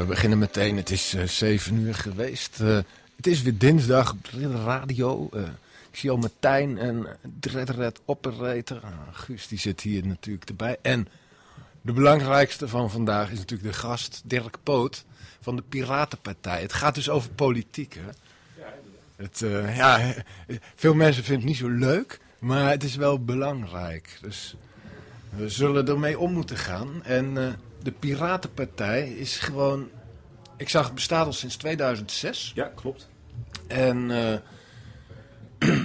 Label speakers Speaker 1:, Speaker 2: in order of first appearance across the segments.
Speaker 1: We beginnen meteen. Het is uh, zeven uur geweest. Uh, het is weer dinsdag op de radio. Uh, ik zie al Martijn en Dreadred Operator. Ah, Guus die zit hier natuurlijk erbij. En de belangrijkste van vandaag is natuurlijk de gast Dirk Poot van de Piratenpartij. Het gaat dus over politiek. Hè? Het, ja, veel mensen vinden het niet zo leuk, maar het is wel belangrijk. Dus we zullen ermee om moeten gaan. En de Piratenpartij is gewoon... Ik zag het bestaat al sinds 2006.
Speaker 2: Ja, klopt.
Speaker 1: En uh,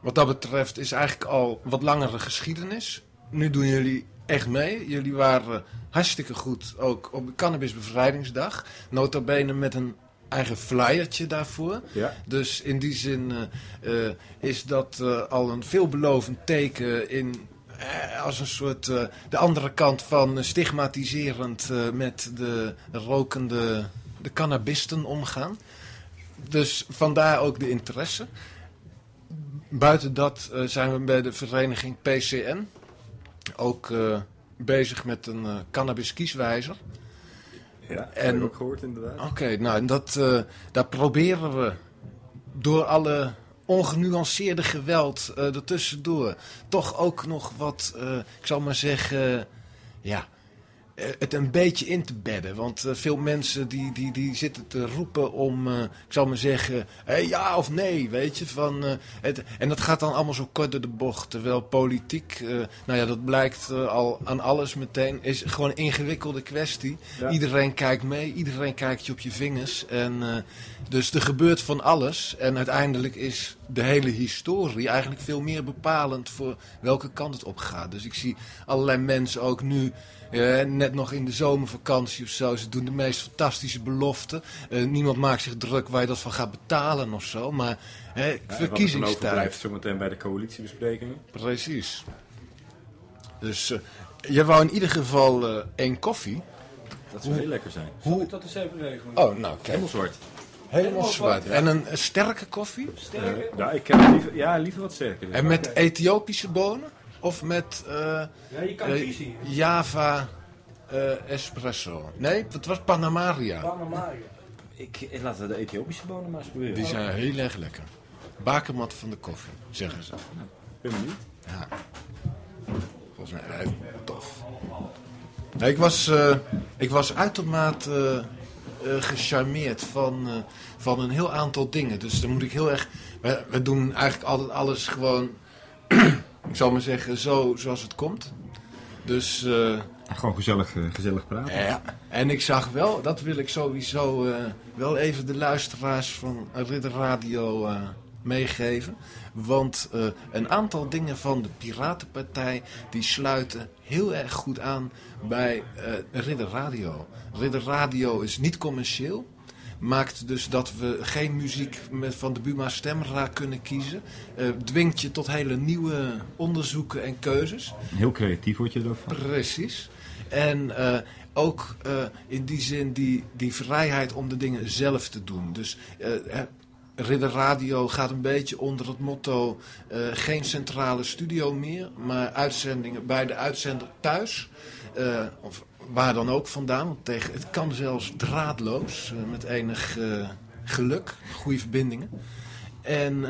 Speaker 1: wat dat betreft is eigenlijk al wat langere geschiedenis. Nu doen jullie echt mee. Jullie waren hartstikke goed ook op de Cannabisbevrijdingsdag. Nota bene met een eigen flyertje daarvoor.
Speaker 2: Ja.
Speaker 1: Dus in die zin uh, uh, is dat uh, al een veelbelovend teken in eh, als een soort uh, de andere kant van stigmatiserend uh, met de rokende de cannabisten omgaan. Dus vandaar ook de interesse. Buiten dat zijn we bij de vereniging PCN ook bezig met een cannabis kieswijzer.
Speaker 2: Ja, en, heb ik ook gehoord inderdaad.
Speaker 1: Oké, okay, nou, dat, daar proberen we door alle ongenuanceerde geweld uh, ertussendoor. Toch ook nog wat, uh, ik zal maar zeggen, ja, het een beetje in te bedden. Want veel mensen die, die, die zitten te roepen om, ik zal maar zeggen, hey, ja of nee, weet je. Van, het, en dat gaat dan allemaal zo kort door de bocht. Terwijl politiek, nou ja, dat blijkt al aan alles meteen, is gewoon een ingewikkelde kwestie. Ja. Iedereen kijkt mee, iedereen kijkt je op je vingers. En dus er gebeurt van alles. En uiteindelijk is de hele historie eigenlijk veel meer bepalend voor welke kant het op gaat. Dus ik zie allerlei mensen ook nu, eh, net nog in de zomervakantie of zo, ze doen de meest fantastische beloften. Uh, niemand maakt zich druk waar je dat van gaat betalen of zo. Maar hè, ja, verkiezingstijd.
Speaker 2: blijft zometeen bij de coalitiebesprekingen.
Speaker 1: Precies. Dus uh, je wou in ieder geval uh, één koffie.
Speaker 2: Dat zou heel lekker zijn.
Speaker 3: Hoe... Zal ik dat eens even regelen?
Speaker 1: Oh, nou, kijk.
Speaker 2: Helemaal zwart.
Speaker 1: Helemaal zwart. En een, een, sterke koffie?
Speaker 3: Sterke?
Speaker 2: Uh, ja, ik heb liever, ja, liever wat sterker.
Speaker 1: En met okay. Ethiopische bonen? Of met uh,
Speaker 3: ja, je kan kiezen.
Speaker 1: Java uh, espresso? Nee, het was Panamaria.
Speaker 3: Panamaria.
Speaker 2: Ik, ik laat de Ethiopische bonen maar eens proberen.
Speaker 1: Die zijn heel erg lekker. Bakermat van de koffie, zeggen ze.
Speaker 2: Nou, ben benieuwd.
Speaker 1: Ja. Volgens mij heel tof. Nee, ik, was, uh, ik was uitermate uh, gecharmeerd van, uh, van een heel aantal dingen. Dus dan moet ik heel erg. We, we doen eigenlijk altijd alles gewoon. Ik zal maar zeggen, zo zoals het komt. Dus. Uh,
Speaker 2: gewoon gezellig, gezellig praten.
Speaker 1: Ja, en ik zag wel, dat wil ik sowieso wel even de luisteraars van Ridder Radio meegeven. Want uh, een aantal dingen van de Piratenpartij die sluiten heel erg goed aan bij Ridder Radio. Ridder Radio is niet commercieel. Maakt dus dat we geen muziek met van de Buma Stemra kunnen kiezen. Uh, dwingt je tot hele nieuwe onderzoeken en keuzes.
Speaker 2: Heel creatief word je er ook van.
Speaker 1: Precies. En uh, ook uh, in die zin die, die vrijheid om de dingen zelf te doen. Dus Ridder Radio gaat een beetje onder het motto uh, geen centrale studio meer, maar uitzendingen bij de uitzender thuis. Uh, of waar dan ook vandaan, tegen, het kan zelfs draadloos, uh, met enig geluk, goede verbindingen. En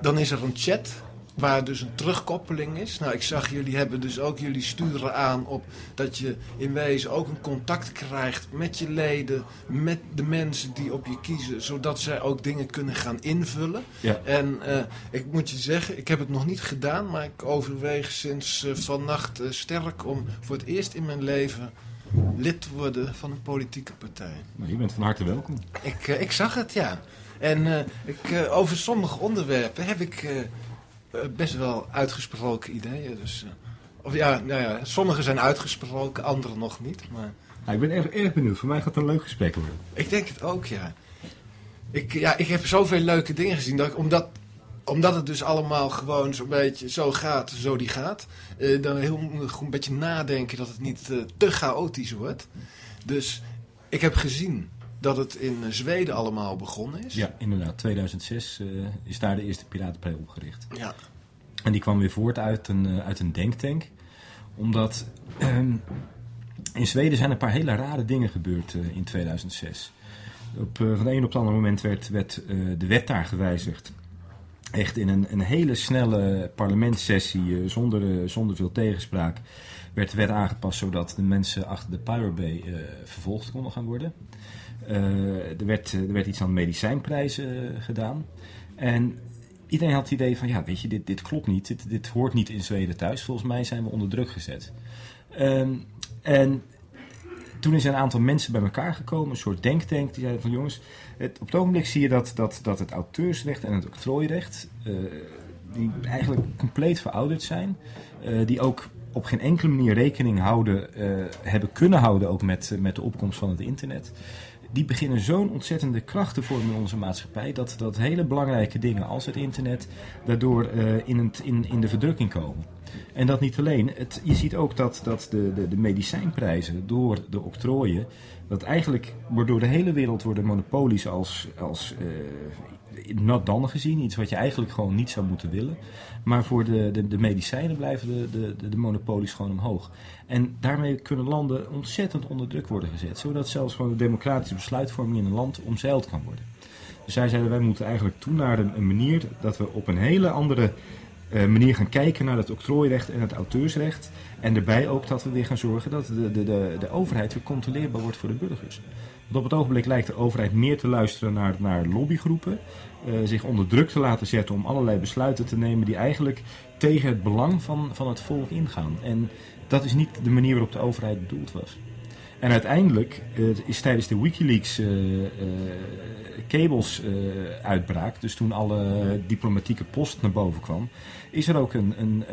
Speaker 1: dan is er een chat waar dus een terugkoppeling is. Nou, ik zag jullie hebben dus ook, jullie sturen aan op dat je in wezen ook een contact krijgt met je leden, met de mensen die op je kiezen, zodat zij ook dingen kunnen gaan invullen.
Speaker 2: Ja.
Speaker 1: En uh, ik moet je zeggen, ik heb het nog niet gedaan, maar ik overweeg sinds uh, vannacht uh, sterk om voor het eerst in mijn leven lid te worden van een politieke partij.
Speaker 2: Nou, je bent van harte welkom.
Speaker 1: Ik, ik zag het, ja. En ik, over sommige onderwerpen heb ik best wel uitgesproken ideeën. Dus, uh, of ja, nou ja, sommige zijn uitgesproken, andere nog niet. Maar...
Speaker 2: Ja, ik ben erg, erg benieuwd. Voor mij gaat het een leuk gesprek worden.
Speaker 1: Ik denk het ook, ja. Ik, ja, ik heb zoveel leuke dingen gezien. Dat ik, omdat, omdat het dus allemaal gewoon zo'n beetje zo gaat, zo die gaat. Uh, dan heel een beetje nadenken dat het niet te chaotisch wordt. Dus ik heb gezien dat het in Zweden allemaal begonnen is.
Speaker 2: Ja, inderdaad. 2006 uh, is daar de eerste Piratenpartij opgericht.
Speaker 1: Ja.
Speaker 2: En die kwam weer voort uit een, uh, uit een denktank. Omdat uh, In Zweden zijn een paar hele rare dingen gebeurd eh, in 2006. Op, eh, van de een op het andere moment werd, werd eh, de wet daar gewijzigd. Echt in een, een hele snelle parlementssessie, eh, zonder, eh, zonder veel tegenspraak, werd de wet aangepast zodat de mensen achter de Pirate Bay eh, vervolgd konden gaan worden. Eh, er, werd, er werd iets aan medicijnprijzen eh, gedaan. En iedereen had het idee van, ja, weet je, dit, dit klopt niet. Dit, dit hoort niet in Zweden thuis. Volgens mij zijn we onder druk gezet. Ehm, en toen is een aantal mensen bij elkaar gekomen, een soort denktank, die zeiden van jongens, het, op het ogenblik zie je dat, dat, dat het auteursrecht en het octrooirecht, eh, die eigenlijk compleet verouderd zijn, die ook op geen enkele manier rekening houden, hebben kunnen houden ook met, met de opkomst van het internet. Die beginnen zo'n ontzettende kracht te vormen in onze maatschappij, dat, dat hele belangrijke dingen als het internet daardoor eh, in, het, in, in de verdrukking komen. En dat niet alleen. Het, je ziet ook dat, dat de, de, de medicijnprijzen door de octrooien, dat eigenlijk door de hele wereld worden monopolies als, als eh, not done gezien. Iets wat je eigenlijk gewoon niet zou moeten willen. Maar voor de, de, de medicijnen blijven de, de, de, monopolies gewoon omhoog. En daarmee kunnen landen ontzettend onder druk worden gezet. Zodat zelfs gewoon de democratische besluitvorming in een land omzeild kan worden. Dus zij zeiden wij moeten eigenlijk toe naar een, een manier dat we op een hele andere eh, manier gaan kijken naar het octrooirecht en het auteursrecht. En daarbij ook dat we weer gaan zorgen dat de, de, de, de overheid weer controleerbaar wordt voor de burgers. Want op het ogenblik lijkt de overheid meer te luisteren naar, naar lobbygroepen. eh, zich onder druk te laten zetten om allerlei besluiten te nemen die eigenlijk tegen het belang van, van het volk ingaan. En dat is niet de manier waarop de overheid bedoeld was. En uiteindelijk eh, is tijdens de Wikileaks eh, eh, uitbraak, dus toen alle diplomatieke post naar boven kwam, is er ook een, een,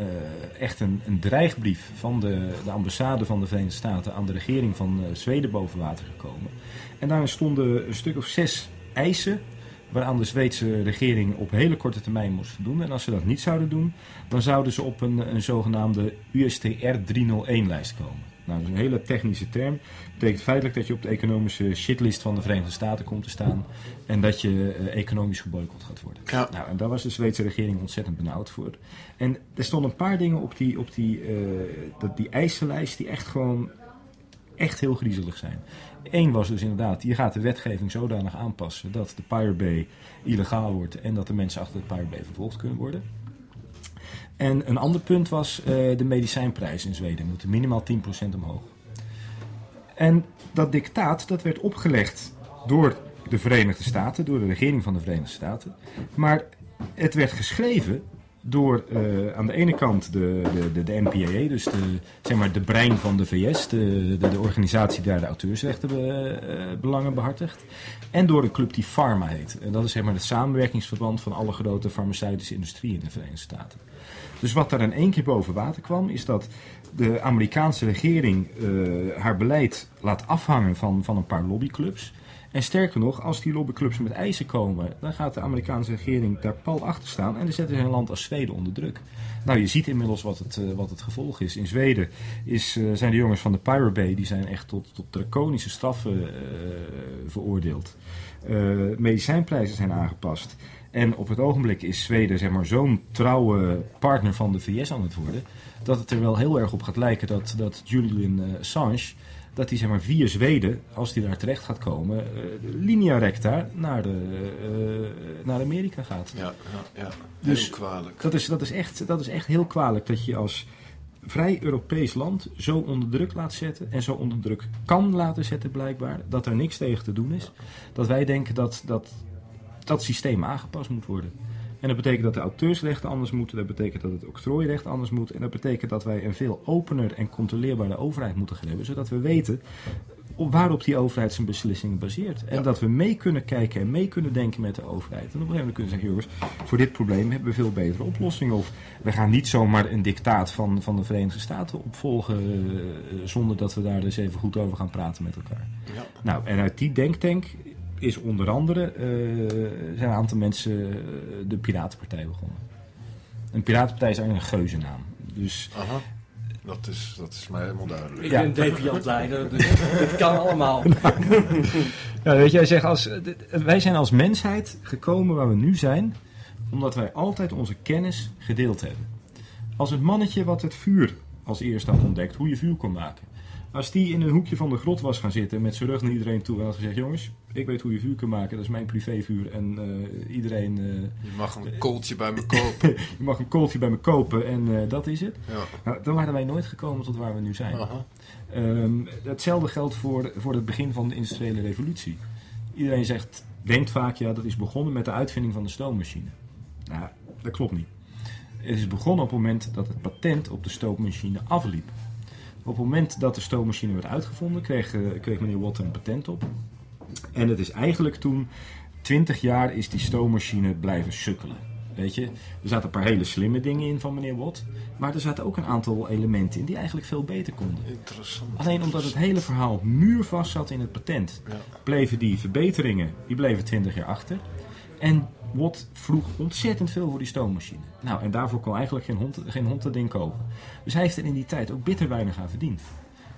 Speaker 2: echt een, dreigbrief van de, de ambassade van de Verenigde Staten aan de regering van Zweden boven water gekomen. En daarin stonden een stuk of zes eisen waaraan de Zweedse regering op hele korte termijn moest voldoen. En als ze dat niet zouden doen, dan zouden ze op een, een zogenaamde USTR 301-lijst komen. Nou, dat is een hele technische term. Dat betekent feitelijk dat je op de economische shitlist van de Verenigde Staten komt te staan. En dat je eh, economisch geboycott gaat worden.
Speaker 1: Ja.
Speaker 2: Nou, en daar was de Zweedse regering ontzettend benauwd voor. En er stonden een paar dingen op die, op die, eh, dat, die eisenlijst die echt gewoon echt heel griezelig zijn. Eén was dus inderdaad, je gaat de wetgeving zodanig aanpassen dat de Pirate Bay illegaal wordt en dat de mensen achter de Pirate Bay vervolgd kunnen worden. En een ander punt was eh, de medicijnprijs in Zweden moeten minimaal 10% omhoog. En dat dictaat dat werd opgelegd door de Verenigde Staten, door de regering van de Verenigde Staten. Maar het werd geschreven door eh, aan de ene kant de, de, de, de NPAA, dus de, zeg maar de brein van de VS, de, de, de organisatie die daar de auteursrechtenbelangen behartigt. En door een club die Pharma heet. En dat is zeg maar het samenwerkingsverband van alle grote farmaceutische industrie in de Verenigde Staten. Dus wat daar in één keer boven water kwam, is dat de Amerikaanse regering uh, haar beleid laat afhangen van, van een paar lobbyclubs. En sterker nog, als die lobbyclubs met eisen komen, dan gaat de Amerikaanse regering daar pal achter staan en dan zetten ze een land als Zweden onder druk. Nou, je ziet inmiddels wat het, uh, wat het gevolg is. In Zweden is, uh, zijn de jongens van de Pirate Bay, die zijn echt tot, tot draconische straffen uh, veroordeeld. medicijnprijzen zijn aangepast. En op het ogenblik is Zweden zeg maar, zo'n trouwe partner van de VS aan het worden, dat het er wel heel erg op gaat lijken dat, dat Julian Assange dat hij zeg maar via Zweden, als hij daar terecht gaat komen, uh, linea recta naar, de, uh, naar Amerika gaat.
Speaker 1: Ja, ja, ja.
Speaker 2: Dus
Speaker 1: heel kwalijk.
Speaker 2: Dat is, dat, is echt, dat is echt heel kwalijk dat je als vrij Europees land zo onder druk laat zetten en zo onder druk kan laten zetten blijkbaar, dat er niks tegen te doen is. Dat wij denken dat dat, dat systeem aangepast moet worden. En dat betekent dat de auteursrechten anders moeten. Dat betekent dat het octrooirecht anders moet. En dat betekent dat wij een veel opener en controleerbare overheid moeten gaan hebben. Zodat we weten waarop die overheid zijn beslissingen baseert. En ja. dat we mee kunnen kijken en mee kunnen denken met de overheid. En op een gegeven moment kunnen we zeggen, jongens, voor dit probleem hebben we veel betere oplossingen. Of we gaan niet zomaar een dictaat van, van de Verenigde Staten opvolgen. Uh, zonder dat we daar eens even goed over gaan praten met elkaar.
Speaker 1: Ja.
Speaker 2: Nou, en uit die denktank is onder andere uh, zijn een aantal mensen uh, de Piratenpartij begonnen. Een Piratenpartij is eigenlijk een geuzennaam. Dus
Speaker 1: Aha. Dat is, dat is mij helemaal duidelijk.
Speaker 3: Ik ja. ben deviant leider, dus het kan allemaal.
Speaker 2: ja, weet je, hij zegt, als, wij zijn als mensheid gekomen waar we nu zijn, omdat wij altijd onze kennis gedeeld hebben. Als het mannetje wat het vuur als eerste had ontdekt, hoe je vuur kon maken. Als die in een hoekje van de grot was gaan zitten met zijn rug naar iedereen toe en had gezegd: Jongens, ik weet hoe je vuur kunt maken, dat is mijn privévuur. En eh, iedereen, eh,
Speaker 1: Je mag een kooltje bij me kopen.
Speaker 2: je mag een kooltje bij me kopen en eh, dat is het.
Speaker 1: Ja.
Speaker 2: Nou, dan waren wij nooit gekomen tot waar we nu zijn.
Speaker 1: Aha.
Speaker 2: Ehm, hetzelfde geldt voor, voor het begin van de industriële revolutie. Iedereen zegt, denkt vaak, ja, dat is begonnen met de uitvinding van de stoommachine. Nou, dat klopt niet. Het is begonnen op het moment dat het patent op de stoommachine afliep. Op het moment dat de stoommachine werd uitgevonden, kreeg, kreeg meneer Watt een patent op. En het is eigenlijk toen, 20 jaar is die stoommachine blijven sukkelen. Weet je, er zaten een paar hele slimme dingen in van meneer Watt. Maar er zaten ook een aantal elementen in die eigenlijk veel beter konden.
Speaker 1: Interessant.
Speaker 2: Alleen omdat het hele verhaal muurvast zat in het patent,
Speaker 1: Ja.
Speaker 2: bleven die verbeteringen, die bleven 20 jaar achter. En Watt vroeg ontzettend veel voor die stoommachine. Nou, en daarvoor kon eigenlijk geen hond, geen hond dat ding kopen. Dus hij heeft er in die tijd ook bitter weinig aan verdiend.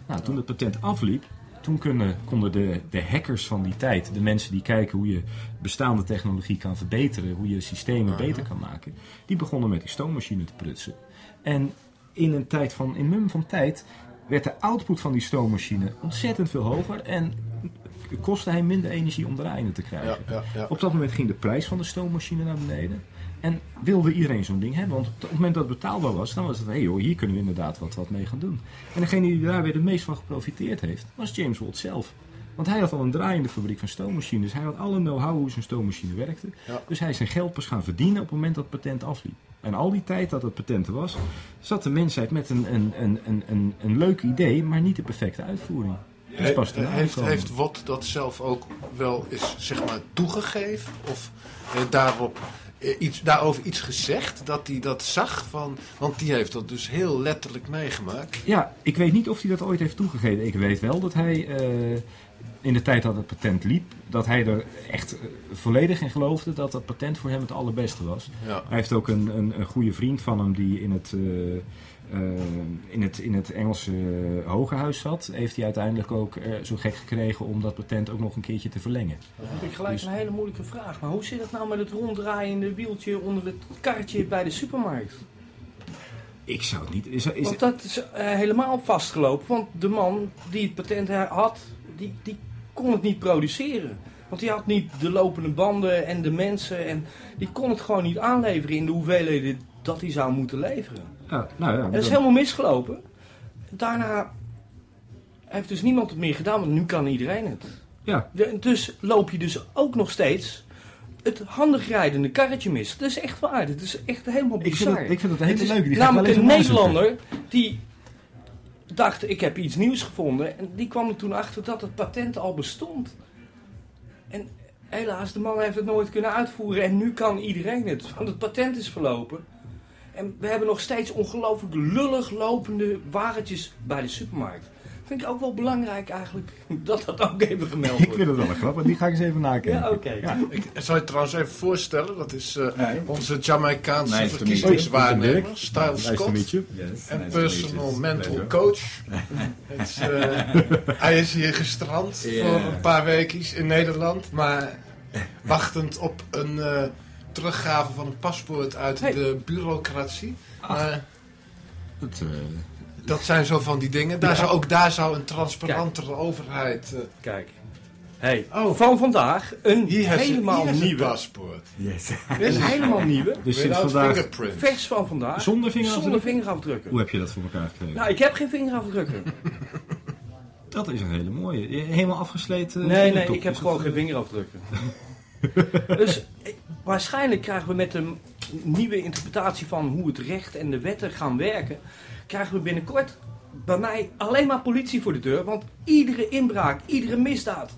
Speaker 2: Nou, toen het patent afliep, toen konden, konden de, de hackers van die tijd, de mensen die kijken hoe je bestaande technologie kan verbeteren, hoe je systemen beter kan maken, die begonnen met die stoommachine te prutsen. En in een tijd van, in mum van tijd, werd de output van die stoommachine ontzettend veel hoger en kostte hij minder energie om draaiende te krijgen.
Speaker 1: Ja, ja, ja.
Speaker 2: Op dat moment ging de prijs van de stoommachine naar beneden. En wilde iedereen zo'n ding hebben. Want op het moment dat het betaalbaar was, dan was het hé hey joh, hier kunnen we inderdaad wat, wat mee gaan doen. En degene die daar weer het meest van geprofiteerd heeft, was James Watt zelf. Want hij had al een draaiende fabriek van stoommachines. Hij had alle know-how hoe zijn stoommachine werkte.
Speaker 1: Ja.
Speaker 2: Dus hij is zijn geld pas gaan verdienen op het moment dat het patent afliep. En al die tijd dat het patent er was, zat de mensheid met een, een, een, een, een, een leuk idee, maar niet de perfecte uitvoering. Dus pas
Speaker 1: He- heeft, heeft Watt dat zelf ook wel eens zeg maar, toegegeven? Of eh, daarop, iets, daarover iets gezegd? Dat hij dat zag? Van, want die heeft dat dus heel letterlijk meegemaakt.
Speaker 2: Ja, ik weet niet of hij dat ooit heeft toegegeven. Ik weet wel dat hij eh, in de tijd dat het patent liep, dat hij er echt eh, volledig in geloofde dat dat patent voor hem het allerbeste was.
Speaker 1: Ja.
Speaker 2: Hij heeft ook een, een, een goede vriend van hem die in het, eh, eh, in het, in het Engelse uh, Hoge Huis zat. Heeft hij uiteindelijk ook eh, zo gek gekregen om dat patent ook nog een keertje te verlengen.
Speaker 3: Dan heb ik gelijk
Speaker 2: Dus-
Speaker 3: een hele moeilijke vraag. Maar hoe zit het nou met het ronddraaiende wieltje onder het karretje bij de supermarkt?
Speaker 2: Ik zou het niet. Is, is,
Speaker 3: Want dat is eh, helemaal vastgelopen. Want de man die het patent had, die, die kon het niet produceren. Want die had niet de lopende banden en de mensen. En die kon het gewoon niet aanleveren in de hoeveelheden dat hij zou moeten leveren.
Speaker 2: Ja, nou ja,
Speaker 3: En dat is helemaal misgelopen. Daarna heeft dus niemand het meer gedaan, want nu kan iedereen het.
Speaker 2: ja,
Speaker 3: De- dus loop je dus ook nog steeds het handig rijdende karretje mis. Dat is echt waar. Dat is echt helemaal
Speaker 2: ik, vind
Speaker 3: bizar.
Speaker 2: het, ik vind het een hele
Speaker 3: Het
Speaker 2: leuke. Die
Speaker 3: namelijk een. Nederlander die dacht, ik heb iets nieuws gevonden. En die kwam er toen achter dat het patent al bestond. En helaas, de man heeft het nooit kunnen uitvoeren. En nu kan iedereen het, want het patent is verlopen. En we hebben nog steeds ongelooflijk lullig lopende wagentjes bij de supermarkt. Vind ik ook wel belangrijk eigenlijk, dat dat ook even gemeld
Speaker 2: Ik
Speaker 3: wordt.
Speaker 2: vind het wel een grap, want die ga ik eens even nakijken.
Speaker 3: Ja, oké.
Speaker 2: Ja.
Speaker 1: Ik zal je trouwens even voorstellen. Dat is eh,
Speaker 4: Nee.
Speaker 1: onze Jamaicaanse
Speaker 4: Nice
Speaker 1: verkiezingswaarnemer. Style Scott.
Speaker 4: Yes,
Speaker 1: En
Speaker 4: nice
Speaker 1: personal mental coach. Het is, eh, hij is hier gestrand voor een paar weekjes in Nederland. Maar wachtend op een eh, teruggave van een paspoort uit
Speaker 3: Hey.
Speaker 1: de bureaucratie. Maar
Speaker 2: Het, eh,
Speaker 1: dat zijn zo van die dingen. Daar zou, ook daar zou een transparantere overheid... eh,
Speaker 3: Kijk. Hey,
Speaker 1: Oh.
Speaker 3: van vandaag een helemaal
Speaker 1: is een
Speaker 3: nieuwe.
Speaker 1: paspoort.
Speaker 4: Yes.
Speaker 3: Een helemaal nieuwe.
Speaker 2: dus sinds vandaag
Speaker 1: fingerprint.
Speaker 3: Vers van vandaag.
Speaker 2: zonder vingerafdruk.
Speaker 3: Zonder vingerafdrukken.
Speaker 2: Hoe heb je dat voor elkaar gekregen?
Speaker 3: Nou, ik heb geen vingerafdrukken.
Speaker 2: dat is een hele mooie. Helemaal afgesleten.
Speaker 3: Nee, nee, ik heb
Speaker 2: Is
Speaker 3: gewoon
Speaker 2: dat,
Speaker 3: geen vingerafdrukken. dus waarschijnlijk krijgen we met een nieuwe interpretatie van hoe het recht en de wetten gaan werken, krijgen we binnenkort bij mij alleen maar politie voor de deur. Want iedere inbraak, iedere misdaad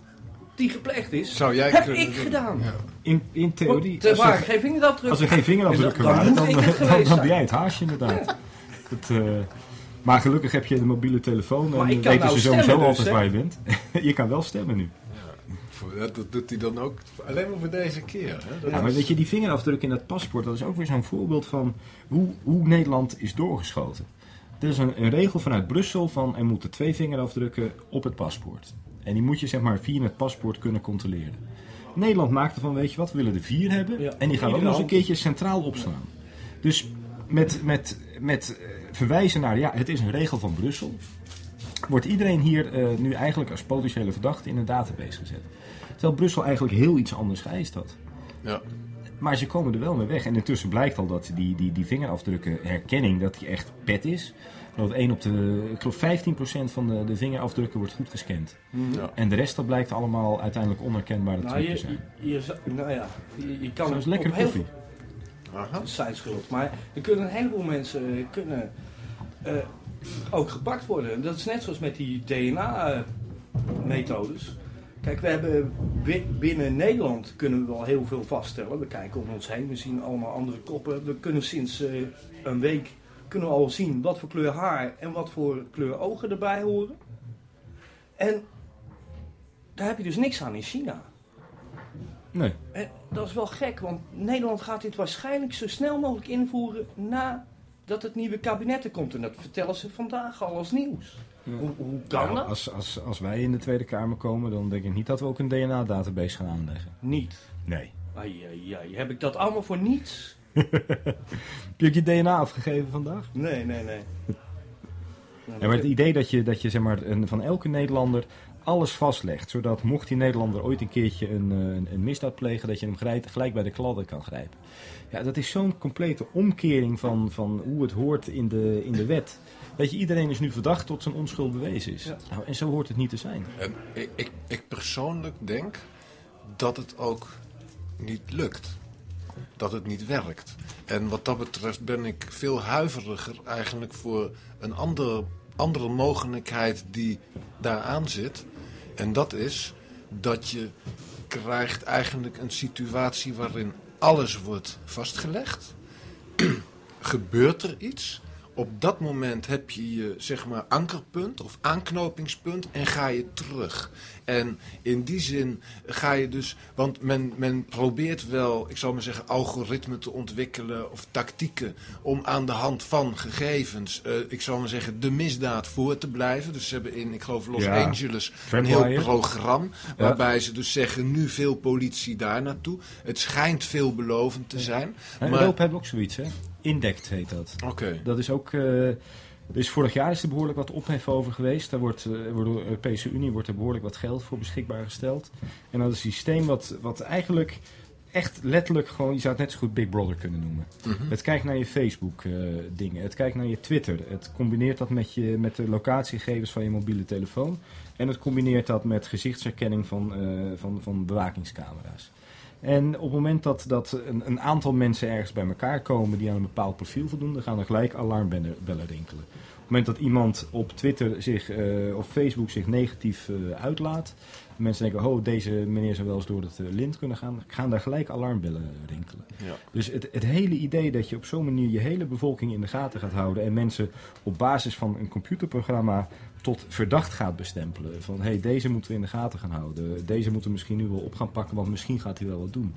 Speaker 3: die gepleegd is,
Speaker 1: Zou jij
Speaker 3: heb ik
Speaker 1: doen.
Speaker 3: gedaan.
Speaker 1: Ja.
Speaker 2: In, in theorie.
Speaker 3: Want er
Speaker 2: Als
Speaker 3: waren
Speaker 2: er,
Speaker 3: geen vingerafdrukken.
Speaker 2: als er geen vingerafdrukken
Speaker 3: Dan
Speaker 2: waren, dan, dan, ben jij het haasje inderdaad. Het, eh, maar gelukkig heb je de mobiele telefoon en
Speaker 3: Maar
Speaker 2: weten
Speaker 3: nou
Speaker 2: ze sowieso
Speaker 3: dus,
Speaker 2: altijd
Speaker 3: hè?
Speaker 2: waar je bent. je kan wel stemmen nu.
Speaker 1: Voor- Dat, dat doet hij dan ook alleen maar voor deze keer. Hè? Dat
Speaker 2: Ja, maar
Speaker 1: is-
Speaker 2: weet je, die vingerafdruk in dat paspoort, dat is ook weer zo'n voorbeeld van hoe, hoe Nederland is doorgeschoten. Er is een, een regel vanuit Brussel van er moeten twee vingerafdrukken op het paspoort. En die moet je zeg maar via het paspoort kunnen controleren. Nederland maakte van, weet je wat, we willen er vier hebben.
Speaker 3: Ja,
Speaker 2: en die gaan we ook nog eens een keertje centraal opslaan. Dus met, met, met eh, verwijzen naar, ja, het is een regel van Brussel. Wordt iedereen hier eh, nu eigenlijk als potentiële verdachte in een database gezet. Terwijl Brussel eigenlijk heel iets anders geëist had.
Speaker 1: Ja.
Speaker 2: Maar ze komen er wel mee weg. En intussen blijkt al dat die, die, die vingerafdrukken herkenning, dat die echt pet is. Dat 1 op de, ik geloof 15% van de, de vingerafdrukken wordt goed gescand.
Speaker 1: Ja.
Speaker 2: En de rest dat blijkt allemaal uiteindelijk onherkenbare
Speaker 3: Nou,
Speaker 2: trucken
Speaker 3: je,
Speaker 2: zijn.
Speaker 3: je, je nou ja, je, je kan
Speaker 2: Dat is
Speaker 3: op
Speaker 2: lekker
Speaker 3: heel
Speaker 2: koffie.
Speaker 1: Aha.
Speaker 3: zijn schuld. Maar er kunnen een heleboel mensen eh, kunnen, eh, ook gepakt worden. Dat is net zoals met die DNA-methodes. Kijk, we hebben bi- binnen Nederland kunnen we wel heel veel vaststellen. We kijken om ons heen, we zien allemaal andere koppen. We kunnen sinds eh, een week kunnen we al zien wat voor kleur haar en wat voor kleur ogen erbij horen. En daar heb je dus niks aan in China.
Speaker 2: Nee.
Speaker 3: En dat is wel gek, want Nederland gaat dit waarschijnlijk zo snel mogelijk invoeren nadat het nieuwe kabinet er komt. En dat vertellen ze vandaag al als nieuws. Hoe, hoe kan
Speaker 2: Nou,
Speaker 3: dat?
Speaker 2: als, als, als wij in de Tweede Kamer komen, dan denk ik niet dat we ook een DNA-database gaan aanleggen.
Speaker 3: Niet.
Speaker 2: Nee.
Speaker 3: Ai, ai, ai. Heb ik dat allemaal voor niets?
Speaker 2: Heb je ook je DNA afgegeven vandaag?
Speaker 3: Nee, nee, nee. Nou,
Speaker 2: Ja, maar het idee dat je, dat je zeg maar, een, van elke Nederlander alles vastlegt, zodat mocht die Nederlander ooit een keertje een, eh, een, een misdaad plegen, dat je hem gelijk, gelijk bij de kladden kan grijpen. Ja, dat is zo'n complete omkering van, van hoe het hoort in de, in de wet. Weet je, iedereen is nu verdacht tot zijn onschuld bewezen is.
Speaker 3: Ja.
Speaker 2: Nou, en zo hoort het niet te zijn.
Speaker 1: En ik, ik, ik persoonlijk denk dat het ook niet lukt. Dat het niet werkt. En wat dat betreft ben ik veel huiveriger eigenlijk voor een andere, andere mogelijkheid die daaraan zit. En dat is dat je krijgt eigenlijk een situatie waarin alles wordt vastgelegd. Gebeurt er iets? Op dat moment heb je je zeg maar ankerpunt of aanknopingspunt en ga je terug. En in die zin ga je dus, want men, men probeert wel, ik zal maar zeggen, algoritmen te ontwikkelen of tactieken om aan de hand van gegevens, eh, ik zal maar zeggen, de misdaad voor te blijven. Dus ze hebben in, ik geloof Los
Speaker 2: Ja.
Speaker 1: Angeles, een heel programma waarbij ze dus zeggen, nu veel politie daar naartoe. Het schijnt veelbelovend te zijn.
Speaker 2: En
Speaker 1: Maar-
Speaker 2: Europa hebben ook zoiets, hè? Indect heet dat.
Speaker 1: Oké.
Speaker 2: Dat is ook. eh dus vorig jaar is er behoorlijk wat ophef over geweest. Daar wordt, eh, door de Europese Unie wordt er behoorlijk wat geld voor beschikbaar gesteld. En dat is een systeem wat, wat eigenlijk echt letterlijk gewoon, je zou het net zo goed Big Brother kunnen noemen.
Speaker 1: Mhm.
Speaker 2: Het kijkt naar je Facebook eh, dingen, het kijkt naar je Twitter. Het combineert dat met, je, met de locatiegegevens van je mobiele telefoon. En het combineert dat met gezichtsherkenning van, eh, van, van bewakingscamera's. En op het moment dat, dat een, een aantal mensen ergens bij elkaar komen die aan een bepaald profiel voldoen, dan gaan er gelijk alarmbellen bellen rinkelen. Op het moment dat iemand op Twitter zich, eh, of Facebook zich negatief eh, uitlaat, mensen denken, oh deze meneer zou wel eens door het eh, lint kunnen gaan, gaan daar gelijk alarmbellen rinkelen.
Speaker 1: Ja.
Speaker 2: Dus het, het hele idee dat je op zo'n manier je hele bevolking in de gaten gaat houden en mensen op basis van een computerprogramma tot verdacht gaat bestempelen. Van hé, hey, deze moeten we in de gaten gaan houden. Deze moeten we misschien nu wel op gaan pakken, want misschien gaat hij wel wat doen.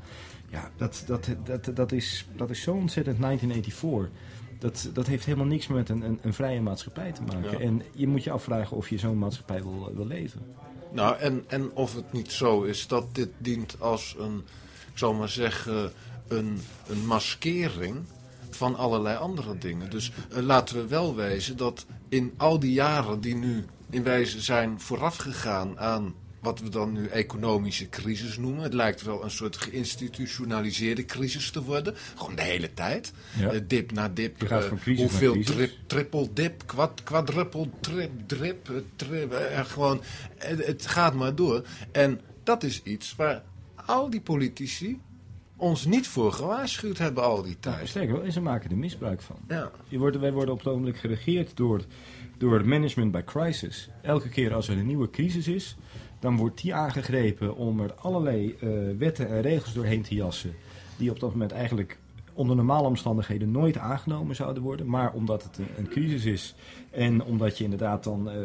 Speaker 2: Ja, dat, dat, dat, dat is, dat is zo ontzettend 1984. Dat, dat heeft helemaal niks met een, een, een vrije maatschappij te maken.
Speaker 1: Ja.
Speaker 2: En je moet je afvragen of je zo'n maatschappij wil, wil leven.
Speaker 1: Nou, en, en of het niet zo is dat dit dient als een, ik zal maar zeggen, een, een maskering van allerlei andere dingen. Dus eh, laten we wel wezen dat in al die jaren die nu in wijze zijn voorafgegaan aan wat we dan nu economische crisis noemen. Het lijkt wel een soort geïnstitutionaliseerde crisis te worden. Gewoon de hele tijd.
Speaker 2: Ja.
Speaker 1: Eh, dip na dip. Eh, hoeveel trip, triple dip, kwad, quadruple trip, drip, eh, trip, gewoon, het gaat maar door. En dat is iets waar al die politici ons niet voor gewaarschuwd hebben al die
Speaker 2: Nou,
Speaker 1: tijd.
Speaker 2: sterker wel, en ze maken er misbruik van.
Speaker 1: Ja.
Speaker 2: Je wordt, wij worden op het ogenblik geregeerd door, door het management by crisis. Elke keer als er een nieuwe crisis is, dan wordt die aangegrepen om er allerlei eh, wetten en regels doorheen te jassen. Die op dat moment eigenlijk onder normale omstandigheden nooit aangenomen zouden worden. Maar omdat het een, crisis is en omdat je inderdaad dan, eh,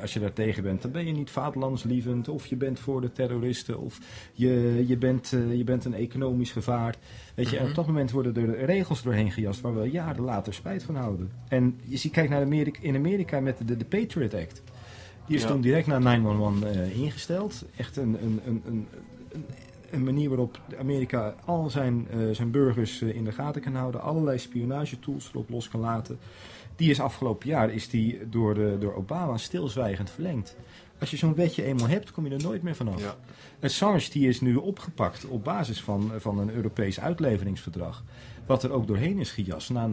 Speaker 2: als je daar tegen bent, dan ben je niet vaderlandslievend of je bent voor de terroristen of je, je, bent, eh, je bent een economisch gevaar. Weet je, en op dat moment worden er regels doorheen gejast waar we jaren later spijt van houden. En je ziet, kijk naar Amerika, in Amerika met de, de Patriot Act. Die is
Speaker 1: Ja.
Speaker 2: toen direct naar 911 eh, ingesteld. Echt een, een, een, een, een, een manier waarop Amerika al zijn, eh, zijn burgers eh, in de gaten kan houden, allerlei spionagetools erop los kan laten. Die is afgelopen jaar is die door, de, door Obama stilzwijgend verlengd. Als je zo'n wetje eenmaal hebt, kom je er nooit meer vanaf.
Speaker 1: Ja.
Speaker 2: Assange die is nu opgepakt op basis van, van een Europees uitleveringsverdrag. Wat er ook doorheen is gejast na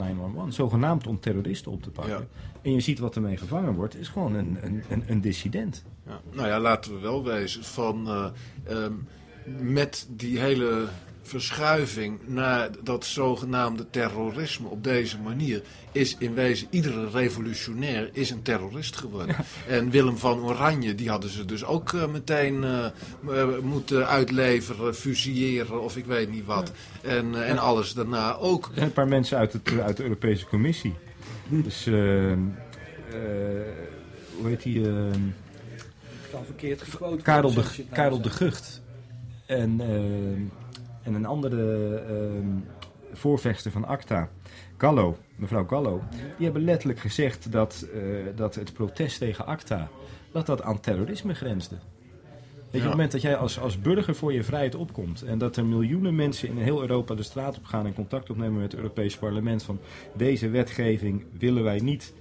Speaker 2: 9-11. Zogenaamd om terroristen op te pakken.
Speaker 1: Ja.
Speaker 2: En je ziet wat ermee gevangen wordt, is gewoon een, een, een, een dissident.
Speaker 1: Ja. Nou ja, laten we wel wezen van eh, ehm, met die hele verschuiving naar dat zogenaamde terrorisme op deze manier is in wezen iedere revolutionair is een terrorist geworden. En Willem van Oranje, die hadden ze dus ook eh, meteen eh, eh, moeten uitleveren, fusilleren of ik weet niet wat. En, en alles daarna ook.
Speaker 2: Zijn een paar mensen uit, het, uit de Europese Commissie. Dus, hoe heet die?
Speaker 3: kan verkeerd gequote
Speaker 2: Karel, de,
Speaker 3: nou
Speaker 2: Karel de. Gucht. En, eh, en een andere eh, voorvechter van ACTA, Gallo, mevrouw Gallo. Die hebben letterlijk gezegd dat, eh, dat het protest tegen ACTA dat dat aan terrorisme grensde. Weet je, op het moment dat jij als, als burger voor je vrijheid opkomt en dat er miljoenen mensen in heel Europa de straat op gaan en contact opnemen met het Europees Parlement van deze wetgeving willen wij niet,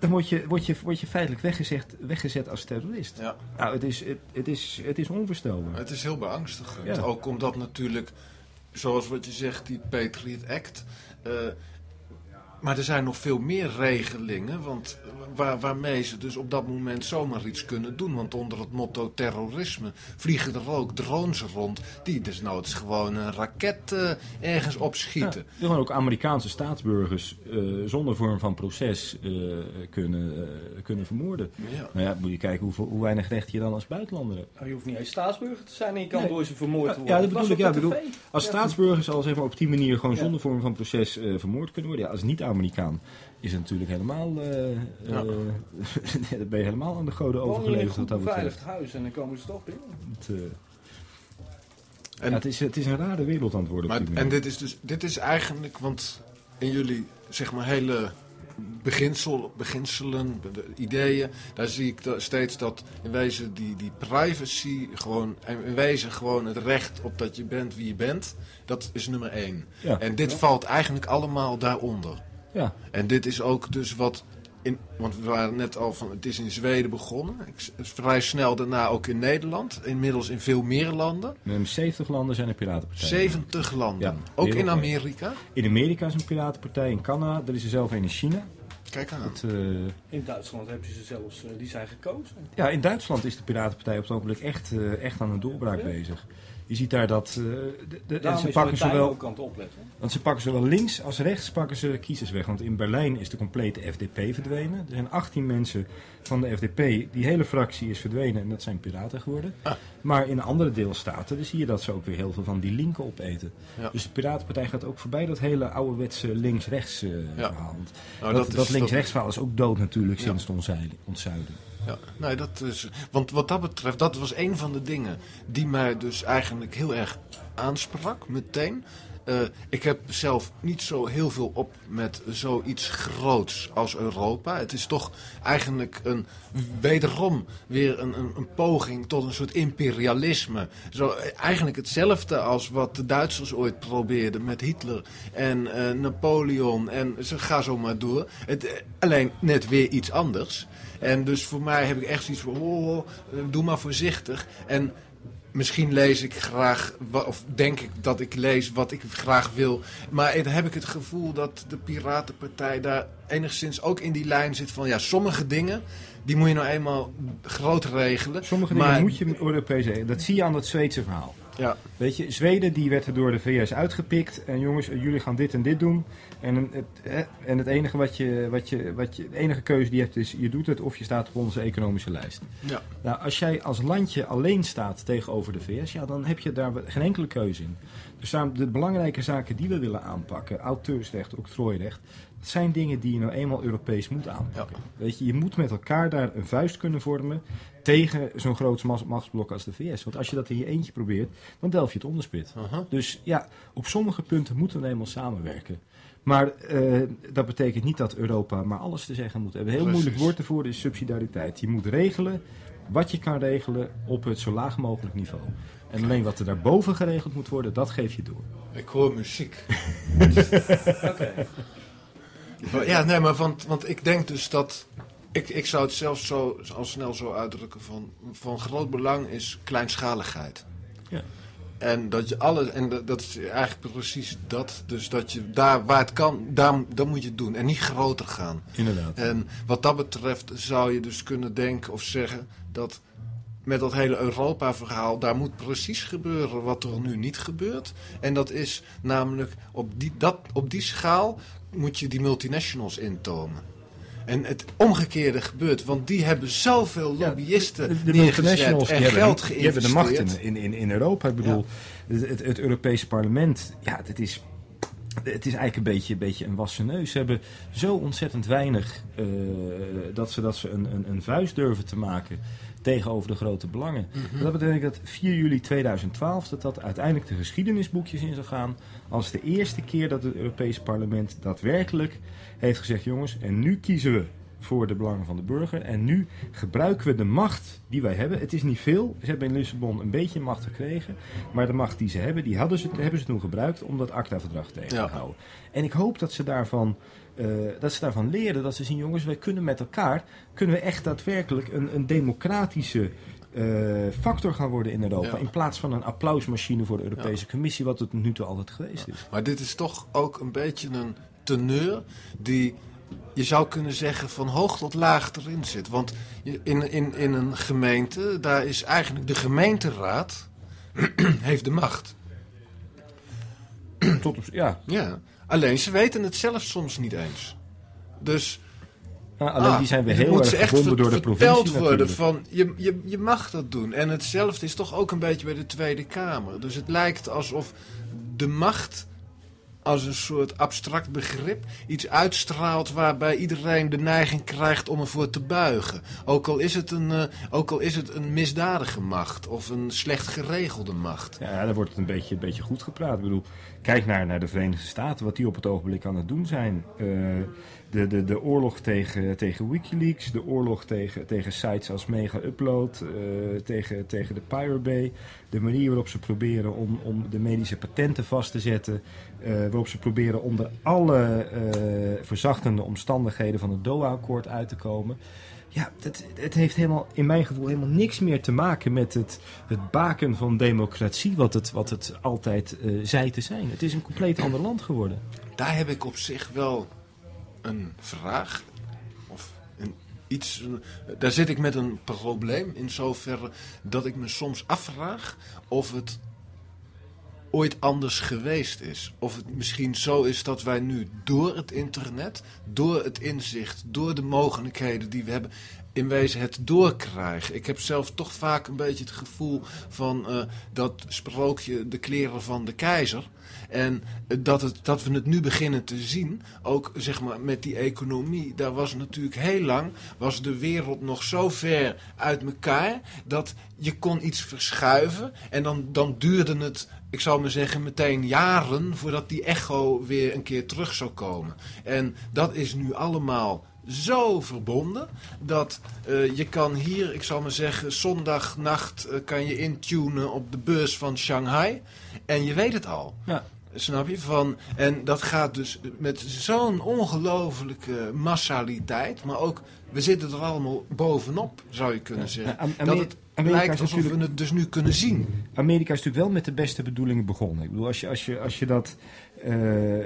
Speaker 2: dan word je, word je, word je feitelijk weggezet, weggezet als terrorist.
Speaker 1: Ja.
Speaker 2: Nou, het is, het, het is, het is onvoorstelbaar.
Speaker 1: Het is heel beangstigend.
Speaker 2: Ja.
Speaker 1: Ook omdat natuurlijk, zoals wat je zegt, die Patriot Act. eh, maar er zijn nog veel meer regelingen want waar, waarmee ze dus op dat moment zomaar iets kunnen doen. Want onder het motto terrorisme vliegen er ook drones rond die desnoods gewoon een raket eh, ergens opschieten.
Speaker 2: Ja, gewoon ook Amerikaanse staatsburgers eh, zonder vorm van proces eh, kunnen, eh, kunnen vermoorden.
Speaker 1: Ja.
Speaker 2: Nou ja, moet je kijken hoeveel, hoe weinig recht je dan als buitenlander hebt.
Speaker 3: Nou, je hoeft niet eens staatsburger te zijn en je kan
Speaker 2: Nee.
Speaker 3: door ze vermoord
Speaker 2: Ja,
Speaker 3: worden.
Speaker 2: ja, dat bedoel ik. Ja, bedoel, als
Speaker 3: Ja.
Speaker 2: staatsburgers al zeg maar, op die manier gewoon
Speaker 3: Ja.
Speaker 2: zonder vorm van proces eh, vermoord kunnen worden. Ja, als niet-Amerikaan is natuurlijk helemaal... eh, eh, dan ben je helemaal aan de goden
Speaker 3: Woon je in een
Speaker 2: overgeleverd wat dat
Speaker 3: beveiligd
Speaker 2: betreft.
Speaker 3: huis en dan komen ze toch binnen.
Speaker 2: Het, eh,
Speaker 1: En-
Speaker 2: ja, het, is, het is een rare wereld aan het worden. op
Speaker 1: Maar,
Speaker 2: dit
Speaker 1: en dit is dus, dit is eigenlijk, want in jullie zeg maar hele beginsel, beginselen, de ideeën, daar zie ik da- steeds dat in wezen die, die privacy gewoon, en in wezen gewoon het recht op dat je bent wie je bent, dat is nummer één.
Speaker 2: Ja.
Speaker 1: En dit valt eigenlijk allemaal daaronder.
Speaker 2: Ja,
Speaker 1: En dit is ook dus wat. In, want we waren net al van. Het is in Zweden begonnen. Vrij snel daarna ook in Nederland. Inmiddels in veel meer landen.
Speaker 2: in 70 landen zijn er piratenpartijen.
Speaker 1: 70 landen.
Speaker 2: Ja,
Speaker 1: ook in. Amerika.
Speaker 2: In Amerika is een piratenpartij, in Canada, er is er zelf een in China.
Speaker 1: Kijk aan.
Speaker 2: Het, eh,
Speaker 3: In Duitsland hebben ze zelfs, eh, die zijn gekozen.
Speaker 2: ja, in Duitsland is de piratenpartij op het ogenblik echt, eh, echt aan een doorbraak
Speaker 3: Ja.
Speaker 2: bezig. Je ziet daar dat eh, de, de, en ze pakken zowel, want ze pakken zowel links als rechts pakken ze kiezers weg. Want in Berlijn is de complete FDP verdwenen. Er zijn 18 mensen van de FDP. Die hele fractie is verdwenen en dat zijn piraten geworden.
Speaker 1: Ah.
Speaker 2: Maar in andere deelstaten dan zie je dat ze ook weer heel veel van die linken opeten.
Speaker 1: Ja.
Speaker 2: Dus de Piratenpartij gaat ook voorbij dat hele ouderwetse links-rechts eh,
Speaker 1: Ja.
Speaker 2: verhaal.
Speaker 1: Nou,
Speaker 2: dat,
Speaker 1: is-
Speaker 2: dat links-rechts verhaal is ook dood natuurlijk
Speaker 1: Ja.
Speaker 2: sinds het ontzuiden.
Speaker 1: Ja, nee, dat is. Want wat dat betreft, dat was een van de dingen die mij dus eigenlijk heel erg aansprak meteen. Eh, ik heb zelf niet zo heel veel op met zoiets groots als Europa. Het is toch eigenlijk een, wederom weer een, een, poging tot een soort imperialisme. Zo, eigenlijk hetzelfde als wat de Duitsers ooit probeerden met Hitler en eh, Napoleon. En ze gaan zo maar door. Het, eh, alleen net weer iets anders. En dus voor mij heb ik echt zoiets van, oh, oh, eh, doe maar voorzichtig. En misschien lees ik graag, of denk ik dat ik lees wat ik graag wil. Maar dan heb ik het gevoel dat de Piratenpartij daar enigszins ook in die lijn zit van, ja, sommige dingen, die moet je nou eenmaal groot regelen.
Speaker 2: Sommige
Speaker 1: maar,
Speaker 2: dingen moet je Europees regelen. Dat zie je aan dat Zweedse verhaal.
Speaker 1: Ja,
Speaker 2: Weet je, Zweden die werd er door de VS uitgepikt. En jongens, jullie gaan dit en dit doen. En het, en het enige wat je, wat je, wat je, de enige keuze die je hebt is, je doet het of je staat op onze economische lijst.
Speaker 1: ja,
Speaker 2: Nou, als jij als landje alleen staat tegenover de VS, ja, dan heb je daar geen enkele keuze in. Dus daarom de belangrijke zaken die we willen aanpakken, auteursrecht, octrooirecht, dat zijn dingen die je nou eenmaal Europees moet aanpakken. Weet je, je moet met elkaar daar een vuist kunnen vormen tegen zo'n groot machtsblok als de VS. Want als je dat in je eentje probeert, dan delf je het onderspit. Dus ja, op sommige punten moeten we eenmaal samenwerken. Maar eh, dat betekent niet dat Europa maar alles te zeggen moet hebben. Een heel
Speaker 1: Precies.
Speaker 2: moeilijk woord ervoor is subsidiariteit. Je moet regelen, wat je kan regelen op het zo laag mogelijk niveau. En alleen wat er daarboven geregeld moet worden, dat geef je door.
Speaker 1: Ik hoor muziek.
Speaker 3: Oké.
Speaker 1: Ja, nee, maar want, want ik denk dus dat. Ik, ik zou het zelfs zo, al snel zo uitdrukken: van, van groot belang is kleinschaligheid.
Speaker 2: Ja.
Speaker 1: En dat je alles, en dat, dat is eigenlijk precies dat. Dus dat je daar waar het kan, daar, dan moet je het doen. En niet groter gaan.
Speaker 2: Inderdaad.
Speaker 1: En wat dat betreft zou je dus kunnen denken of zeggen dat met dat hele Europa-verhaal, daar moet precies gebeuren wat er nu niet gebeurt. En dat is namelijk op die, dat, op die schaal moet je die multinationals intomen. En het omgekeerde gebeurt, want die hebben zoveel lobbyisten
Speaker 2: de, de
Speaker 1: neergezet
Speaker 2: multinationals
Speaker 1: en
Speaker 2: die hebben,
Speaker 1: geld
Speaker 2: die hebben de macht
Speaker 1: geïnvesteerd.
Speaker 2: in, in, in Europa. Ik bedoel, het, het, het Europese parlement, ja, het is, het is eigenlijk een beetje, een beetje een wassen neus. Ze hebben zo ontzettend weinig eh, dat ze, dat ze een, een, een vuist durven te maken tegenover de grote belangen.
Speaker 1: Mhm.
Speaker 2: Dat betekent dat 4 juli 2012 dat dat uiteindelijk de geschiedenisboekjes in zou gaan als de eerste keer dat het Europese parlement daadwerkelijk heeft gezegd jongens, en nu kiezen we voor de belangen van de burger en nu gebruiken we de macht die wij hebben. Het is niet veel, ze hebben in Lissabon een beetje macht gekregen, maar de macht die ze hebben, die hadden ze, hebben ze toen gebruikt om dat ACTA-verdrag tegen te
Speaker 1: Ja.
Speaker 2: houden. En ik hoop dat ze daarvan eh, dat ze daarvan leren, dat ze zien, jongens, wij kunnen met elkaar, kunnen we echt daadwerkelijk een, een democratische eh, factor gaan worden in Europa.
Speaker 1: Ja.
Speaker 2: In plaats van een applausmachine voor de Europese Commissie, wat het nu toe altijd geweest is.
Speaker 1: Maar dit is toch ook een beetje een teneur die je zou kunnen zeggen van hoog tot laag erin zit. Want in, in, in een gemeente, daar is eigenlijk de gemeenteraad heeft de macht.
Speaker 2: Tot op, ja,
Speaker 1: Ja. Alleen ze weten het zelf soms niet eens. Dus
Speaker 2: nou, alleen
Speaker 1: ah,
Speaker 2: die zijn weer
Speaker 1: het
Speaker 2: heel
Speaker 1: moet
Speaker 2: erg
Speaker 1: ze echt ver-
Speaker 2: door de
Speaker 1: verteld
Speaker 2: provincie
Speaker 1: worden van je, je, je mag dat doen. En hetzelfde is toch ook een beetje bij de Tweede Kamer. Dus het lijkt alsof de macht als een soort abstract begrip iets uitstraalt waarbij iedereen de neiging krijgt om ervoor te buigen. Ook al is het een, eh, ook al is het een misdadige macht of een slecht geregelde macht.
Speaker 2: Ja, dan wordt het een beetje, een beetje goed gepraat. Ik bedoel, kijk naar, naar de Verenigde Staten, wat die op het ogenblik aan het doen zijn. Eh, de, de, de oorlog tegen, tegen Wikileaks, de oorlog tegen, tegen sites als Mega Upload, eh, tegen, tegen de Pirate Bay. De manier waarop ze proberen om, om de medische patenten vast te zetten. eh, waarop ze proberen onder alle eh, verzachtende omstandigheden van het Doha-akkoord uit te komen. Ja, het, het heeft helemaal, in mijn gevoel helemaal niks meer te maken met het, het baken van democratie, wat het, wat het altijd zei te zijn. Het is een compleet ander land geworden.
Speaker 1: Daar heb ik op zich wel een vraag. Of een, iets. daar zit ik met een probleem in zoverre dat ik me soms afvraag of het ooit anders geweest is. Of het misschien zo is dat wij nu door het internet, door het inzicht, door de mogelijkheden die we hebben, in wezen het doorkrijgen. Ik heb zelf toch vaak een beetje het gevoel van eh, dat sprookje de kleren van de keizer. En eh, dat, het, dat we het nu beginnen te zien, ook zeg maar met die economie, daar was natuurlijk heel lang, was de wereld nog zo ver uit elkaar, dat je kon iets verschuiven en dan, dan duurde het, ik zou maar zeggen, meteen jaren voordat die echo weer een keer terug zou komen. En dat is nu allemaal zo verbonden dat eh, je kan hier, ik zal maar zeggen, zondagnacht eh, kan je intunen op de beurs van Shanghai en je weet het al.
Speaker 2: Ja.
Speaker 1: Snap je? Van, en dat gaat dus met zo'n ongelofelijke massaliteit. Maar ook, we zitten er allemaal bovenop, zou je kunnen zeggen.
Speaker 2: Ja,
Speaker 1: dat het
Speaker 2: Amerika
Speaker 1: lijkt alsof we het dus nu kunnen zien.
Speaker 2: Amerika is natuurlijk wel met de beste bedoelingen begonnen. Ik bedoel, als je, als je, als je dat,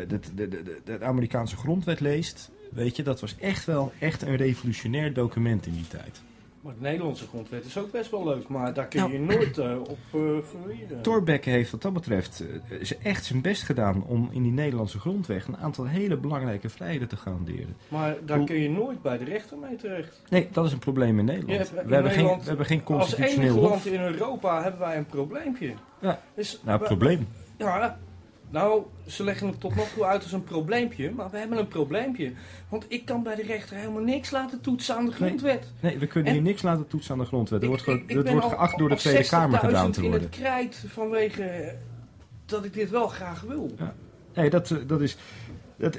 Speaker 2: dat de, de, de, de Amerikaanse grondwet leest, weet je, dat was echt wel echt een revolutionair document in die tijd.
Speaker 3: Maar de Nederlandse grondwet is ook best wel leuk, maar daar kun
Speaker 2: Nou.
Speaker 3: je nooit eh, op uh, verweren.
Speaker 2: Thorbecke heeft wat dat betreft eh, is echt zijn best gedaan om in die Nederlandse grondweg een aantal hele belangrijke vrijheden te garanderen.
Speaker 3: Maar daar
Speaker 2: Hoe-
Speaker 3: kun je nooit bij de rechter mee terecht.
Speaker 2: Nee, dat is een probleem in Nederland.
Speaker 3: hebt-
Speaker 2: we,
Speaker 3: in
Speaker 2: hebben geen, we hebben geen
Speaker 3: Als enige
Speaker 2: constitutioneel
Speaker 3: land in Europa hebben wij een probleempje.
Speaker 2: Ja.
Speaker 3: Dus
Speaker 2: Nou,
Speaker 3: we-
Speaker 2: probleem.
Speaker 3: Ja, nou, ze leggen het tot nog toe uit als een probleempje, maar we hebben een probleempje. Want ik kan bij de rechter helemaal niks laten toetsen aan de grondwet.
Speaker 2: Nee, we kunnen
Speaker 3: En-
Speaker 2: hier niks laten toetsen aan de grondwet. Er
Speaker 3: Ik-
Speaker 2: wordt,
Speaker 3: ik- ik ben
Speaker 2: wordt
Speaker 3: al-
Speaker 2: geacht door de Tweede Kamer
Speaker 3: 60.000
Speaker 2: gedaan te
Speaker 3: in
Speaker 2: worden.
Speaker 3: het krijt vanwege dat ik dit wel graag wil.
Speaker 2: Nee, dat, eh, dat is. Dat,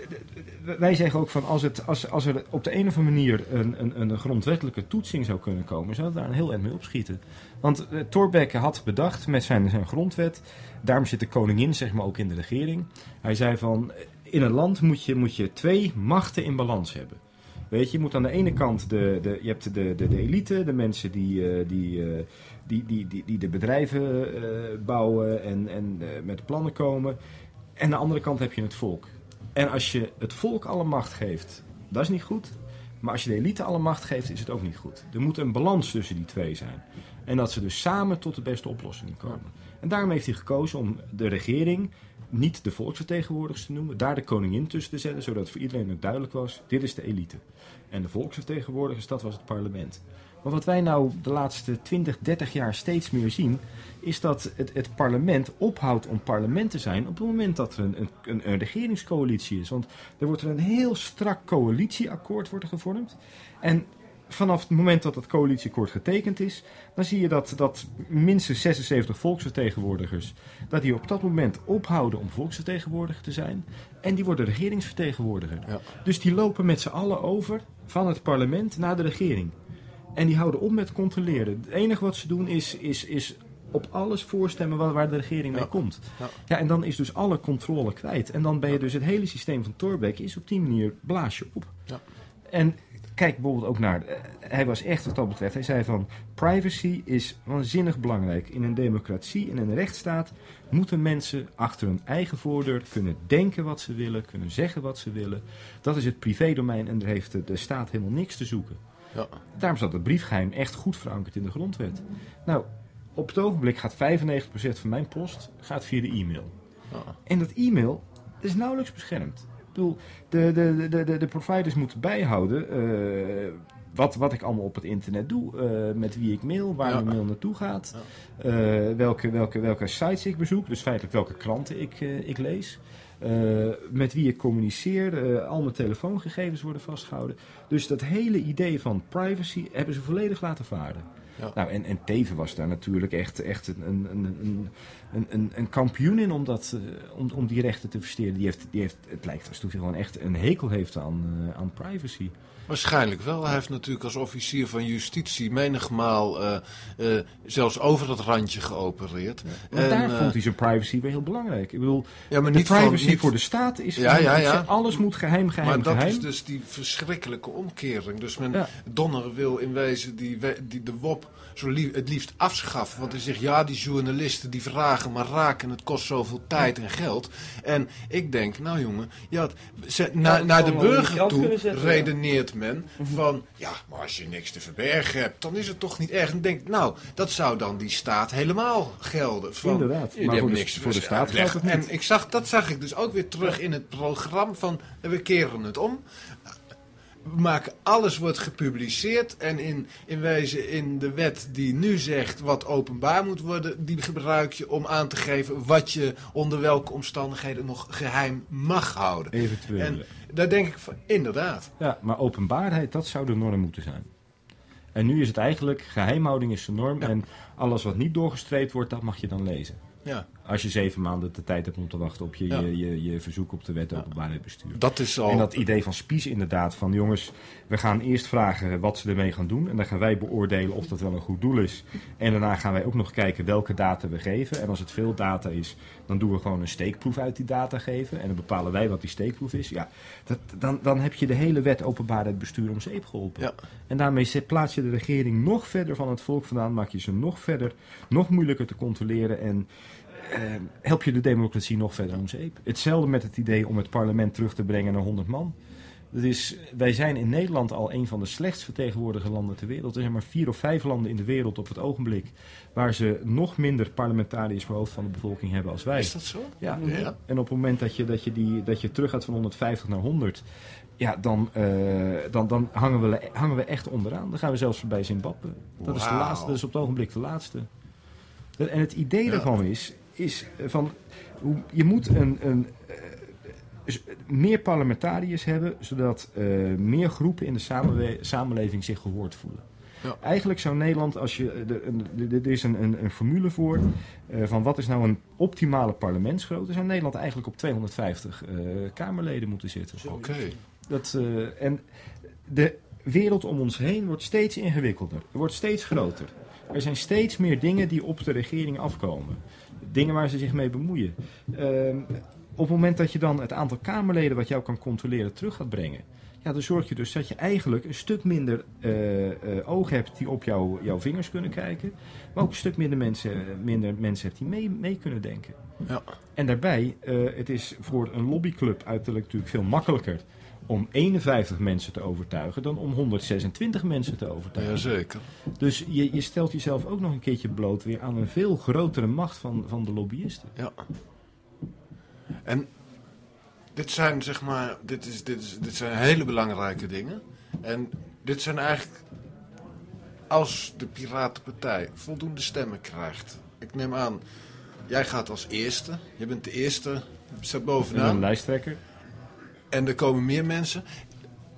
Speaker 2: wij zeggen ook van als, het, als, als er op de een of andere manier een, een, een grondwettelijke toetsing zou kunnen komen, zou het daar een heel eind mee opschieten. Want uh, Thorbecke had bedacht met zijn, zijn grondwet, daarom zit de koningin zeg maar ook in de regering. Hij zei van in een land moet je, moet je twee machten in balans hebben. Weet je, je moet aan de ene kant de, de, je hebt de, de, de elite, de mensen die, uh, die, uh, die, die, die, die de bedrijven bouwen en, en met plannen komen. En aan de andere kant heb je het volk. En als je het volk alle macht geeft, dat is niet goed. Maar als je de elite alle macht geeft, is het ook niet goed. Er moet een balans tussen die twee zijn. En dat ze dus samen tot de beste oplossing komen. En daarom heeft hij gekozen om de regering niet de volksvertegenwoordigers te noemen, daar de koningin tussen te zetten, zodat voor iedereen ook duidelijk was: dit is de elite. En de volksvertegenwoordigers, dat was het parlement. Maar wat wij nou de laatste 20, 30 jaar steeds meer zien, is dat het, het parlement ophoudt om parlement te zijn op het moment dat er een, een, een regeringscoalitie is. Want er wordt er een heel strak coalitieakkoord wordt gevormd. En vanaf het moment dat het coalitieakkoord getekend is, dan zie je dat, dat minstens 76 volksvertegenwoordigers, dat die op dat moment ophouden om volksvertegenwoordiger te zijn. En die worden regeringsvertegenwoordiger. Ja. Dus die lopen met z'n allen over van het parlement naar de regering. En die houden op met controleren. Het enige wat ze doen is, is, is op alles voorstemmen waar, waar de regering mee komt. Ja. ja. en dan is dus alle controle kwijt. En dan ben je dus het hele systeem van Torbeck is op die manier blaas je op. Ja. En kijk bijvoorbeeld ook naar. Uh, hij was echt wat dat betreft. Hij zei van privacy is waanzinnig belangrijk. In een democratie, in een rechtsstaat, moeten mensen achter hun eigen voordeur kunnen denken wat ze willen, kunnen zeggen wat ze willen. Dat is het privédomein en daar heeft de, de staat helemaal niks te zoeken. Ja. Daarom staat het briefgeheim echt goed verankerd in de grondwet. Nou, op het ogenblik gaat 95% van mijn post gaat via de e-mail. Ja. En dat e-mail is nauwelijks beschermd bedoel, de, de, de, de, de providers moeten bijhouden uh, wat, wat ik allemaal op het internet doe. Uh, met wie ik mail, waar ja. mijn mail naartoe gaat. Ja. Uh, welke, welke, welke sites ik bezoek. Dus feitelijk welke kranten ik, ik lees. met wie ik communiceer. al mijn telefoongegevens worden vastgehouden. Dus dat hele idee van privacy hebben ze volledig laten varen. Ja. Nou, en, en Teven was daar natuurlijk echt, echt een, een, een, een, een, kampioen in om, dat, uh, om, om die rechten te versteren. Die heeft, die heeft, het lijkt alsof hij gewoon echt een hekel heeft aan, uh, aan privacy.
Speaker 1: Waarschijnlijk wel. Hij heeft natuurlijk als officier van justitie menigmaal uh, uh, zelfs over dat randje geopereerd.
Speaker 2: Ja. En, daar uh, vond hij zijn privacy weer heel belangrijk. Ik bedoel, ja, maar de niet privacy van, niet... voor de staat is ja, ja, ja. alles moet geheim, geheim,
Speaker 1: Maar dat
Speaker 2: geheim.
Speaker 1: is dus die verschrikkelijke omkering. Dus men. Donner wil in wezen die, die de WOP zo lief, het liefst afschaffen. Want hij zegt, ja, die journalisten die vragen maar raken. Het kost zoveel tijd en geld. En ik denk, nou jongen, ja, na, naar de burger toe redeneert men van... Ja, maar als je niks te verbergen hebt, dan is het toch niet erg. En denk, nou, dat zou dan die staat helemaal gelden. Van,
Speaker 2: Inderdaad, maar voor de, niks voor de staat.
Speaker 1: En ik zag, dat zag ik dus ook weer terug in het programma van... We keren het om maken, alles wordt gepubliceerd en in, in wijze in de wet die nu zegt wat openbaar moet worden, die gebruik je om aan te geven wat je onder welke omstandigheden nog geheim mag houden.
Speaker 2: Eventueel.
Speaker 1: En daar denk ik van, inderdaad.
Speaker 2: Ja, maar openbaarheid, dat zou de norm moeten zijn. En nu is het eigenlijk, geheimhouding is de norm ja. en alles wat niet doorgestreept wordt, dat mag je dan lezen. Ja. Als je zeven maanden de tijd hebt om te wachten op je, ja. je, je, je, verzoek op de wet openbaarheid bestuur.
Speaker 1: Dat is al...
Speaker 2: En dat idee van Spies inderdaad, van jongens, we gaan eerst vragen wat ze ermee gaan doen. En dan gaan wij beoordelen of dat wel een goed doel is. En daarna gaan wij ook nog kijken welke data we geven. En als het veel data is, dan doen we gewoon een steekproef uit die data geven. En dan bepalen wij wat die steekproef is. Ja, dat, dan, dan heb je de hele wet openbaarheid bestuur om zeep geholpen. Ja. En daarmee plaats je de regering nog verder van het volk vandaan. Maak je ze nog verder, nog moeilijker te controleren. En help je de democratie nog verder om zeep. Hetzelfde met het idee om het parlement terug te brengen naar 100 man. Dat is, wij zijn in Nederland al een van de slechtst vertegenwoordigde landen ter wereld. Er zijn maar vier of vijf landen in de wereld op het ogenblik waar ze nog minder parlementariërs per hoofd van de bevolking hebben als wij.
Speaker 1: Is dat zo?
Speaker 2: Ja. ja. En op het moment dat je, dat je, die, dat je terug gaat van 150 naar 100, ja, dan, uh, dan, dan hangen, we, hangen we echt onderaan. Dan gaan we zelfs voorbij Zimbabwe. Dat wow. is de laatste, dat is op het ogenblik de laatste. En het idee ja. daarvan is, is van je moet een, een, uh, meer parlementariërs hebben, zodat uh, meer groepen in de samenle samenleving zich gehoord voelen.
Speaker 1: Ja.
Speaker 2: Eigenlijk zou Nederland, als je, er is een, een, een formule voor eh, van wat is nou een optimale parlementsgrootte, zou Nederland eigenlijk op 250 eh, Kamerleden moeten zitten.
Speaker 1: Oké.
Speaker 2: Dat, eh, en de wereld om ons heen wordt steeds ingewikkelder. Er wordt steeds groter. Er zijn steeds meer dingen die op de regering afkomen. Dingen waar ze zich mee bemoeien. Ehm, op het moment dat je dan het aantal Kamerleden wat jou kan controleren terug gaat brengen. Ja, dan zorg je dus dat je eigenlijk een stuk minder eh, oog hebt die op jou, jouw vingers kunnen kijken. Maar ook een stuk minder mensen, minder mensen hebt die mee, mee kunnen denken.
Speaker 1: Ja.
Speaker 2: En daarbij, eh, het is voor een lobbyclub uiterlijk natuurlijk veel makkelijker om 51 mensen te overtuigen dan om 126 mensen te overtuigen.
Speaker 1: Jazeker.
Speaker 2: Dus je, je stelt jezelf ook nog een keertje bloot weer aan een veel grotere macht van, van de lobbyisten.
Speaker 1: Ja. En dit zijn zeg maar, dit, is, dit, is, dit zijn hele belangrijke dingen. En dit zijn eigenlijk, als de Piratenpartij voldoende stemmen krijgt. Ik neem aan, jij gaat als eerste. Je bent de eerste, staat
Speaker 2: En
Speaker 1: bovenaan.
Speaker 2: een lijsttrekker.
Speaker 1: En er komen meer mensen.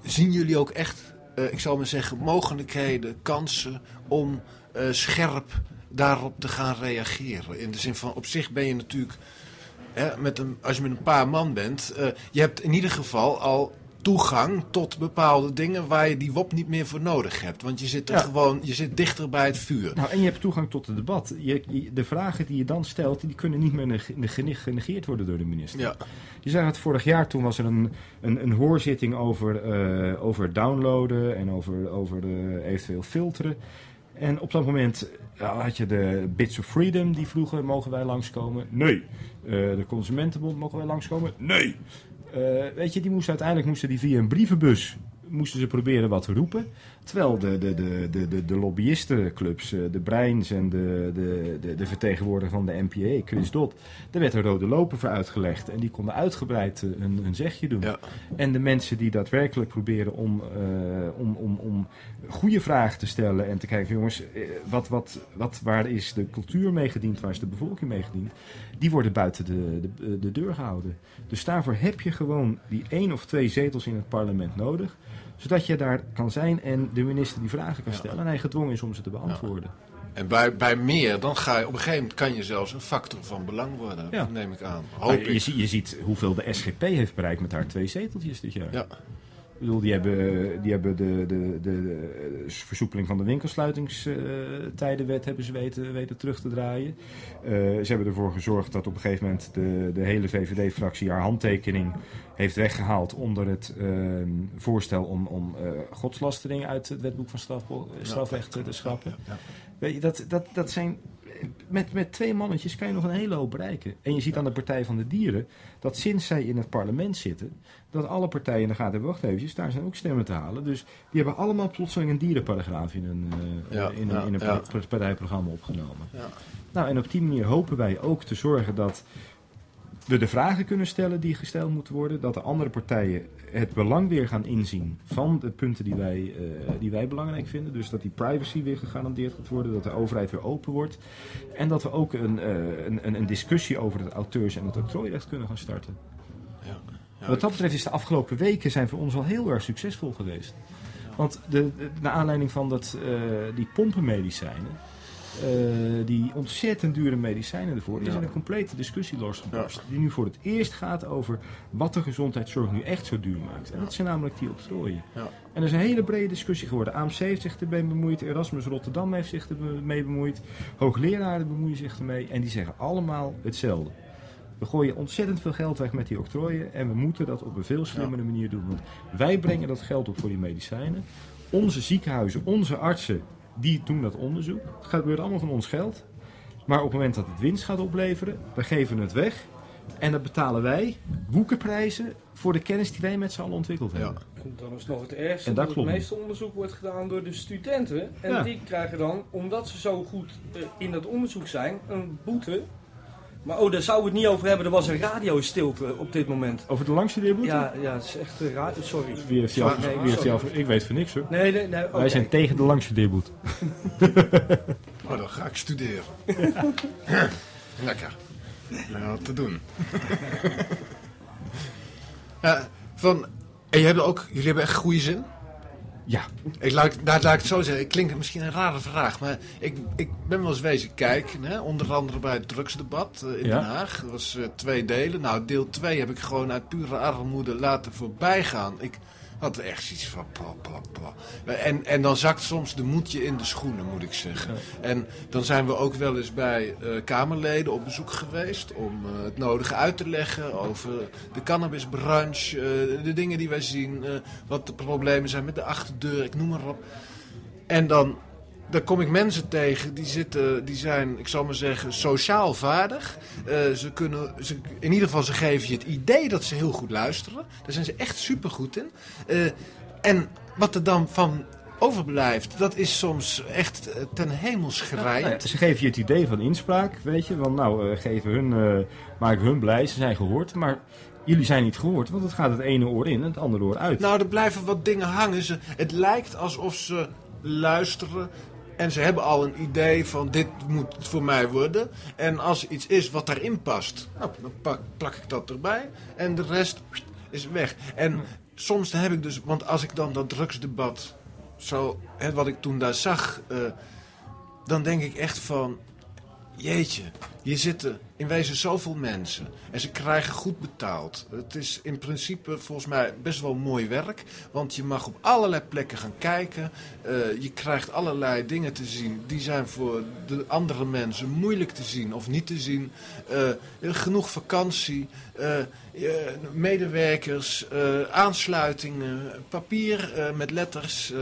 Speaker 1: Zien jullie ook echt, eh, ik zal maar zeggen, mogelijkheden, kansen om eh, scherp daarop te gaan reageren? In de zin van, op zich ben je natuurlijk, hè, met een, als je met een paar man bent, eh, je hebt in ieder geval al toegang tot bepaalde dingen waar je die WOP niet meer voor nodig hebt. Want je zit er
Speaker 2: Ja.
Speaker 1: gewoon, je zit dichter bij het vuur.
Speaker 2: Nou, en je hebt toegang tot het debat. Je, je- de vragen die je dan stelt, die kunnen niet meer nege- nege- genegeerd worden door de minister.
Speaker 1: Ja,
Speaker 2: Je zag het vorig jaar, toen was er een, een, een hoorzitting over, eh, over downloaden en over, over de eventueel filteren. En op dat moment had je de Bits of Freedom, die vroegen, mogen wij langskomen? Nee. Eh, de Consumentenbond, mogen wij langskomen? Nee. Eh, weet je, die moesten uiteindelijk moesten die via een brievenbus moesten ze proberen wat te roepen. Terwijl de, de, de, de, de, de lobbyistenclubs, eh, de Breins en de, de, de, de vertegenwoordiger van de NPA, Chris Dot, daar werd een rode loper voor uitgelegd. En die konden uitgebreid eh, hun, hun zegje doen.
Speaker 1: ja,
Speaker 2: En de mensen die daadwerkelijk proberen om, eh, om, om, om goede vragen te stellen en te kijken, jongens, eh, wat, wat, wat, waar is de cultuur meegediend, waar is de bevolking meegediend, die worden buiten de, de, de deur gehouden. Dus daarvoor heb je gewoon die één of twee zetels in het parlement nodig, zodat je daar kan zijn en de minister die vragen kan stellen en hij gedwongen is om ze te beantwoorden.
Speaker 1: En bij, bij meer, dan ga je op een gegeven moment kan je zelfs een factor van belang worden,
Speaker 2: Ja.
Speaker 1: neem ik aan. Hoop
Speaker 2: je, je ziet hoeveel de SGP heeft bereikt met haar twee zeteltjes dit jaar.
Speaker 1: Ja,
Speaker 2: Ik bedoel, die hebben, die hebben de, de, de, de versoepeling van de winkelsluitingstijdenwet hebben ze weten, weten terug te draaien. Eh, ze hebben ervoor gezorgd dat op een gegeven moment de, de hele VVD-fractie haar handtekening heeft weggehaald onder het eh, voorstel om, om eh, godslastering uit het wetboek van strafrecht te schrappen. Weet je, dat, dat, dat zijn. Met, met twee mannetjes kan je nog een hele hoop bereiken. En je ziet aan de Partij van de Dieren dat sinds zij in het parlement zitten, dat alle partijen in de gaten hebben, wacht eventjes, daar zijn ook stemmen te halen. Dus die hebben allemaal plotseling een dierenparagraaf in een, eh,
Speaker 1: Ja,
Speaker 2: in,
Speaker 1: ja,
Speaker 2: in een partijprogramma opgenomen.
Speaker 1: Ja.
Speaker 2: Nou, en op die manier hopen wij ook te zorgen dat we de vragen kunnen stellen die gesteld moeten worden. Dat de andere partijen het belang weer gaan inzien van de punten die wij, eh, die wij belangrijk vinden. Dus dat die privacy weer gegarandeerd gaat worden. Dat de overheid weer open wordt. En dat we ook een, eh, een, een, discussie over het auteurs- en het octrooirecht kunnen gaan starten.
Speaker 1: Ja. Ja,
Speaker 2: Wat dat betreft is de afgelopen weken zijn voor ons wel heel erg succesvol geweest. Want de, de, naar aanleiding van dat, eh, die pompenmedicijnen, eh, die ontzettend dure medicijnen ervoor, is
Speaker 1: Ja.
Speaker 2: er een complete discussie losgebarst. Die nu voor het eerst gaat over wat de gezondheidszorg nu echt zo duur maakt. En dat zijn namelijk die octrooien.
Speaker 1: Ja.
Speaker 2: En er is een hele brede discussie geworden. AMC heeft zich ermee bemoeid, Erasmus Rotterdam heeft zich ermee bemoeid, hoogleraren bemoeien zich ermee en die zeggen allemaal hetzelfde. We gooien ontzettend veel geld weg met die octrooien en we moeten dat op een veel slimmere manier doen. Want wij brengen dat geld op voor die medicijnen. Onze ziekenhuizen, onze artsen, die doen dat onderzoek. Het gebeurt allemaal van ons geld. Maar op het moment dat het winst gaat opleveren, we geven het weg. En dan betalen wij boekenprijzen voor de kennis die wij met z'n allen ontwikkeld
Speaker 1: Ja.
Speaker 2: hebben.
Speaker 3: Dan is nog het ergste
Speaker 2: En dat
Speaker 3: dat het meeste onderzoek wordt gedaan door de studenten. En
Speaker 2: Ja.
Speaker 3: die krijgen dan, omdat ze zo goed eh, in dat onderzoek zijn, een boete. Maar oh, daar zouden we het niet over hebben. Er was een radiostilte op dit moment.
Speaker 2: Over de langste deerboete?
Speaker 3: Ja, ja, het is echt uh, raar. Sorry.
Speaker 2: Wie heeft die al,
Speaker 3: Nee,
Speaker 2: wie heeft die ik weet van niks hoor.
Speaker 3: Nee, nee, nee.
Speaker 2: Wij zijn tegen de langste deerboete.
Speaker 1: Oh, dan ga ik studeren. Lekker. Nou, wat te doen. ja, van, en je hebt ook, jullie hebben echt goede zin?
Speaker 2: Ja,
Speaker 1: Ik laat, laat, laat ik het zo zeggen. Het klinkt misschien een rare vraag, maar ik, ik ben wel eens wezen kijken. Hè? Onder andere bij het drugsdebat eh, in
Speaker 2: Ja.
Speaker 1: Den Haag. Dat was eh, twee delen. Nou, deel 2 heb ik gewoon uit pure armoede laten voorbijgaan. Ik had echt zoiets van... Pla, pla, pla. En, en dan zakt soms de moedje in de schoenen, moet ik zeggen. En dan zijn we ook wel eens bij eh, Kamerleden op bezoek geweest... om eh, het nodige uit te leggen over de cannabisbranche... eh, de dingen die wij zien, wat de problemen zijn met de achterdeur, ik noem maar op. En dan, dan kom ik mensen tegen die zitten, die zijn, ik zal maar zeggen, sociaal vaardig. Eh, ze kunnen, ze, in ieder geval, ze geven je het idee dat ze heel goed luisteren. Daar zijn ze echt supergoed in. Eh, en wat er dan van overblijft, dat is soms echt eh, ten hemel schrijend.
Speaker 2: Nou ja, ze geven je het idee van inspraak, weet je. Want nou, eh, geven hun, maken hun blij, ze zijn gehoord. Maar jullie zijn niet gehoord, want het gaat het ene oor in en het andere oor uit.
Speaker 1: Nou, er blijven wat dingen hangen. Ze, het lijkt alsof ze luisteren. En ze hebben al een idee van dit moet het voor mij worden. En als iets is wat daarin past, nou, dan pak, plak ik dat erbij. En de rest is weg. En soms heb ik dus, want als ik dan dat drugsdebat, zo, wat ik toen daar zag, eh, dan denk ik echt van, jeetje, hier zitten in wezen zoveel mensen. En ze krijgen goed betaald. Het is in principe volgens mij best wel mooi werk. Want je mag op allerlei plekken gaan kijken. Eh, je krijgt allerlei dingen te zien. Die zijn voor de andere mensen moeilijk te zien of niet te zien. Eh, genoeg vakantie. eh, medewerkers. aansluitingen. Papier met letters.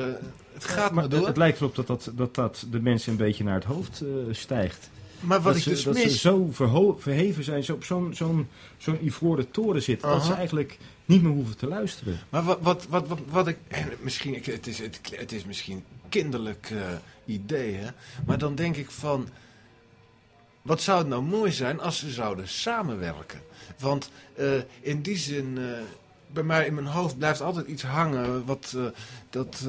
Speaker 1: het gaat maar, door.
Speaker 2: Het, het lijkt erop dat dat, dat dat de mensen een beetje naar het hoofd stijgt.
Speaker 1: Maar wat
Speaker 2: dat
Speaker 1: ik
Speaker 2: ze,
Speaker 1: dus
Speaker 2: dat ze
Speaker 1: mis...
Speaker 2: zo verheven zijn, zo op zo'n zo'n zo'n ivoren toren zitten, dat ze eigenlijk niet meer hoeven te luisteren.
Speaker 1: Maar wat, wat, wat, wat, wat ik. En misschien, het, is, het, het is misschien kinderlijk eh, idee, hè? Maar dan denk ik van. Wat zou het nou mooi zijn als ze zouden samenwerken? Want eh, in die zin. eh, bij mij in mijn hoofd blijft altijd iets hangen. Wat dat.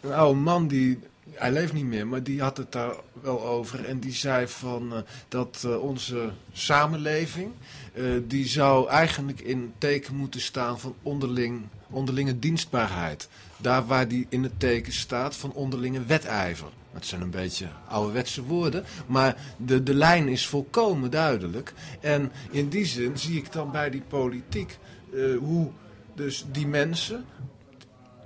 Speaker 1: een oude man die. Hij leeft niet meer, maar die had het daar wel over. En die zei van eh, dat eh, onze samenleving. eh, die zou eigenlijk in teken moeten staan van onderling, onderlinge dienstbaarheid. Daar waar die in het teken staat van onderlinge wedijver. Dat zijn een beetje ouderwetse woorden, maar de, de lijn is volkomen duidelijk. En in die zin zie ik dan bij die politiek hoe dus die mensen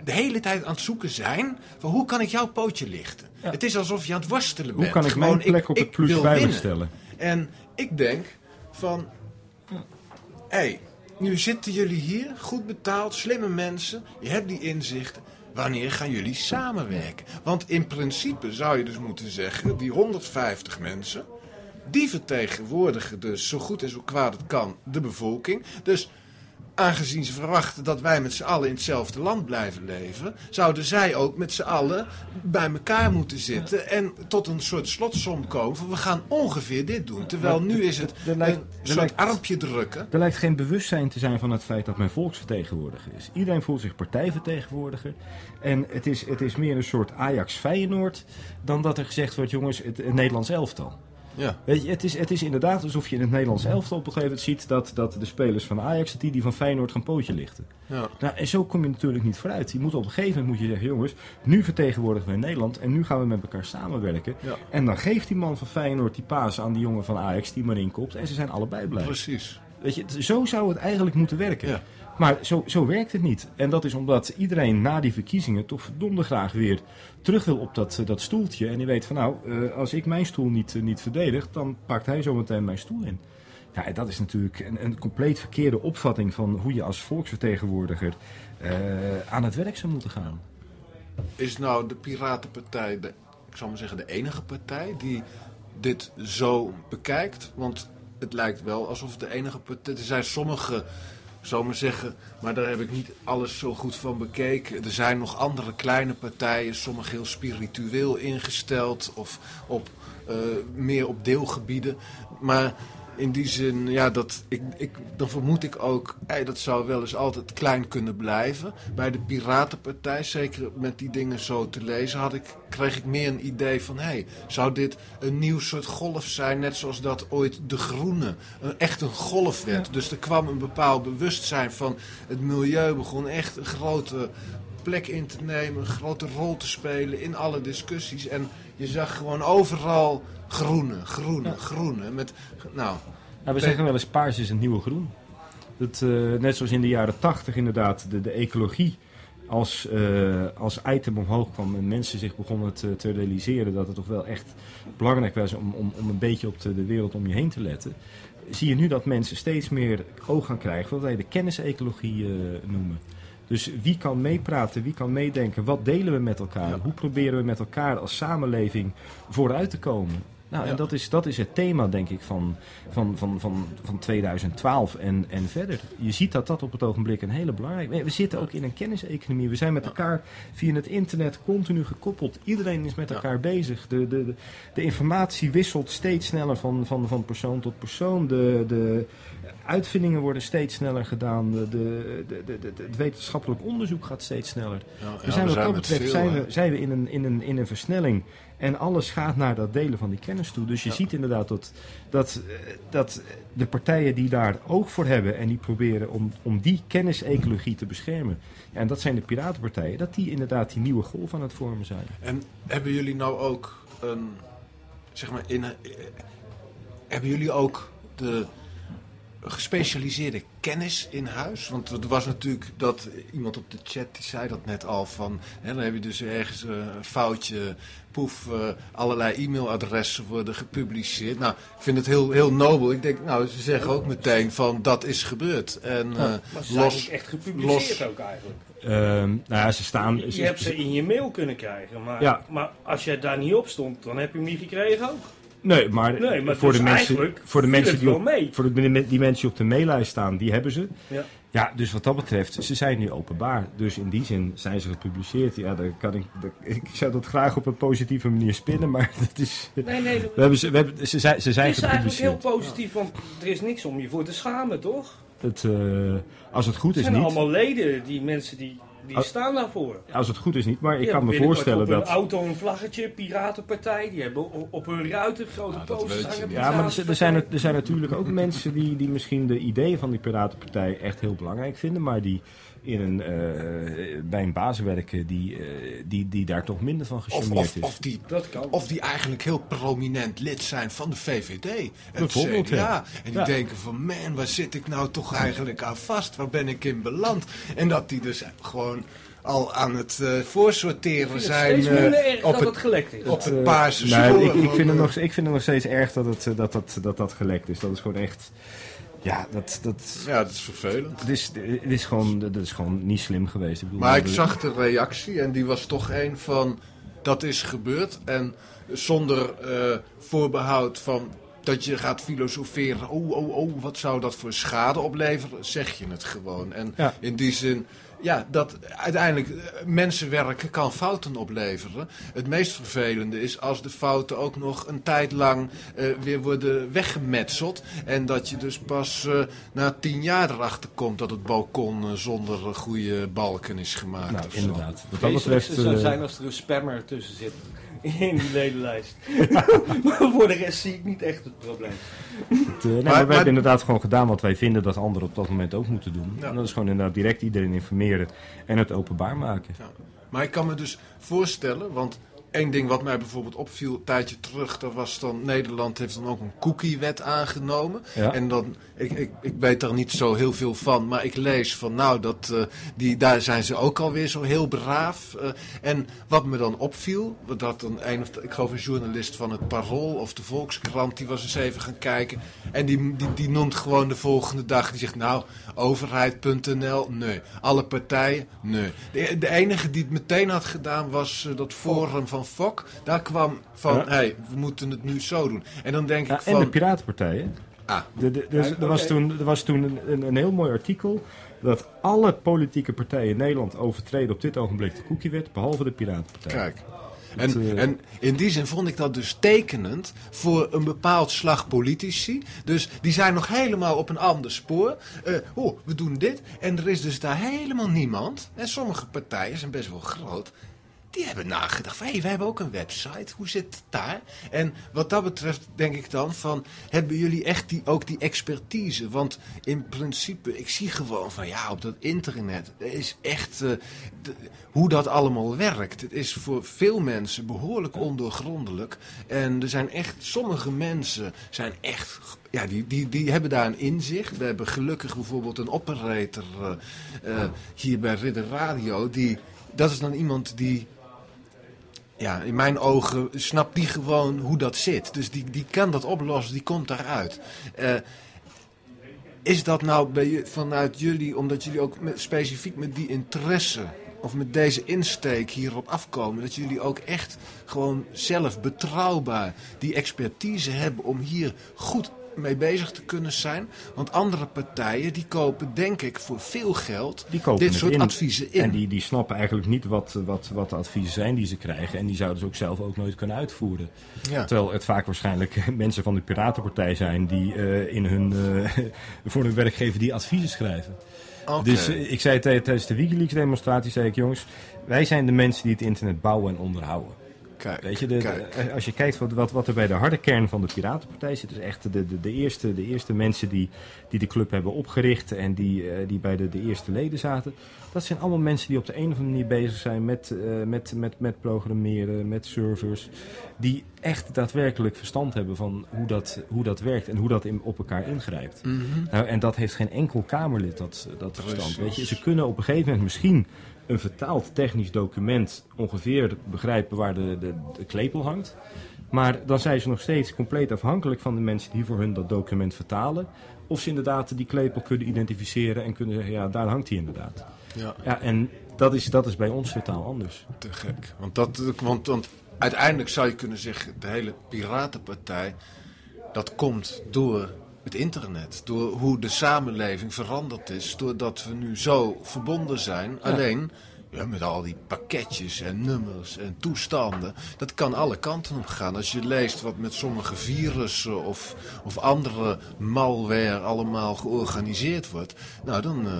Speaker 1: de hele tijd aan het zoeken zijn van hoe kan ik jouw pootje lichten.
Speaker 2: Ja.
Speaker 1: Het is alsof je aan het worstelen
Speaker 2: Hoe
Speaker 1: bent.
Speaker 2: kan ik
Speaker 1: Gewoon,
Speaker 2: mijn plek op het plus veilig stellen?
Speaker 1: En ik denk van, hé, hey, nu zitten jullie hier, goed betaald, slimme mensen, je hebt die inzichten. Wanneer gaan jullie samenwerken? Want in principe zou je dus moeten zeggen, die 150 mensen, die vertegenwoordigen dus zo goed en zo kwaad het kan de bevolking. Dus aangezien ze verwachten dat wij met z'n allen in hetzelfde land blijven leven, zouden zij ook met z'n allen bij elkaar moeten zitten en tot een soort slotsom komen van we gaan ongeveer dit doen. Terwijl nu is het een soort armpje drukken.
Speaker 2: Er lijkt geen bewustzijn te zijn van het feit dat men volksvertegenwoordiger is. Iedereen voelt zich partijvertegenwoordiger. En het is, het is meer een soort Ajax-Feyenoord dan dat er gezegd wordt, jongens, het, het Nederlands elftal.
Speaker 1: Ja.
Speaker 2: Weet je, het is, het is inderdaad alsof je in het Nederlands elftal op een gegeven moment ziet dat, dat de spelers van Ajax, die, die van Feyenoord gaan pootje lichten.
Speaker 1: Ja.
Speaker 2: Nou, en zo kom je natuurlijk niet vooruit. Je moet op een gegeven moment moet je zeggen, jongens, nu vertegenwoordigen we Nederland en nu gaan we met elkaar samenwerken.
Speaker 1: Ja.
Speaker 2: En dan geeft die man van Feyenoord die paas aan die jongen van Ajax die maar inkopt en ze zijn allebei blij.
Speaker 1: Precies.
Speaker 2: Weet je, zo zou het eigenlijk moeten werken.
Speaker 1: Ja.
Speaker 2: Maar zo, zo werkt het niet. En dat is omdat iedereen na die verkiezingen toch verdomde graag weer terug wil op dat, eh, dat stoeltje. En die weet van nou, eh, als ik mijn stoel niet, eh, niet verdedig, dan pakt hij zometeen mijn stoel in. Ja, dat is natuurlijk een, een compleet verkeerde opvatting van hoe je als volksvertegenwoordiger aan het werk zou moeten gaan.
Speaker 1: Is nou de Piratenpartij, de, ik zal maar zeggen, de enige partij die dit zo bekijkt? Want het lijkt wel alsof de enige partij. Er zijn sommige, zal maar zeggen, maar daar heb ik niet alles zo goed van bekeken. Er zijn nog andere kleine partijen, sommige heel spiritueel ingesteld of op, eh, meer op deelgebieden. Maar in die zin, ja, dat, ik, ik, dan vermoed ik ook, hey, dat zou wel eens altijd klein kunnen blijven. Bij de Piratenpartij, zeker met die dingen zo te lezen, had ik, kreeg ik meer een idee van, hey, zou dit een nieuw soort golf zijn, net zoals dat ooit de groene een, echt een golf werd. Dus er kwam een bepaald bewustzijn van het milieu, begon echt een grote plek in te nemen, een grote rol te spelen in alle discussies. En je zag gewoon overal groene, groene,
Speaker 2: Ja.
Speaker 1: groene. Met, nou,
Speaker 2: Nou, we zeggen wel eens paars is het nieuwe groen. Dat, eh, net zoals in de jaren tachtig inderdaad de, de ecologie als, eh, als item omhoog kwam en mensen zich begonnen te, te realiseren dat het toch wel echt belangrijk was om, om, om een beetje op de, de wereld om je heen te letten. Zie je nu dat mensen steeds meer oog gaan krijgen wat wij de kennisecologie eh, noemen. Dus wie kan meepraten, wie kan meedenken, wat delen we met elkaar,
Speaker 1: Ja.
Speaker 2: hoe proberen we met elkaar als samenleving vooruit te komen. Nou,
Speaker 1: Ja.
Speaker 2: en dat is, dat is het thema, denk ik, van, van, van, van, van 2012 en, en verder. Je ziet dat dat op het ogenblik een hele belangrijke... We zitten ook in een kenniseconomie. We zijn met elkaar via het internet continu gekoppeld. Iedereen is met elkaar bezig. De, de, de, de informatie wisselt steeds sneller van, van, van persoon tot persoon. De, de uitvindingen worden steeds sneller gedaan. De, de, de, de- het wetenschappelijk onderzoek gaat steeds sneller.
Speaker 1: ja,
Speaker 2: We zijn wat dat betreft
Speaker 1: veel,
Speaker 2: zijn, we, zijn we in een, in, een, in een versnelling. En alles gaat naar dat delen van die kennis toe. Dus je
Speaker 1: Ja.
Speaker 2: ziet inderdaad dat, dat, eh, dat de partijen die daar oog voor hebben en die proberen om, om die kennisecologie te beschermen. En dat zijn de piratenpartijen, dat die inderdaad die nieuwe golf aan het vormen zijn.
Speaker 1: En hebben jullie nou ook een, zeg maar, in, eh, hebben jullie ook de gespecialiseerde kennis in huis? Want er was natuurlijk dat iemand op de chat die zei dat net al van, hè, dan heb je dus ergens eh, een foutje, poef, eh, allerlei e-mailadressen worden gepubliceerd. Nou, ik vind het heel, heel nobel. Ik denk, nou, ze zeggen ook meteen van dat is gebeurd. En eh,
Speaker 3: Maar ze zijn
Speaker 1: los,
Speaker 3: echt gepubliceerd
Speaker 1: los-
Speaker 3: ook eigenlijk.
Speaker 2: Ehm, nou ja, ze staan...
Speaker 3: Je hebt ze in je mail kunnen krijgen, maar,
Speaker 2: Ja.
Speaker 3: maar als jij daar niet op stond, dan heb je hem niet gekregen ook.
Speaker 2: Nee, maar,
Speaker 3: Nee, maar
Speaker 2: voor,
Speaker 3: dus
Speaker 2: de mensen, voor de mensen
Speaker 3: het
Speaker 2: die
Speaker 3: wel
Speaker 2: op,
Speaker 3: mee.
Speaker 2: voor de, die mensen die op de maillijst staan, die hebben ze.
Speaker 3: Ja.
Speaker 2: Ja, dus wat dat betreft, ze zijn nu openbaar. Dus in die zin zijn ze gepubliceerd. Ja, daar kan ik, daar- ik zou dat graag op een positieve manier spinnen, maar dat is...
Speaker 3: Nee, nee,
Speaker 2: We hebben ze, we hebben, ze zijn, ze zijn
Speaker 3: het is eigenlijk heel positief, want er is niks om je voor te schamen, toch?
Speaker 2: Het, eh, als het goed
Speaker 3: Het
Speaker 2: is
Speaker 3: zijn
Speaker 2: niet.
Speaker 3: allemaal leden, die mensen die, die
Speaker 2: Als-
Speaker 3: staan daarvoor.
Speaker 2: Als het goed is niet, maar ik kan me voorstellen
Speaker 3: op
Speaker 2: dat...
Speaker 3: een auto een vlaggetje, piratenpartij, die hebben op, hun ruiten grote
Speaker 1: Nou,
Speaker 3: posters hangen.
Speaker 2: Ja, maar er, zijn- er, zijn, er zijn natuurlijk ook mensen die, die misschien de ideeën van die Piratenpartij echt heel belangrijk vinden, maar die in een, eh, bij een baas werken die, eh, die, die daar toch minder van gecharmeerd
Speaker 1: of,
Speaker 2: is.
Speaker 1: of die
Speaker 3: Dat kan.
Speaker 1: Of die eigenlijk heel prominent lid zijn van de VVD. En CDA.
Speaker 2: ja.
Speaker 1: En die
Speaker 2: Ja.
Speaker 1: denken van, man, waar zit ik nou toch eigenlijk aan vast? Waar ben ik in beland? En dat die dus gewoon al aan het eh, voorsorteren
Speaker 3: Het
Speaker 1: zijn
Speaker 3: steeds
Speaker 1: eh,
Speaker 3: minder erg
Speaker 1: op,
Speaker 3: dat
Speaker 1: het,
Speaker 3: het gelekt is.
Speaker 1: op het
Speaker 2: Eh,
Speaker 1: paarse
Speaker 2: nee,
Speaker 1: spoor.
Speaker 2: ik, ik, vind het
Speaker 1: eh,
Speaker 2: nog, ik vind het nog steeds erg dat het, eh, dat, dat, dat, dat gelekt is. Dat is gewoon echt... Ja, dat, dat,
Speaker 1: Ja, dat is vervelend.
Speaker 2: het, is, het, is gewoon, dat is gewoon niet slim geweest. Ik bedoel,
Speaker 1: Maar ik zag de reactie en die was toch een van dat is gebeurd. En zonder eh, voorbehoud van dat je gaat filosoferen. Oh, oh, oh, wat zou dat voor schade opleveren? Zeg je het gewoon. En
Speaker 2: Ja.
Speaker 1: in die zin, ja, dat uiteindelijk eh, mensenwerk kan fouten opleveren. Het meest vervelende is als de fouten ook nog een tijd lang eh, weer worden weggemetseld. En dat je dus pas eh, na tien jaar erachter komt dat het balkon zonder goede balken is gemaakt.
Speaker 2: Nou, inderdaad. Wat dat betreft...
Speaker 3: zou
Speaker 2: eh,
Speaker 3: zijn als er een spammer tussen zit in die ledenlijst. maar voor de rest zie ik niet echt het probleem.
Speaker 2: Het, eh, nee, maar,
Speaker 1: maar-
Speaker 2: wij hebben inderdaad gewoon gedaan wat wij vinden dat anderen op dat moment ook moeten doen.
Speaker 1: Ja.
Speaker 2: En dat is gewoon inderdaad direct iedereen informeren en het openbaar maken.
Speaker 1: Ja. Maar ik kan me dus voorstellen, want één ding wat mij bijvoorbeeld opviel een tijdje terug, dat was dan Nederland heeft dan ook een cookie-wet aangenomen.
Speaker 2: Ja.
Speaker 1: En dan, ik, ik, ik weet daar niet zo heel veel van, maar ik lees van nou, dat, eh, die, daar zijn ze ook alweer zo heel braaf. eh. en wat me dan opviel, dat dan een of, ik geloof een journalist van het Parool of de Volkskrant, die was eens even gaan kijken. En die, die, die noemt gewoon de volgende dag, die zegt nou, overheid.nl, nee. Alle partijen, nee. De, de enige die het meteen had gedaan was eh, dat forum van Fok. Daar kwam van,
Speaker 2: Ja.
Speaker 1: hé, hey, we moeten het nu zo doen. En dan denk
Speaker 2: Ja,
Speaker 1: ik
Speaker 2: en de
Speaker 1: van,
Speaker 2: piratenpartijen.
Speaker 1: ah,
Speaker 2: De, de, dus
Speaker 3: Ja,
Speaker 2: er, was
Speaker 3: oké.
Speaker 2: toen, er was toen een, een, een heel mooi artikel dat alle politieke partijen in Nederland overtreden op dit ogenblik de cookiewet, behalve de Piratenpartij.
Speaker 1: kijk. En,
Speaker 2: eh,
Speaker 1: en in die zin vond ik dat dus tekenend voor een bepaald slag politici. Dus die zijn nog helemaal op een ander spoor. Eh, oh, we doen dit. En er is dus daar helemaal niemand. En sommige partijen zijn best wel groot. Die hebben nagedacht hé, wij hebben ook een website, hoe zit het daar? En wat dat betreft denk ik dan van, hebben jullie echt die, ook die expertise? Want in principe, ik zie gewoon van, ja, op dat internet is echt de, hoe dat allemaal werkt. Het is voor veel mensen behoorlijk ondoorgrondelijk. En er zijn echt, sommige mensen zijn echt ja, die, die, die hebben daar een inzicht. We hebben gelukkig bijvoorbeeld een operator uh, uh, hier bij Ridder Radio. Die, dat is dan iemand die ja, in mijn ogen snapt die gewoon hoe dat zit. Dus die, die kan dat oplossen, die komt daaruit. Uh, is dat nou bij, vanuit jullie, omdat jullie ook met, specifiek met die interesse of met deze insteek hierop afkomen, dat jullie ook echt gewoon zelf betrouwbaar die expertise hebben om hier goed mee bezig te kunnen zijn. Want andere partijen die kopen denk ik voor veel geld dit soort
Speaker 2: in.
Speaker 1: adviezen in.
Speaker 2: En die, die snappen eigenlijk niet wat, wat, wat de adviezen zijn die ze krijgen. En die zouden ze ook zelf ook nooit kunnen uitvoeren. Ja. Terwijl het vaak waarschijnlijk mensen van de Piratenpartij zijn die uh, in hun, uh, voor hun werkgever die adviezen schrijven. Okay. Dus uh, ik zei tijdens de Wikileaks demonstratie, zei ik jongens, wij zijn de mensen die het internet bouwen en onderhouden.
Speaker 1: Kijk,
Speaker 2: Weet je, de, de, als je kijkt wat, wat, wat, er bij de harde kern van de Piratenpartij zit, dus echt de, de, de, eerste, de eerste mensen die, die de club hebben opgericht en die, uh, die bij de, de eerste leden zaten, dat zijn allemaal mensen die op de een of andere manier bezig zijn met, uh, met, met, met programmeren, met servers, die echt daadwerkelijk verstand hebben van hoe dat, hoe dat werkt en hoe dat in, op elkaar ingrijpt.
Speaker 1: Mm -hmm.
Speaker 2: nou, en dat heeft geen enkel Kamerlid dat, dat verstand. Weet je, ze kunnen op een gegeven moment misschien een vertaald technisch document ongeveer begrijpen waar de, de, de, klepel hangt. Maar dan zijn ze nog steeds compleet afhankelijk van de mensen die voor hun dat document vertalen. Of ze inderdaad die klepel kunnen identificeren en kunnen zeggen, ja, daar hangt hij inderdaad.
Speaker 1: Ja.
Speaker 2: ja en dat is, dat is bij ons totaal anders.
Speaker 1: Te gek. Want, dat, want, want uiteindelijk zou je kunnen zeggen, de hele Piratenpartij, dat komt door het internet. Door hoe de samenleving veranderd is. Doordat we nu zo verbonden zijn. Ja. Alleen ja, met al die pakketjes en nummers en toestanden. Dat kan alle kanten op gaan. Als je leest wat met sommige virussen of, of andere malware allemaal georganiseerd wordt. Nou, dan... Uh,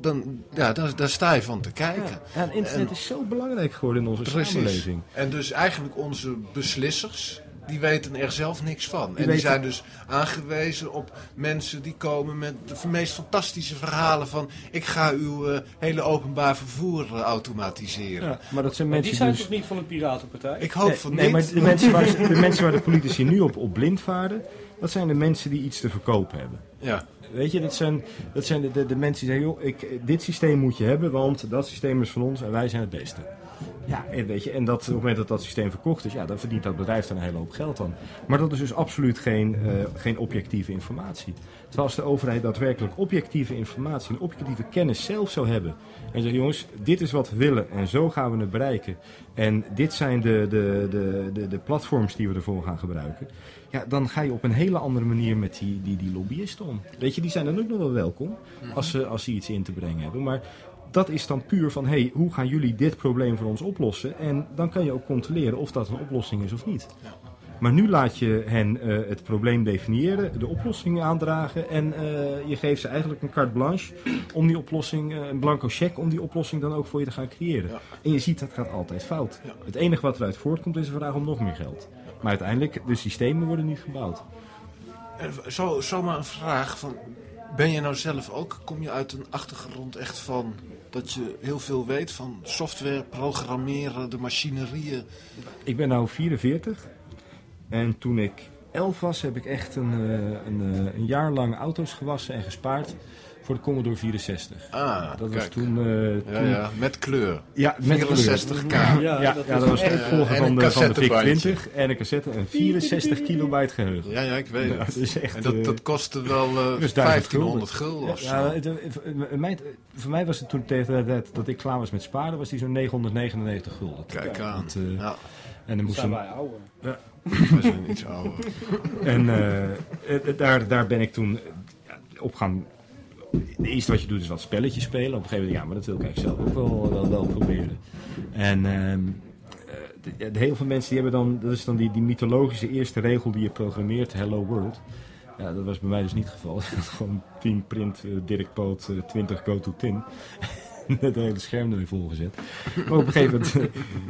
Speaker 1: dan, ja, daar, daar sta je van te kijken.
Speaker 2: Ja, het internet en, is zo belangrijk geworden in onze
Speaker 1: precies.
Speaker 2: samenleving.
Speaker 1: En dus eigenlijk onze beslissers, die weten er zelf niks van. Die en die zijn dus aangewezen op mensen die komen met de meest fantastische verhalen van... ik ga uw uh, hele openbaar vervoer uh, automatiseren.
Speaker 2: Ja, maar dat zijn
Speaker 3: maar
Speaker 2: mensen
Speaker 3: die zijn
Speaker 2: dus...
Speaker 3: toch niet van de Piratenpartij?
Speaker 1: Ik hoop
Speaker 2: nee,
Speaker 1: van
Speaker 2: nee,
Speaker 1: niet.
Speaker 2: maar de mensen, waar, de mensen waar de politici nu op, op blind varen... dat zijn de mensen die iets te verkopen hebben.
Speaker 1: Ja.
Speaker 2: Weet je, dat zijn, dat zijn de, de, de mensen die zeggen... Joh, ik, dit systeem moet je hebben, want dat systeem is van ons en wij zijn het beste. Ja, en, weet je, en dat, op het moment dat dat systeem verkocht is, ja, dan verdient dat bedrijf er een hele hoop geld aan. Maar dat is dus absoluut geen, uh, geen objectieve informatie. Terwijl als de overheid daadwerkelijk objectieve informatie en objectieve kennis zelf zou hebben. En zegt, jongens, dit is wat we willen en zo gaan we het bereiken. En dit zijn de, de, de, de, de platforms die we ervoor gaan gebruiken. Ja, dan ga je op een hele andere manier met die, die, die lobbyisten om. Weet je, die zijn dan ook nog wel welkom als ze, als ze iets in te brengen hebben. Maar dat is dan puur van, hey, hoe gaan jullie dit probleem voor ons oplossen? En dan kan je ook controleren of dat een oplossing is of niet. Maar nu laat je hen uh, het probleem definiëren, de oplossing aandragen en uh, je geeft ze eigenlijk een carte blanche om die oplossing, uh, een blanco cheque om die oplossing dan ook voor je te gaan creëren.
Speaker 1: Ja.
Speaker 2: En je ziet dat gaat altijd fout.
Speaker 1: Ja.
Speaker 2: Het enige wat eruit voortkomt is een vraag om nog meer geld. Maar uiteindelijk, de systemen worden niet gebouwd.
Speaker 1: Zo, zomaar een vraag van, ben je nou zelf ook, kom je uit een achtergrond echt van dat je heel veel weet van software, programmeren, de machinerieën?
Speaker 2: Ik ben nu 44 en toen ik 11 was heb ik echt een, een, een jaar lang auto's gewassen en gespaard voor de Commodore 64.
Speaker 1: Ah,
Speaker 2: dat
Speaker 1: kijk.
Speaker 2: was toen, uh,
Speaker 1: ja,
Speaker 2: toen...
Speaker 1: Ja, met kleur.
Speaker 2: Ja, met
Speaker 1: 64K.
Speaker 2: Ja, ja, dat, ja, dat was de opvolger
Speaker 1: en
Speaker 2: van, de, van de VIC
Speaker 1: cassettebandje.
Speaker 2: 20 en een cassette en 64 kilobyte geheugen.
Speaker 1: Ja, ja, ik weet
Speaker 2: Ja,
Speaker 1: het.
Speaker 2: dat is echt,
Speaker 1: en dat,
Speaker 2: eh,
Speaker 1: dat kostte wel eh,
Speaker 2: dus
Speaker 1: 1500 gulden of
Speaker 2: Ja,
Speaker 1: zo.
Speaker 2: het, het, mijn, voor mij was het toen tegen de tijd dat ik klaar was met sparen, was die zo'n 999 gulden.
Speaker 1: Kijk aan.
Speaker 2: Dat, uh,
Speaker 1: ja,
Speaker 2: en dan moest
Speaker 3: zijn
Speaker 2: een,
Speaker 3: wij ouder.
Speaker 1: we zijn iets ouder.
Speaker 2: En eh, eh, daar, daar ben ik toen eh, ja, op gaan. Het eerste wat je doet is wat spelletjes spelen. Op een gegeven moment, ja, maar dat wil ik eigenlijk zelf ook wel, wel, wel proberen. En ehm, eh, de, de, heel veel mensen die hebben dan, dat is dan die, die mythologische eerste regel die je programmeert, Hello World. Ja, dat was bij mij dus niet het geval. Gewoon team print, uh, Dirk Poot, uh, 20 go to tin. net het hele scherm ermee volgezet. Maar op een gegeven moment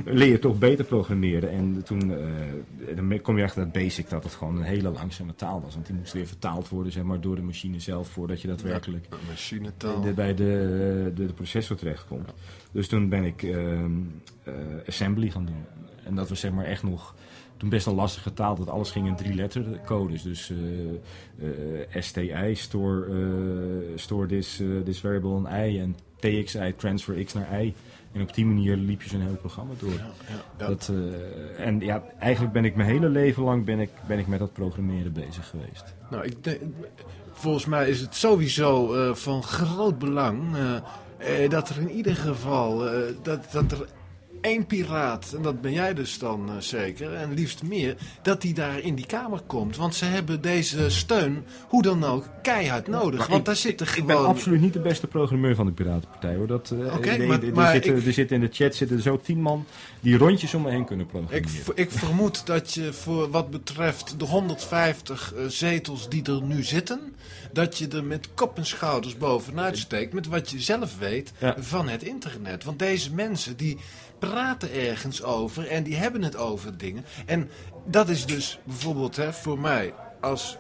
Speaker 2: eh, leer je toch beter programmeren. En toen eh, dan kom je achter dat basic dat het gewoon een hele langzame taal was. Want die moest weer vertaald worden zeg maar, door de machine zelf voordat je daadwerkelijk
Speaker 1: Een machinetaal.
Speaker 2: de- bij de, de, de processor terechtkomt. Dus toen ben ik ehm, eh, assembly gaan doen. En dat was zeg maar echt nog toen best een lastige taal. Dat alles ging in drie letter codes. Dus eh, eh, STI, store, eh, store this, this variable in i. En TXI, transfer x naar i. En op die manier liep je zo'n heel programma door.
Speaker 1: Ja, ja, ja.
Speaker 2: Dat, en ja, eigenlijk ben ik mijn hele leven lang ben ik, ben ik met dat programmeren bezig geweest.
Speaker 1: Nou, ik denk, volgens mij is het sowieso van groot belang dat er in ieder geval dat, dat er één piraat, en dat ben jij dus dan eh, zeker, en liefst meer, dat die daar in die kamer komt. Want ze hebben deze steun, hoe dan ook, keihard nodig.
Speaker 2: Maar
Speaker 1: want
Speaker 2: ik-
Speaker 1: daar zitten
Speaker 2: Ik
Speaker 1: gewoon...
Speaker 2: ben absoluut niet de beste programmeur van de Piratenpartij hoor. Dat, eh,
Speaker 1: maar-
Speaker 2: er,
Speaker 1: maar
Speaker 2: zitten,
Speaker 1: ik-
Speaker 2: er zitten in de chat zitten er zo tien man die rondjes om me heen kunnen
Speaker 1: Ik,
Speaker 2: programmeren.
Speaker 1: v- ik vermoed dat je voor wat betreft de 150 eh, zetels die er nu zitten, dat je er met kop en schouders bovenuit steekt met wat je zelf weet
Speaker 2: Ja.
Speaker 1: van het internet. Want deze mensen die praten ergens over en die hebben het over dingen. En dat is dus bijvoorbeeld hè, voor mij als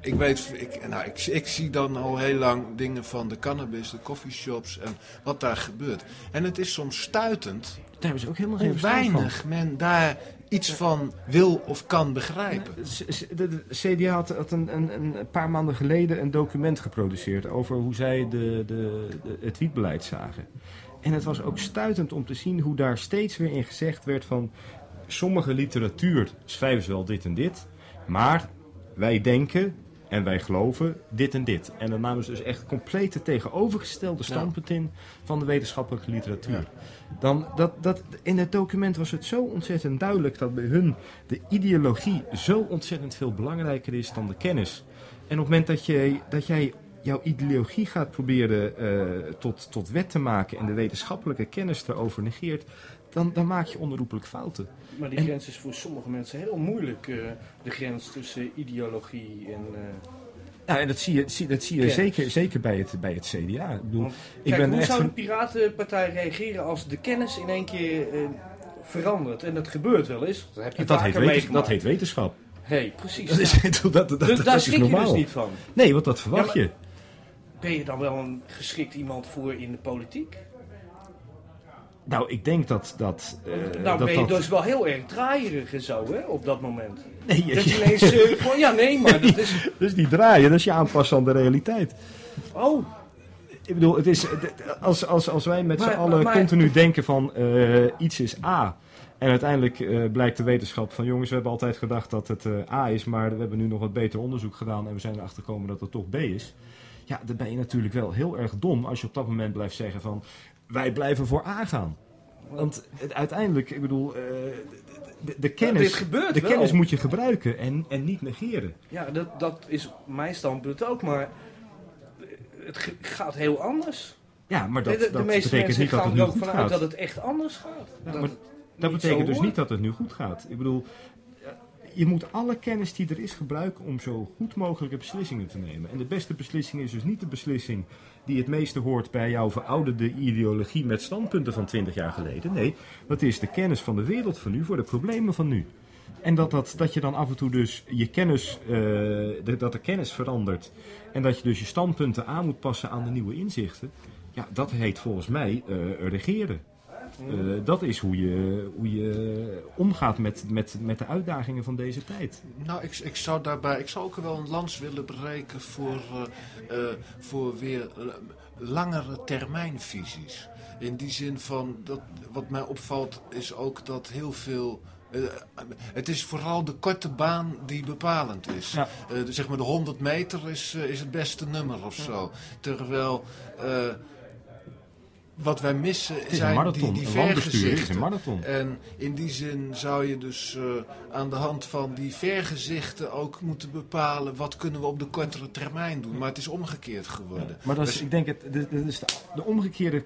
Speaker 1: ik weet, ik, nou, ik, ik zie dan al heel lang dingen van de cannabis, de coffeeshops en wat daar gebeurt. En het is soms stuitend
Speaker 2: Daar hebben ze ook helemaal
Speaker 1: hoe
Speaker 2: geen van.
Speaker 1: weinig men daar iets van wil of kan begrijpen.
Speaker 2: De, de CDA had, had een, een, een paar maanden geleden een document geproduceerd over hoe zij de, de, de- het wietbeleid zagen. En het was ook stuitend om te zien hoe daar steeds weer in gezegd werd van sommige literatuur schrijven ze wel dit en dit, maar wij denken en wij geloven dit en dit. En dan namen ze dus echt compleet het tegenovergestelde standpunt in van de wetenschappelijke literatuur. Dan, dat, dat, in het document was het zo ontzettend duidelijk dat bij hun de ideologie zo ontzettend veel belangrijker is dan de kennis. En op het moment dat, je, dat jij jouw ideologie gaat proberen eh, tot, tot wet te maken en de wetenschappelijke kennis erover negeert, dan, dan maak je onherroepelijk fouten.
Speaker 3: Maar die
Speaker 2: En-
Speaker 3: grens is voor sommige mensen heel moeilijk. eh, de grens tussen ideologie en... eh,
Speaker 2: Ja, en dat zie je, zie, dat zie je
Speaker 3: Kennis.
Speaker 2: zeker, zeker bij, het, bij het CDA. Ik bedoel,
Speaker 3: Want
Speaker 2: ik
Speaker 3: Kijk,
Speaker 2: ben
Speaker 3: hoe
Speaker 2: echt
Speaker 3: zou de Piratenpartij reageren als de kennis in één keer verandert? En dat gebeurt wel eens. Dat heb je
Speaker 2: dat, heet
Speaker 3: meegemaakt.
Speaker 2: dat heet wetenschap.
Speaker 3: hey, precies.
Speaker 2: Dat is, dat, dat,
Speaker 3: Dus daar schrik je
Speaker 2: normaal.
Speaker 3: dus niet van.
Speaker 2: Nee, want dat verwacht
Speaker 3: Ja, maar-
Speaker 2: je.
Speaker 3: Ben je dan wel een geschikt iemand voor in de politiek?
Speaker 2: Nou, ik denk dat dat. eh,
Speaker 3: nou
Speaker 2: dat,
Speaker 3: ben je
Speaker 2: dat-
Speaker 3: dus wel heel erg draaierig en zo, hè, op dat moment.
Speaker 2: Nee, je-
Speaker 3: Dat je ineens eh, ja nee, maar dat is...
Speaker 2: dat is niet draaien, dat is je aanpassen aan de realiteit.
Speaker 3: Oh,
Speaker 2: Ik bedoel, het is, als, als, als wij met z'n allen
Speaker 3: maar-
Speaker 2: continu denken van eh, iets is A. En uiteindelijk blijkt de wetenschap van jongens, we hebben altijd gedacht dat het A is, maar we hebben nu nog wat beter onderzoek gedaan en we zijn erachter gekomen dat het toch B is. Ja, dan ben je natuurlijk wel heel erg dom als je op dat moment blijft zeggen van wij blijven voor A gaan. Want het, uiteindelijk, ik bedoel, eh, de, kennis, de
Speaker 3: wel.
Speaker 2: kennis moet je gebruiken en, en niet negeren.
Speaker 3: ja, dat, dat is mijn standpunt ook, maar het gaat heel anders.
Speaker 2: Ja, maar dat,
Speaker 3: de, de
Speaker 2: dat
Speaker 3: meeste
Speaker 2: betekent niet dat
Speaker 3: gaan
Speaker 2: het
Speaker 3: er
Speaker 2: nu
Speaker 3: ook
Speaker 2: goed
Speaker 3: vanuit
Speaker 2: gaat.
Speaker 3: dat het echt anders gaat.
Speaker 2: Ja,
Speaker 3: Dat
Speaker 2: betekent dus
Speaker 3: hoort.
Speaker 2: niet dat het nu goed gaat. Ik bedoel, je moet alle kennis die er is gebruiken om zo goed mogelijke beslissingen te nemen. En de beste beslissing is dus niet de beslissing die het meeste hoort bij jouw verouderde ideologie met standpunten van 20 jaar geleden. Nee, dat is de kennis van de wereld van nu voor de problemen van nu. En dat, dat, dat je dan af en toe dus je kennis, eh, dat de kennis verandert. En dat je dus je standpunten aan moet passen aan de nieuwe inzichten. Ja, dat heet volgens mij eh, regeren. Eh, dat is hoe je, hoe je omgaat met, met, met de uitdagingen van deze tijd.
Speaker 1: Nou, ik, ik zou daarbij, ik zou ook wel een lans willen breken voor, eh, eh, voor weer langere termijnvisies. In die zin van, dat, wat mij opvalt is ook dat heel veel... het is vooral de korte baan die bepalend is.
Speaker 2: Ja.
Speaker 1: Zeg maar de 100 meter is, is het beste nummer of zo. Terwijl wat wij missen zijn die, die vergezichten. En in die zin zou je dus eh, aan de hand van die vergezichten ook moeten bepalen wat kunnen we op de kortere termijn doen. Maar het is omgekeerd geworden.
Speaker 2: Maar dat is,
Speaker 1: Dus-
Speaker 2: ik denk, het, de- is de, de omgekeerde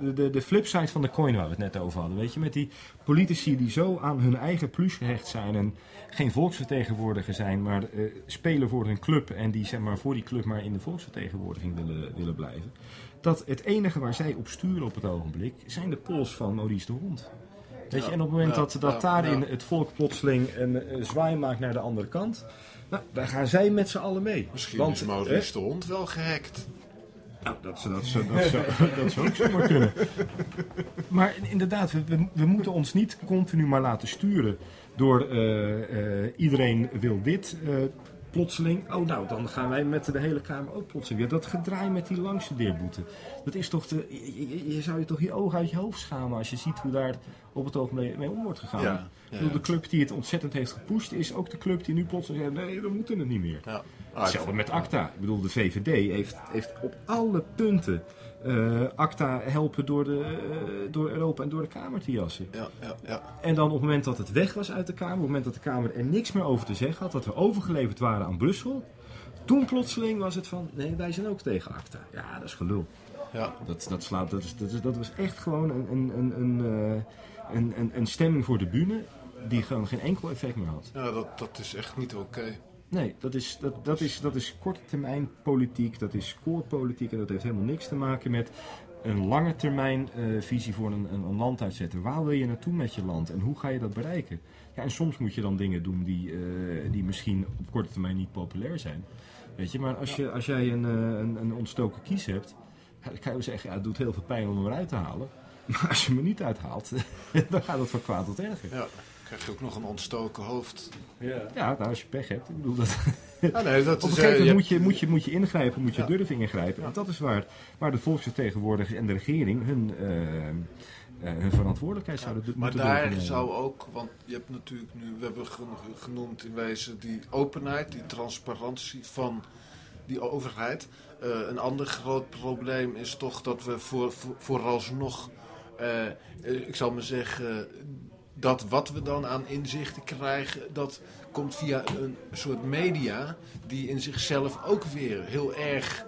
Speaker 2: de, de, de flipside van de coin waar we het net over hadden. Weet je, met die politici die zo aan hun eigen plus gehecht zijn en geen volksvertegenwoordiger zijn, maar eh, spelen voor hun club en die zeg maar, voor die club maar in de volksvertegenwoordiging willen, willen blijven. Dat het enige waar zij op sturen op het ogenblik zijn de polls van Maurice de Hond. Weet je, en op het moment dat, dat daarin het volk plotseling een zwaai maakt naar de andere kant, nou, daar gaan zij met z'n allen mee.
Speaker 1: Misschien
Speaker 2: Want,
Speaker 1: is Maurice de Hond wel gehackt.
Speaker 2: nou, dat, zou- dat, dat, dat zou ook zomaar kunnen. Maar inderdaad, we, we, we moeten ons niet continu maar laten sturen door eh, eh, iedereen wil dit. eh, plotseling, oh nou, dan gaan wij met de hele Kamer ook plotseling weer. Dat gedraai met die langstudeerboete. Dat is toch te, je, zou je toch je ogen uit je hoofd schamen als je ziet hoe daar op het ogenblik mee om wordt gegaan.
Speaker 1: Ja,
Speaker 2: Ik
Speaker 1: ja,
Speaker 2: bedoel, de club die het ontzettend heeft gepusht, is ook de club die nu plotseling zegt, nee, we moeten het niet meer.
Speaker 1: Ja. Ah,
Speaker 2: Hetzelfde met ACTA. Ik bedoel, de VVD heeft, heeft op alle punten eh, ACTA helpen door, de, eh, door Europa en door de Kamer te jassen.
Speaker 1: Ja, ja, ja.
Speaker 2: En dan op het moment dat het weg was uit de Kamer, op het moment dat de Kamer er niks meer over te zeggen had, dat we overgeleverd waren aan Brussel, toen plotseling was het van, nee, wij zijn ook tegen ACTA. Ja, dat is gelul.
Speaker 1: ja.
Speaker 2: Dat, dat, slaat, dat, is, dat, is, dat was echt gewoon een, een, een, een, eh, een, een, stemming voor de bühne die gewoon geen enkel effect meer had.
Speaker 1: ja dat, dat is echt niet oké.
Speaker 2: Nee, dat is, dat, dat, is, dat is korte termijn politiek, dat is scorepolitiek en dat heeft helemaal niks te maken met een lange termijn eh, visie voor een, een, land uitzetten. Waar wil je naartoe met je land en hoe ga je dat bereiken? Ja, en soms moet je dan dingen doen die, eh, die misschien op korte termijn niet populair zijn. Weet je, maar als, je, als jij een, eh, een, een ontstoken kies hebt, ja, dan kan je zeggen, ja, het doet heel veel pijn om hem eruit te halen. Maar als je hem niet uithaalt, dan gaat het van kwaad tot erger.
Speaker 1: Ja. Krijg je ook nog een ontstoken hoofd.
Speaker 3: Ja.
Speaker 2: Ja, nou, als je pech hebt. Ik bedoel, dat,
Speaker 1: Ja, nee, dat
Speaker 2: Op een
Speaker 1: is,
Speaker 2: gegeven
Speaker 1: eh,
Speaker 2: moment
Speaker 1: je
Speaker 2: moet je, moet, je, moet je ingrijpen, moet je
Speaker 1: Ja.
Speaker 2: durven ingrijpen. En dat is waar, waar de volksvertegenwoordigers en de regering hun, eh, eh, hun verantwoordelijkheid zouden do-
Speaker 1: Maar
Speaker 2: moeten
Speaker 1: daar zou ook, want je hebt natuurlijk nu, we hebben gen- genoemd in wezen die openheid, die transparantie van die overheid. Eh, een ander groot probleem is toch dat we voor, voor, vooralsnog, eh, eh, ik zal maar zeggen, dat wat we dan aan inzichten krijgen, dat komt via een soort media die in zichzelf ook weer heel erg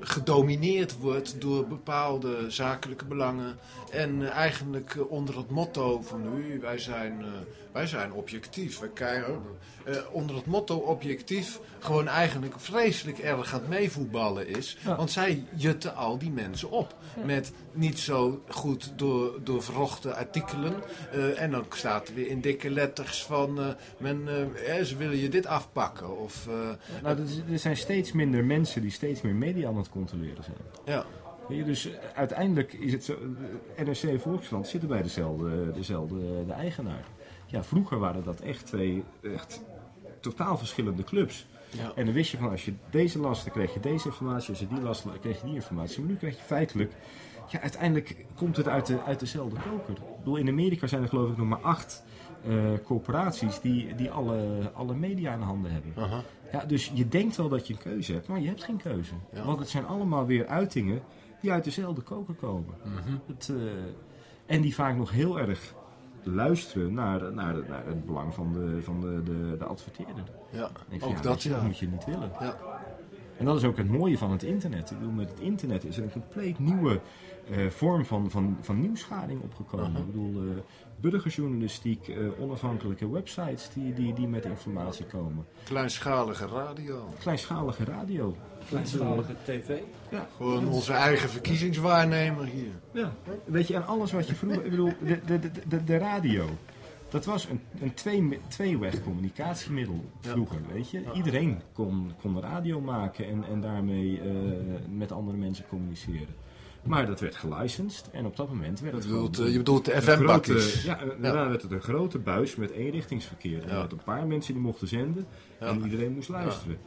Speaker 1: gedomineerd wordt door bepaalde zakelijke belangen. En eigenlijk eh, onder het motto van nu, wij zijn, eh, wij zijn objectief. Kijken, eh, onder het motto objectief gewoon eigenlijk vreselijk erg aan het meevoetballen is.
Speaker 2: Ja.
Speaker 1: Want zij jutten al die mensen op. Met niet zo goed door, doorvrochte artikelen. En dan staat er weer in dikke letters van... men, ze willen je dit afpakken. Of,
Speaker 2: Nou, er er zijn steeds minder mensen die steeds meer media aan het controleren zijn.
Speaker 1: ja.
Speaker 2: Je, dus eh, uiteindelijk is het zo, eh, NRC en Volkskrant zitten bij dezelfde, dezelfde de eigenaar. Ja, vroeger waren dat echt twee echt totaal verschillende clubs.
Speaker 1: Ja.
Speaker 2: En dan wist je van als je deze las, dan kreeg je deze informatie. Als je die las, dan kreeg je die informatie. Maar nu krijg je feitelijk, ja, uiteindelijk komt het uit, de, uit dezelfde koker. Ik bedoel, in Amerika zijn er geloof ik nog maar acht eh, corporaties die, die alle, alle media in handen hebben.
Speaker 1: Aha.
Speaker 2: Ja, dus je denkt wel dat je een keuze hebt, maar je hebt geen keuze.
Speaker 1: Ja.
Speaker 2: Want het zijn allemaal weer uitingen die uit dezelfde koker komen. Het, eh, en die vaak nog heel erg luisteren naar, naar, naar het belang van de, van de, de, de adverteerder.
Speaker 1: Ja,
Speaker 2: denk
Speaker 1: ook
Speaker 2: ja,
Speaker 1: dat
Speaker 2: je,
Speaker 1: ja.
Speaker 2: moet je niet willen.
Speaker 1: ja.
Speaker 2: En dat is ook het mooie van het internet. Ik bedoel, met het internet is er een compleet nieuwe eh, vorm van, van, van opgekomen. Ik bedoel, eh, burgerjournalistiek, eh, onafhankelijke websites die, die, die met informatie komen.
Speaker 1: Kleinschalige radio.
Speaker 2: Kleinschalige radio.
Speaker 3: Kleinschalige tv.
Speaker 2: Ja,
Speaker 1: Gewoon onze eigen verkiezingswaarnemer hier.
Speaker 2: Ja, weet je, en alles wat je vroeger... Ik bedoel, de, de, de, de, de radio, dat was een, een twee, tweeweg communicatiemiddel vroeger, weet je. Iedereen kon, kon radio maken en, en daarmee eh, met andere mensen communiceren. Maar dat werd gelicensed en op dat moment werd
Speaker 1: Je
Speaker 2: het
Speaker 1: bedoelt,
Speaker 2: gewoon
Speaker 1: eh, je bedoelt de
Speaker 2: een
Speaker 1: FM-bakjes.
Speaker 2: Ja, daarna werd het een grote buis met eenrichtingsverkeer. En
Speaker 1: Ja.
Speaker 2: je had een paar mensen die mochten zenden
Speaker 1: Ja.
Speaker 2: en iedereen moest luisteren.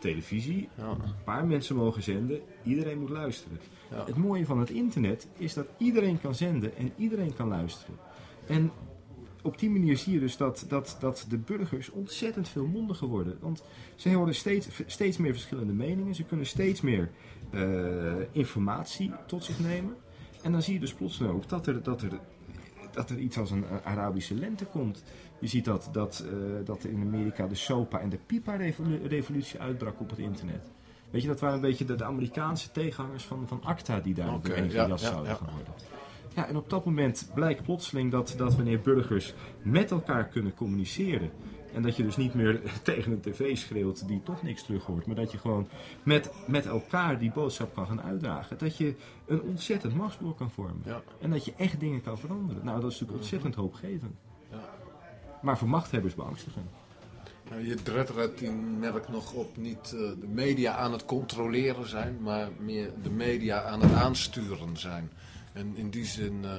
Speaker 2: Televisie,
Speaker 1: Ja.
Speaker 2: een paar mensen mogen zenden, iedereen moet luisteren.
Speaker 1: Ja.
Speaker 2: Het mooie van het internet is dat iedereen kan zenden en iedereen kan luisteren. En op die manier zie je dus dat, dat, dat de burgers ontzettend veel mondiger worden. Want ze horen steeds, steeds meer verschillende meningen. Ze kunnen steeds meer eh, informatie tot zich nemen. En dan zie je dus plotseling ook dat er, dat er, dat er iets als een eh, Arabische lente komt. Je ziet dat, dat, eh, dat in Amerika de SOPA en de PIPA-revolutie uitbrak op het internet. Weet je, dat waren een beetje de, de Amerikaanse tegenhangers van, van ACTA die daar gejast
Speaker 1: ja,
Speaker 2: zouden
Speaker 1: ja.
Speaker 2: gaan worden. Ja, en op dat moment blijkt plotseling dat, dat wanneer burgers met elkaar kunnen communiceren. En dat je dus niet meer tegen een tv schreeuwt die toch niks terug hoort. Maar dat je gewoon met, met elkaar die boodschap kan gaan uitdragen. Dat je een ontzettend machtsblok kan vormen.
Speaker 1: Ja.
Speaker 2: En dat je echt dingen kan veranderen. Nou, dat is natuurlijk ontzettend hoopgevend.
Speaker 1: Ja.
Speaker 2: Maar voor machthebbers beangstigend.
Speaker 1: Nou, je dreddert die merkt nog op niet eh, de media aan het controleren zijn, maar meer de media aan het aansturen zijn. En in die zin, eh,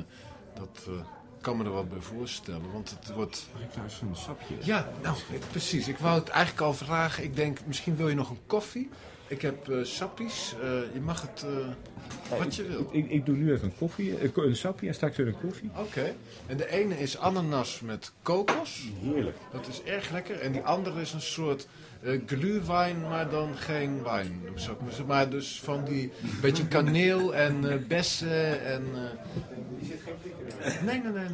Speaker 1: dat eh, kan me er wat bij voorstellen, want het wordt...
Speaker 2: Mag ik daar eens een sapje?
Speaker 1: Ja, nou, ik- precies. Ik wou het eigenlijk al vragen. Ik denk, misschien wil je nog een koffie. Ik heb eh sappies. Eh, je mag het eh, wat je wil.
Speaker 2: Ik, ik doe nu even een koffie, een, een sapje en straks weer een koffie.
Speaker 1: Oké. En de ene is ananas met kokos.
Speaker 2: Heerlijk.
Speaker 1: Dat is erg lekker. En die andere is een soort eh glühwein, maar dan geen wijn. maar dus van die beetje kaneel en eh, bessen en... eh, Nee, nee, nee,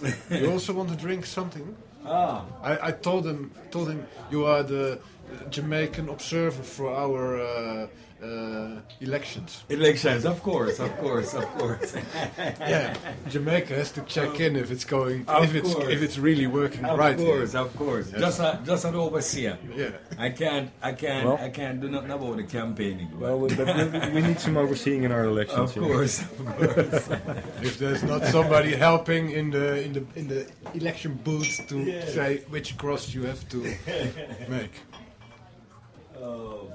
Speaker 1: nee. You also want to drink something?
Speaker 3: Ah,
Speaker 1: I, I told him, told him you are the Jamaican observer for our uh, elections.
Speaker 3: elections, of course, of course, of course.
Speaker 1: Yeah, Jamaica has to check in if it's going,
Speaker 3: Of
Speaker 1: if it's
Speaker 3: course.
Speaker 1: if it's really working
Speaker 3: Of
Speaker 1: right. Of
Speaker 3: course, of course. Just a, just an overseer.
Speaker 1: Yeah.
Speaker 3: I can't, I can't,
Speaker 2: Well-
Speaker 3: I can't do nothing about the campaigning.
Speaker 2: Well, we, we, we need some overseeing in our elections.
Speaker 3: of course, of course.
Speaker 1: If there's not somebody helping in the in the in the election booth to say which cross you have to make.
Speaker 3: Oh.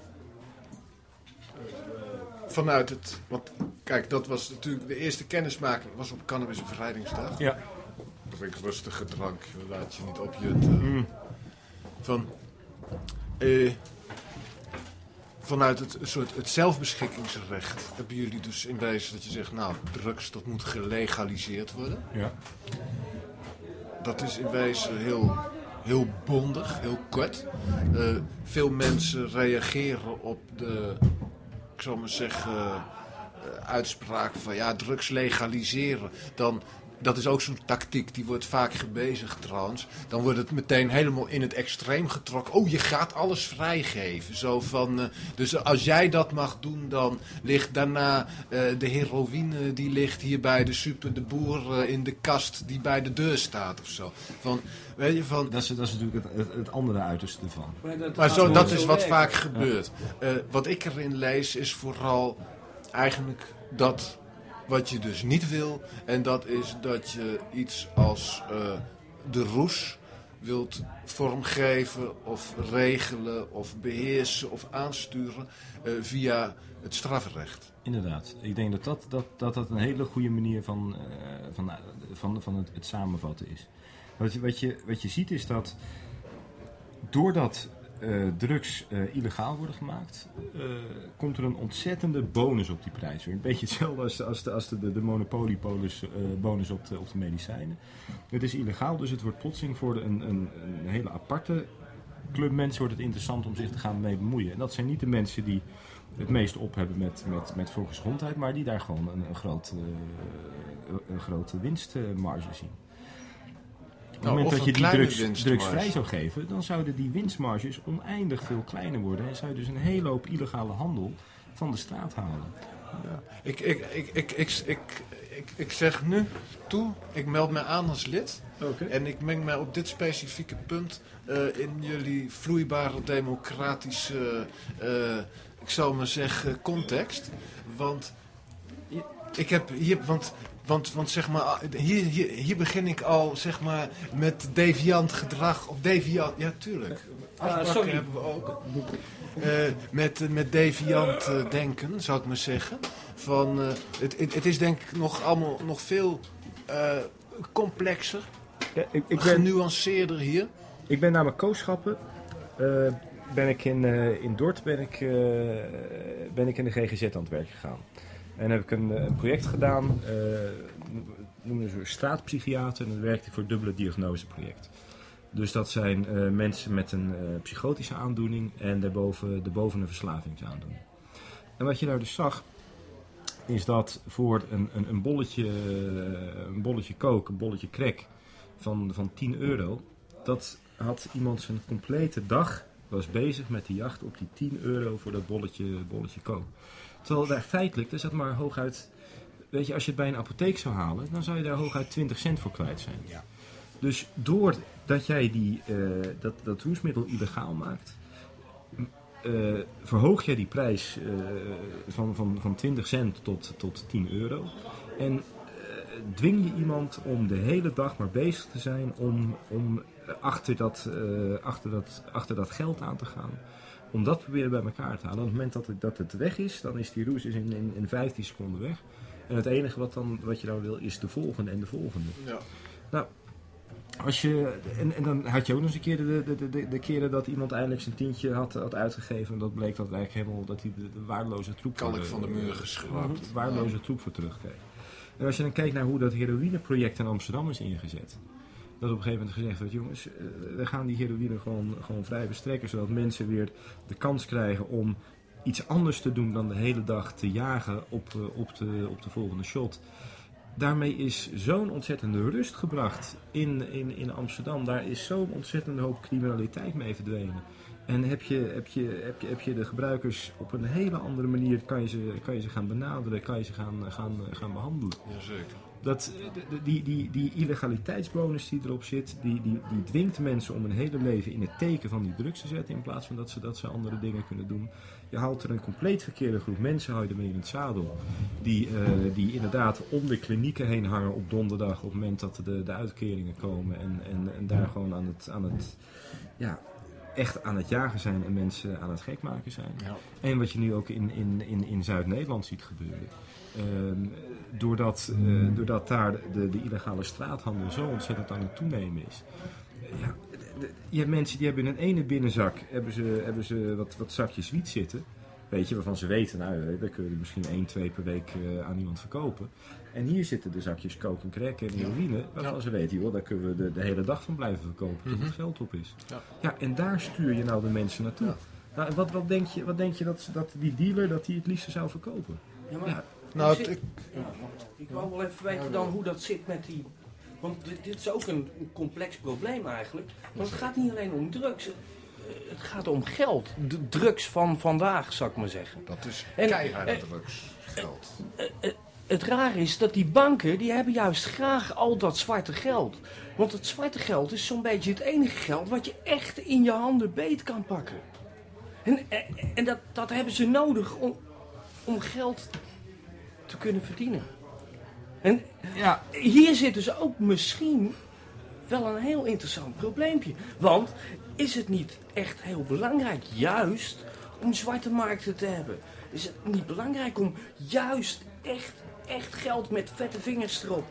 Speaker 1: Vanuit het, want kijk, dat was natuurlijk de eerste kennismaking was op Cannabis Bevrijdingsdag.
Speaker 2: Ja.
Speaker 1: Drink rustige drank, laat je niet opjutten. Van, eh, vanuit het, soort, het zelfbeschikkingsrecht hebben jullie dus in wezen dat je zegt, nou, drugs, dat moet gelegaliseerd worden.
Speaker 2: Ja.
Speaker 1: Dat is in wezen heel, heel bondig, heel kort. Eh, veel mensen reageren op de, ik zal maar zeggen, eh, uitspraak van ja, drugs legaliseren. Dan, dat is ook zo'n tactiek, die wordt vaak gebezigd trouwens. Dan wordt het meteen helemaal in het extreem getrokken. Oh, je gaat alles vrijgeven. Zo van, eh, dus als jij dat mag doen, dan ligt daarna eh, de heroïne die ligt hier bij de super de boer in de kast die bij de deur staat of zo. Van, weet je, van,
Speaker 2: Dat is, dat is natuurlijk het, het, het andere uiterste ervan.
Speaker 3: Maar dat,
Speaker 1: maar zo, dat is wat vaak gebeurt. Eh, wat ik erin lees is vooral eigenlijk dat wat je dus niet wil. En dat is dat je iets als eh, de roes wilt vormgeven of regelen of beheersen of aansturen eh, via het strafrecht.
Speaker 2: Inderdaad. Ik denk dat dat, dat, dat, dat een hele goede manier van, eh, van, van, van het, het samenvatten is. Wat je, wat, je, wat je ziet is dat doordat eh, drugs eh, illegaal worden gemaakt, eh, komt er een ontzettende bonus op die prijs. Een beetje hetzelfde als de, als de, als de, de, monopoliebonus bonus op, de, op de medicijnen. Het is illegaal, dus het wordt plotseling voor een, een, een hele aparte club mensen wordt het interessant om zich te gaan mee bemoeien. En dat zijn niet de mensen die het meest op hebben met, met, met volksgezondheid, maar die daar gewoon een, een, een grote winstmarge zien. Op het
Speaker 1: Nou,
Speaker 2: moment dat je die drugs,
Speaker 1: winstmarge.
Speaker 2: drugs vrij zou geven, dan zouden die winstmarges oneindig veel kleiner worden. En zou je dus een hele hoop illegale handel van de straat halen.
Speaker 1: Ik, ik, ik, ik, ik, ik, ik, ik zeg nu toe, ik meld me aan als lid.
Speaker 2: Oké.
Speaker 1: En ik meng mij op dit specifieke punt eh, in jullie vloeibare democratische, eh, ik zou maar zeggen, context. Want ik heb hier, want, want, want zeg maar, hier, hier, hier begin ik al zeg maar met deviant gedrag. Of deviant, ja tuurlijk. Afbakken
Speaker 3: sorry.
Speaker 1: hebben we ook. Eh, met, met deviant eh, denken, zou ik maar zeggen. Van, eh, het, het, het is denk ik nog allemaal nog veel eh, complexer,
Speaker 2: Ja, ik, ik, ben,
Speaker 1: genuanceerder hier.
Speaker 2: ik ben na mijn kooschappen. eh, ben ik in, eh, in Dordt ben ik, eh, ben ik in de GGZ aan het werk gegaan. En heb ik een, eh, project gedaan, eh noemen ze straatpsychiater. En dat werkte voor het dubbele diagnoseproject. Dus dat zijn eh, mensen met een psychotische aandoening en daarboven, daarboven een verslavingsaandoening. En wat je daar dus zag, is dat voor een, een, een, bolletje, een bolletje kook, een bolletje crack van, van 10 euro, dat had iemand zijn complete dag was bezig met de jacht op die 10 euro voor dat bolletje, bolletje kook. Terwijl daar feitelijk, er zat maar hooguit... Weet je, als je het bij een apotheek zou halen, dan zou je daar hooguit 20 cent voor kwijt zijn.
Speaker 1: Ja.
Speaker 2: Dus doordat jij die, eh, dat, dat roesmiddel illegaal maakt, eh, verhoog jij die prijs eh, van, van, van 20 cent tot, tot 10 euro. En dwing je iemand om de hele dag maar bezig te zijn om, om achter, dat, achter, dat, achter dat geld aan te gaan. Om dat proberen bij elkaar te halen. Op het moment dat het, dat het weg is, dan is die roes is in, in, in 15 seconden weg. En het enige wat, dan, wat je dan wil is de volgende en de volgende.
Speaker 1: Ja.
Speaker 2: Nou, als je, en, en dan had je ook nog eens een keer de, de, de, de, keren dat iemand eindelijk zijn tientje had, had uitgegeven. En dat bleek dat eigenlijk helemaal dat hij de, de waardeloze troep
Speaker 1: Kalk
Speaker 2: voor de-
Speaker 1: van de muur geschrapt.
Speaker 2: de waardeloze troep voor terugkreeg. En als je dan kijkt naar hoe dat heroïneproject in Amsterdam is ingezet. Dat op een gegeven moment gezegd werd, jongens, eh, we gaan die heroïne gewoon, gewoon vrij bestrekken. Zodat mensen weer de kans krijgen om iets anders te doen dan de hele dag te jagen op, eh, op, de, op de volgende shot. Daarmee is zo'n ontzettende rust gebracht in, in, in Amsterdam. Daar is zo'n ontzettende hoop criminaliteit mee verdwenen. En heb je, heb, je, heb, je, heb je de gebruikers op een hele andere manier, kan je ze, kan je ze gaan benaderen, kan je ze gaan, gaan, gaan behandelen.
Speaker 1: Jazeker.
Speaker 2: Dat, eh, de- de- die, die, die illegaliteitsbonus die erop zit, die, die, die dwingt mensen om hun hele leven in het teken van die drugs te zetten. In plaats van dat ze, dat ze andere dingen kunnen doen. Je haalt er een compleet verkeerde groep mensen hou je ermee in het zadel. Die, eh, die inderdaad om de klinieken heen hangen op donderdag. Op het moment dat de, de uitkeringen komen. En, en, en daar gewoon aan het, aan het, ja, echt aan het jagen zijn en mensen aan het gek maken zijn.
Speaker 1: Ja.
Speaker 2: En wat je nu ook in, in, in, in Zuid-Nederland ziet gebeuren. Ehm, doordat, eh, doordat daar de, de illegale straathandel zo ontzettend aan het toenemen is. Ja, de- de- je hebt mensen die hebben in een ene binnenzak hebben ze, hebben ze wat, wat zakjes wiet zitten. Weet je, waarvan ze weten, nou, eh, daar kun je misschien één, twee per week eh, aan iemand verkopen. En hier zitten de zakjes coke en crack en heroïne, waarvan
Speaker 1: Ja.
Speaker 2: ze weten, joh, daar kunnen we de, de hele dag van blijven verkopen tot
Speaker 1: Mhm.
Speaker 2: het geld op is.
Speaker 1: Ja.
Speaker 2: ja, en daar stuur je nou de mensen naartoe.
Speaker 1: Ja.
Speaker 2: Nou, en wat, wat denk je, wat denk je dat, dat die dealer dat die het liefste zou verkopen?
Speaker 3: Ja, maar
Speaker 2: Ja.
Speaker 1: Nou,
Speaker 3: Zit-
Speaker 1: ik,
Speaker 3: Ja, ik wou wel even weten dan hoe dat zit met die... Want dit, dit is ook een, een complex probleem eigenlijk. Want het gaat niet alleen om drugs. eh, Het gaat om geld. De drugs van vandaag, zou ik maar zeggen.
Speaker 1: dat is keiharde
Speaker 3: eh,
Speaker 1: drugs. Geld.
Speaker 3: Het raar is dat die banken, die hebben juist graag al dat zwarte geld. Want het zwarte geld is zo'n beetje het enige geld wat je echt in je handen beet kan pakken. En, en, en dat, dat hebben ze nodig om, om geld te kunnen verdienen. En
Speaker 2: Ja,
Speaker 3: hier zit dus ook misschien wel een heel interessant probleempje. Want is het niet echt heel belangrijk, juist om zwarte markten te hebben? Is het niet belangrijk om juist echt, echt geld met vette vingers erop?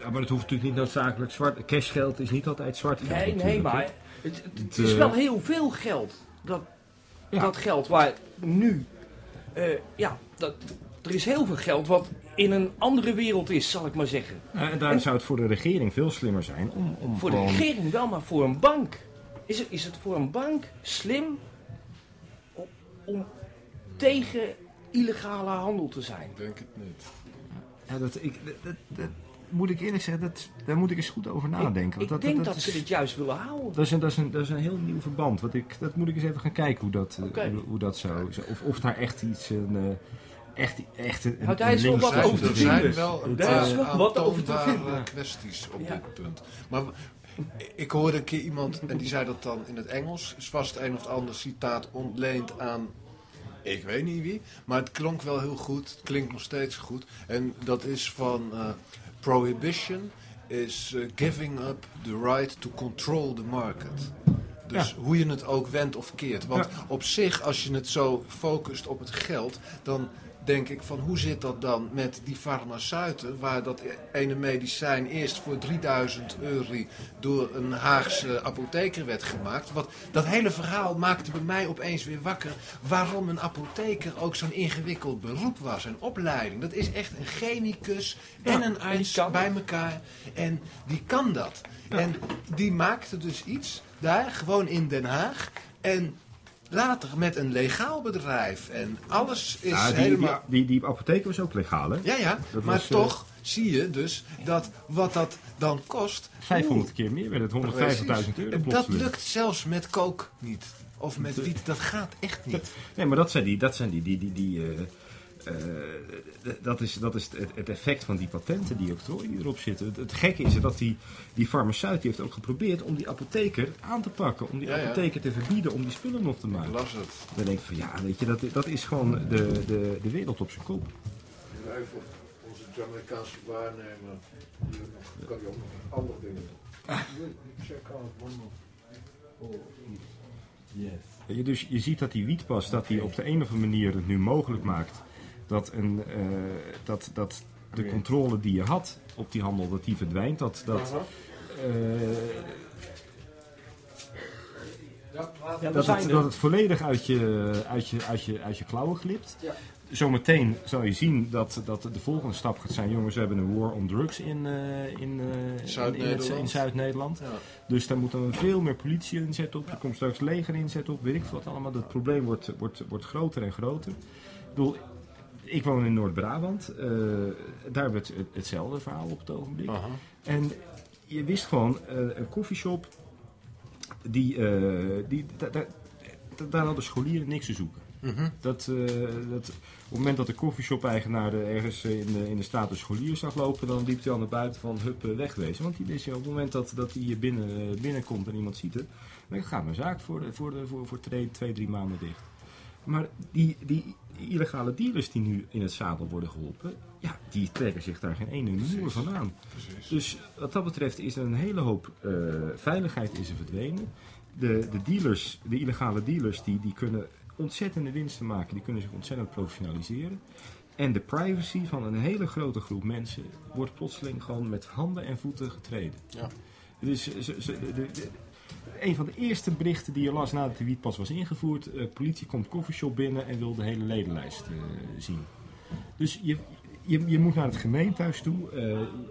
Speaker 2: Ja, maar het hoeft natuurlijk niet noodzakelijk zwart. Cashgeld is niet altijd zwart geld.
Speaker 3: Nee, nee, maar het, het
Speaker 2: Het,
Speaker 3: is
Speaker 2: eh,
Speaker 3: wel heel veel geld. Dat,
Speaker 2: Ja.
Speaker 3: dat geld waar nu, eh, ja, dat, er is heel veel geld wat in een andere wereld is, zal ik maar zeggen.
Speaker 2: Ja, en daar zou het voor de regering veel slimmer zijn om, om
Speaker 3: Voor de regering wel, maar voor een bank. Is het, is het voor een bank slim om, om tegen illegale handel te zijn?
Speaker 1: Ik denk het niet.
Speaker 2: Ja, dat, ik, dat, dat, dat moet ik eerlijk zeggen, dat, daar moet ik eens goed over nadenken.
Speaker 3: ik
Speaker 2: want
Speaker 3: denk dat, ze dit juist willen houden.
Speaker 2: dat, is een, dat, is een, dat is een heel nieuw verband. Wat ik, dat moet ik eens even gaan kijken hoe dat, eh,
Speaker 3: Oké.
Speaker 2: hoe, hoe dat zo... zo- Of, of daar echt iets... Een, eh, echt, echt een,
Speaker 3: wat
Speaker 1: Er
Speaker 3: over te
Speaker 1: er
Speaker 3: vinden.
Speaker 1: zijn wel een paar
Speaker 3: wat over te
Speaker 1: aantoonbare
Speaker 3: vinden.
Speaker 1: kwesties op
Speaker 3: Ja.
Speaker 1: dit punt. Maar ik hoorde een keer iemand, en die zei dat dan in het Engels, is vast een of ander citaat ontleend aan, ik weet niet wie, maar het klonk wel heel goed, het klinkt nog steeds goed. En dat is van eh, prohibition is eh, giving up the right to control the market. Dus hoe je het ook wendt of keert. Want
Speaker 2: Ja.
Speaker 1: op zich, als je het zo focust op het geld, dan denk ik van hoe zit dat dan met die farmaceuten, waar dat ene medicijn eerst voor 3000 euro door een Haagse apotheker werd gemaakt. Wat, dat hele verhaal maakte bij mij opeens weer wakker waarom een apotheker ook zo'n ingewikkeld beroep was. Een opleiding. Dat is echt een chemicus en een arts bij elkaar. En die kan dat. En die maakte dus iets daar, gewoon in Den Haag. En later met een legaal bedrijf. En alles is
Speaker 2: die,
Speaker 1: helemaal...
Speaker 2: die, die, die apotheek was ook legaal, hè?
Speaker 1: Ja, ja,
Speaker 2: Dat
Speaker 1: maar
Speaker 2: was, eh,
Speaker 1: toch zie je dus dat wat dat dan kost...
Speaker 2: 500 keer meer werd het 150.000 euro
Speaker 1: Dat lukt zelfs met kook niet. Of met wiet, dat gaat echt niet.
Speaker 2: Nee, maar dat zijn die, dat zijn die, die, die, die eh, eh, d- dat is, dat is het, het effect van die patenten, die octrooien die erop zitten. Het, het gekke is dat die, die farmaceut die heeft ook geprobeerd om die apotheker aan te pakken. Om die
Speaker 1: Ja, ja.
Speaker 2: apotheker te verbieden om die spullen nog te
Speaker 1: Ik
Speaker 2: maken.
Speaker 1: las het.
Speaker 2: Dan denk ik van ja, weet je, dat, dat is gewoon de, de, de wereld op zijn kop.
Speaker 1: Even onze Jamaicaanse waarnemer. Die nog, kan je ook nog andere dingen doen. Check out one more.
Speaker 2: Weet Je, dus je ziet dat die wietpas, dat die op de een of andere manier het nu mogelijk maakt dat, een, eh, dat, dat de controle die je had op die handel, dat die verdwijnt. Dat, dat, eh,
Speaker 3: Ja, we
Speaker 2: dat,
Speaker 3: zijn
Speaker 2: het, dat het volledig uit je, uit je, uit je, uit je klauwen glipt.
Speaker 3: Ja.
Speaker 2: Zometeen zal je zien dat, dat de volgende stap gaat zijn: jongens, we hebben een war on drugs in, eh, in, eh,
Speaker 1: Zuid-Nederland. Ja.
Speaker 2: Dus daar moet dan veel meer politie inzet op. Er komt straks leger inzet op, weet ik veel wat allemaal. Het probleem wordt, wordt, wordt groter en groter. Ik bedoel, ik woon in Noord-Brabant. eh, daar hebben we het, hetzelfde verhaal op het ogenblik.
Speaker 1: Aha.
Speaker 2: En je wist gewoon, eh, een koffieshop, die, eh, die, da- da- da- daar hadden scholieren niks te zoeken.
Speaker 1: Mhm.
Speaker 2: Dat, dat, op het moment dat de koffieshop-eigenaar er ergens in de, in de straat een scholier zag lopen, dan liep hij al naar buiten van hup, wegwezen. Want die wist je, op het moment dat, dat hij hier binnen, binnenkomt en iemand ziet het, dan gaat mijn zaak voor, de- voor, de, voor, voor twee, twee, drie maanden dicht. Maar die, die illegale dealers die nu in het zadel worden geholpen, ja, die trekken zich daar geen ene moer van aan.
Speaker 1: Precies.
Speaker 2: Dus wat dat betreft is er een hele hoop eh, veiligheid is er verdwenen. De, de dealers, de illegale dealers, die, die kunnen ontzettende winsten maken. Die kunnen zich ontzettend professionaliseren. En de privacy van een hele grote groep mensen wordt plotseling gewoon met handen en voeten getreden.
Speaker 1: Ja.
Speaker 2: Dus ze, ze- de, de- de- een van de eerste berichten die je las nadat de wietpas was ingevoerd. eh, politie komt koffieshop binnen en wil de hele ledenlijst eh, zien. Dus je, je, je moet naar het gemeentehuis toe. eh,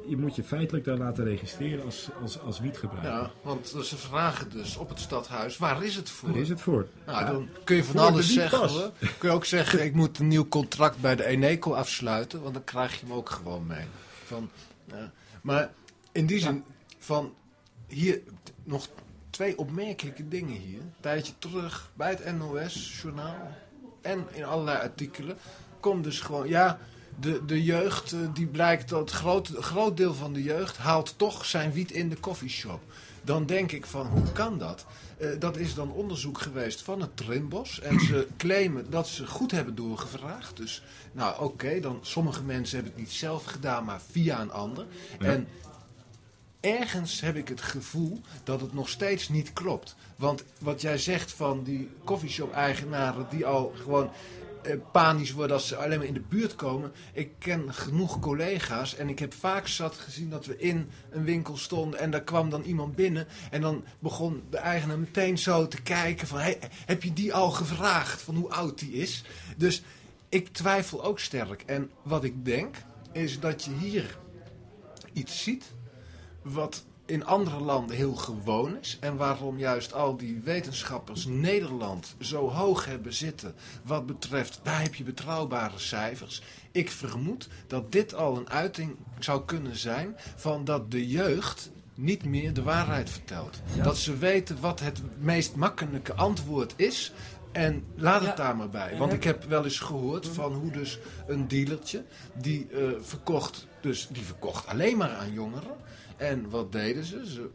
Speaker 2: je moet je feitelijk daar laten registreren als, als, als wietgebruiker.
Speaker 1: Ja, want ze vragen dus op het stadhuis, waar is het voor?
Speaker 2: Waar is het voor?
Speaker 1: Nou, dan kun je van alles zeggen. hoor. Kun je ook zeggen, ik moet een nieuw contract bij de Eneco afsluiten, want dan krijg je hem ook gewoon mee. Van, ja. Maar in die zin, van hier nog twee opmerkelijke dingen hier. Een tijdje terug bij het NOS-journaal en in allerlei artikelen komt dus gewoon, ja, de, de jeugd, eh, die blijkt dat groot, groot deel van de jeugd haalt toch zijn wiet in de koffieshop. Dan denk ik van, hoe kan dat? Eh, dat is dan onderzoek geweest van het Trimbos. En ze claimen dat ze goed hebben doorgevraagd. Dus, nou oké, dan sommige mensen hebben het niet zelf gedaan, maar via een ander.
Speaker 2: Ja.
Speaker 1: En ergens heb ik het gevoel dat het nog steeds niet klopt. Want wat jij zegt van die coffeeshop-eigenaren die al gewoon eh, panisch worden als ze alleen maar in de buurt komen. Ik ken genoeg collega's en ik heb vaak zat gezien dat we in een winkel stonden en daar kwam dan iemand binnen. En dan begon de eigenaar meteen zo te kijken van, hey, heb je die al gevraagd van hoe oud die is? Dus ik twijfel ook sterk. En wat ik denk is dat je hier iets ziet wat in andere landen heel gewoon is. En waarom juist al die wetenschappers Nederland zo hoog hebben zitten. Wat betreft, daar heb je betrouwbare cijfers. Ik vermoed dat dit al een uiting zou kunnen zijn van dat de jeugd niet meer de waarheid vertelt. Dat ze weten wat het meest makkelijke antwoord is. En laat het
Speaker 3: Ja.
Speaker 1: daar maar bij. Want ik heb wel eens gehoord van hoe dus een dealertje... die eh, verkocht, dus die verkocht alleen maar aan jongeren. En wat deden ze? ze